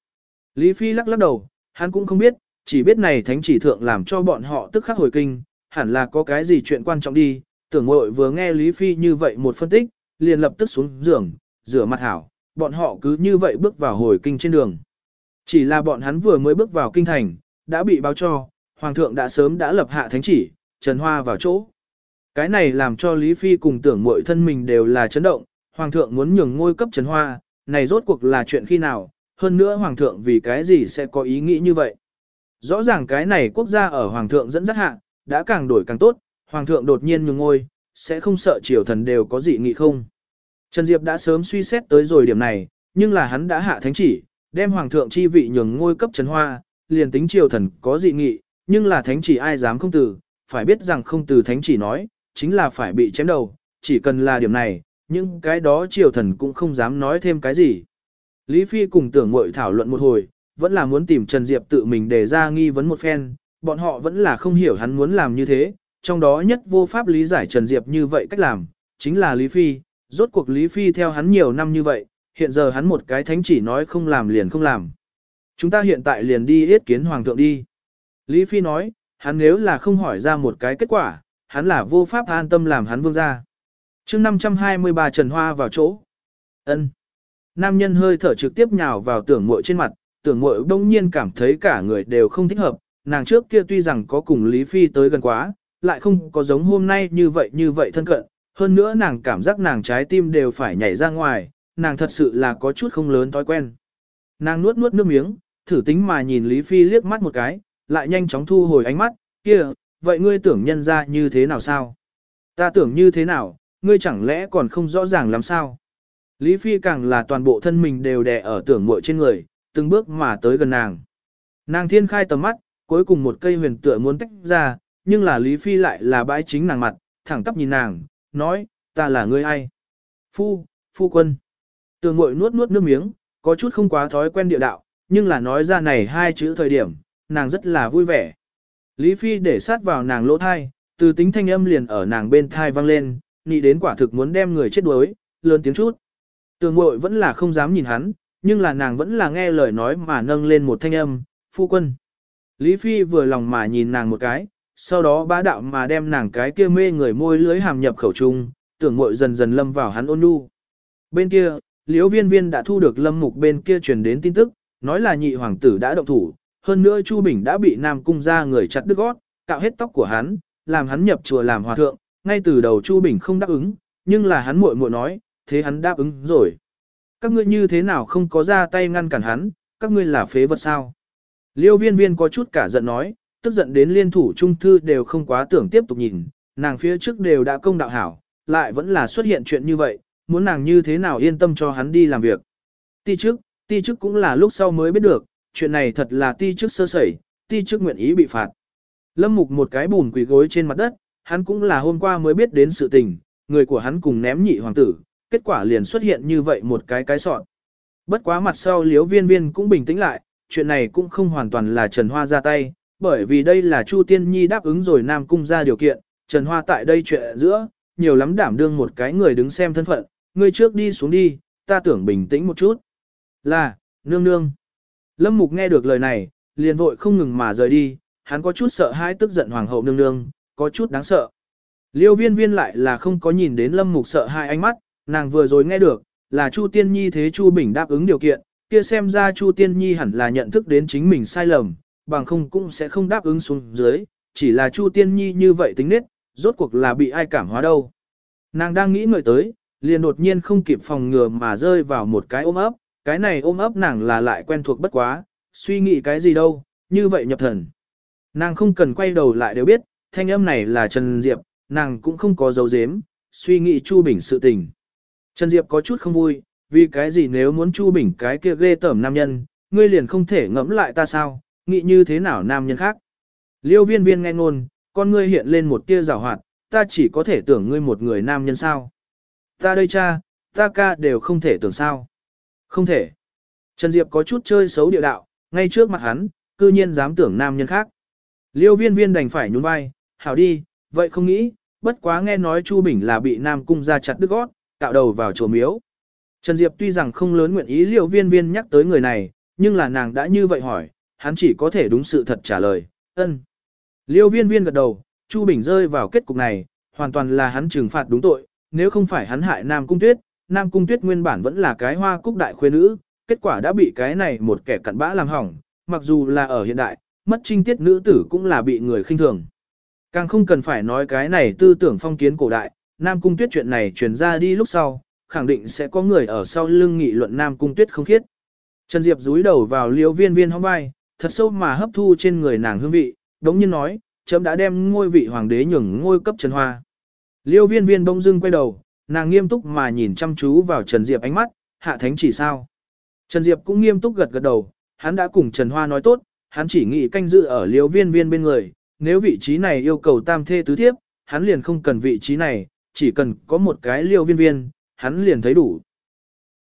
Lý Phi lắc lắc đầu, hắn cũng không biết, chỉ biết này thánh chỉ thượng làm cho bọn họ tức khắc hồi kinh, hẳn là có cái gì chuyện quan trọng đi, tưởng mội vừa nghe Lý Phi như vậy một phân tích, liền lập tức xuống giường, rửa mặt hảo, bọn họ cứ như vậy bước vào hồi kinh trên đường. Chỉ là bọn hắn vừa mới bước vào kinh thành, đã bị báo cho, Hoàng thượng đã sớm đã lập hạ thánh chỉ, Trần Hoa vào chỗ. Cái này làm cho Lý Phi cùng tưởng muội thân mình đều là chấn động, Hoàng thượng muốn nhường ngôi cấp Trần Hoa, này rốt cuộc là chuyện khi nào, hơn nữa Hoàng thượng vì cái gì sẽ có ý nghĩ như vậy. Rõ ràng cái này quốc gia ở Hoàng thượng dẫn dắt hạ, đã càng đổi càng tốt, Hoàng thượng đột nhiên nhường ngôi, sẽ không sợ triều thần đều có dị nghị không. Trần Diệp đã sớm suy xét tới rồi điểm này, nhưng là hắn đã hạ thánh chỉ, đem Hoàng thượng chi vị nhường ngôi cấp Trần Hoa, liền tính triều thần có dị nghị, nhưng là thánh chỉ ai dám không từ, phải biết rằng không từ thánh chỉ nói, chính là phải bị chém đầu, chỉ cần là điểm này, nhưng cái đó triều thần cũng không dám nói thêm cái gì. Lý Phi cùng tưởng mội thảo luận một hồi, vẫn là muốn tìm Trần Diệp tự mình để ra nghi vấn một phen, bọn họ vẫn là không hiểu hắn muốn làm như thế, trong đó nhất vô pháp lý giải Trần Diệp như vậy cách làm, chính là Lý Phi, rốt cuộc Lý Phi theo hắn nhiều năm như vậy, hiện giờ hắn một cái thánh chỉ nói không làm liền không làm. Chúng ta hiện tại liền đi yết kiến Hoàng thượng đi. Lý Phi nói, hắn nếu là không hỏi ra một cái kết quả, hắn là vô pháp an tâm làm hắn vương gia. chương 523 Trần Hoa vào chỗ. ân Nam nhân hơi thở trực tiếp nhào vào tưởng muội trên mặt, tưởng muội đông nhiên cảm thấy cả người đều không thích hợp, nàng trước kia tuy rằng có cùng Lý Phi tới gần quá, lại không có giống hôm nay như vậy như vậy thân cận, hơn nữa nàng cảm giác nàng trái tim đều phải nhảy ra ngoài, nàng thật sự là có chút không lớn thói quen. Nàng nuốt nuốt nước miếng, thử tính mà nhìn Lý Phi liếc mắt một cái, lại nhanh chóng thu hồi ánh mắt, kia, vậy ngươi tưởng nhân ra như thế nào sao? Ta tưởng như thế nào, ngươi chẳng lẽ còn không rõ ràng làm sao? Lý Phi càng là toàn bộ thân mình đều đè ở tưởng muội trên người, từng bước mà tới gần nàng. Nàng thiên khai tầm mắt, cuối cùng một cây huyền tựa muốn tách ra, nhưng là Lý Phi lại là bãi chính nàng mặt, thẳng tắp nhìn nàng, nói, ta là ngươi ai? Phu, phu quân. Tưởng muội nuốt nuốt nước miếng, có chút không quá thói quen địa đạo, nhưng là nói ra này hai chữ thời điểm, nàng rất là vui vẻ. Lý Phi để sát vào nàng lỗ thai, từ tính thanh âm liền ở nàng bên thai vang lên, nghĩ đến quả thực muốn đem người chết đuối, lớn tiếng chút. Tường mội vẫn là không dám nhìn hắn, nhưng là nàng vẫn là nghe lời nói mà nâng lên một thanh âm, phu quân. Lý Phi vừa lòng mà nhìn nàng một cái, sau đó bá đạo mà đem nàng cái kia mê người môi lưới hàm nhập khẩu trung, tưởng mội dần dần lâm vào hắn ôn nhu. Bên kia, liễu viên viên đã thu được lâm mục bên kia truyền đến tin tức, nói là nhị hoàng tử đã động thủ, hơn nữa Chu Bình đã bị Nam Cung ra người chặt đứt gót, cạo hết tóc của hắn, làm hắn nhập chùa làm hòa thượng, ngay từ đầu Chu Bình không đáp ứng, nhưng là hắn muội muội nói, thế hắn đáp ứng rồi. Các ngươi như thế nào không có ra tay ngăn cản hắn, các ngươi là phế vật sao? Liêu viên viên có chút cả giận nói, tức giận đến liên thủ trung thư đều không quá tưởng tiếp tục nhìn, nàng phía trước đều đã công đạo hảo, lại vẫn là xuất hiện chuyện như vậy, muốn nàng như thế nào yên tâm cho hắn đi làm việc. Ti trước, ti trước cũng là lúc sau mới biết được, chuyện này thật là ti trước sơ sẩy, ti trước nguyện ý bị phạt. Lâm mục một cái bùn quỳ gối trên mặt đất, hắn cũng là hôm qua mới biết đến sự tình, người của hắn cùng ném nhị hoàng tử, kết quả liền xuất hiện như vậy một cái cái sọn. Bất quá mặt sau liếu viên viên cũng bình tĩnh lại, chuyện này cũng không hoàn toàn là Trần Hoa ra tay, bởi vì đây là Chu Tiên Nhi đáp ứng rồi Nam Cung ra điều kiện, Trần Hoa tại đây chuyện giữa, nhiều lắm đảm đương một cái người đứng xem thân phận, người trước đi xuống đi, ta tưởng bình tĩnh một chút. Là, nương nương. Lâm Mục nghe được lời này, liền vội không ngừng mà rời đi, hắn có chút sợ hãi tức giận hoàng hậu nương nương, có chút đáng sợ. Liêu viên viên lại là không có nhìn đến Lâm Mục sợ hai ánh mắt, nàng vừa rồi nghe được, là Chu Tiên Nhi thế Chu Bình đáp ứng điều kiện, kia xem ra Chu Tiên Nhi hẳn là nhận thức đến chính mình sai lầm, bằng không cũng sẽ không đáp ứng xuống dưới, chỉ là Chu Tiên Nhi như vậy tính nết, rốt cuộc là bị ai cảm hóa đâu. Nàng đang nghĩ người tới, liền đột nhiên không kịp phòng ngừa mà rơi vào một cái ôm ấp, cái này ôm ấp nàng là lại quen thuộc bất quá, suy nghĩ cái gì đâu, như vậy nhập thần. Nàng không cần quay đầu lại đều biết, thanh âm này là Trần Diệp, nàng cũng không có dấu dếm, suy nghĩ Chu Bình sự tình. Trần Diệp có chút không vui, vì cái gì nếu muốn Chu Bình cái kia ghê tởm nam nhân, ngươi liền không thể ngẫm lại ta sao, nghĩ như thế nào nam nhân khác. Liêu viên viên nghe ngôn, con ngươi hiện lên một tia rào hoạt, ta chỉ có thể tưởng ngươi một người nam nhân sao. Ta đây cha, ta ca đều không thể tưởng sao. Không thể. Trần Diệp có chút chơi xấu địa đạo, ngay trước mặt hắn, cư nhiên dám tưởng nam nhân khác. Liêu viên viên đành phải nhún vai, Hảo đi, vậy không nghĩ, bất quá nghe nói Chu Bình là bị Nam Cung ra chặt đứt gót, cạo đầu vào chùa miếu. Trần Diệp tuy rằng không lớn nguyện ý Liêu viên viên nhắc tới người này, nhưng là nàng đã như vậy hỏi, hắn chỉ có thể đúng sự thật trả lời, ân. Liêu viên viên gật đầu, Chu Bình rơi vào kết cục này, hoàn toàn là hắn trừng phạt đúng tội, nếu không phải hắn hại Nam Cung Tuyết, Nam Cung Tuyết nguyên bản vẫn là cái hoa cúc đại khuê nữ, kết quả đã bị cái này một kẻ cặn bã làm hỏng, mặc dù là ở hiện đại, mất trinh tiết nữ tử cũng là bị người khinh thường. Càng không cần phải nói cái này tư tưởng phong kiến cổ đại, Nam Cung Tuyết chuyện này truyền ra đi lúc sau, khẳng định sẽ có người ở sau lưng nghị luận Nam Cung Tuyết không khiết. Trần Diệp rúi đầu vào liễu viên viên hóng vai, thật sâu mà hấp thu trên người nàng hương vị, đống nhiên nói, chấm đã đem ngôi vị hoàng đế nhường ngôi cấp Trần Hoa. Liêu viên viên bông dưng quay đầu, nàng nghiêm túc mà nhìn chăm chú vào Trần Diệp ánh mắt, hạ thánh chỉ sao. Trần Diệp cũng nghiêm túc gật gật đầu, hắn đã cùng Trần Hoa nói tốt, hắn chỉ nghĩ canh dự ở liêu viên viên bên người, nếu vị trí này yêu cầu tam thê tứ thiếp, hắn liền không cần vị trí này, chỉ cần có một cái liêu viên viên, hắn liền thấy đủ.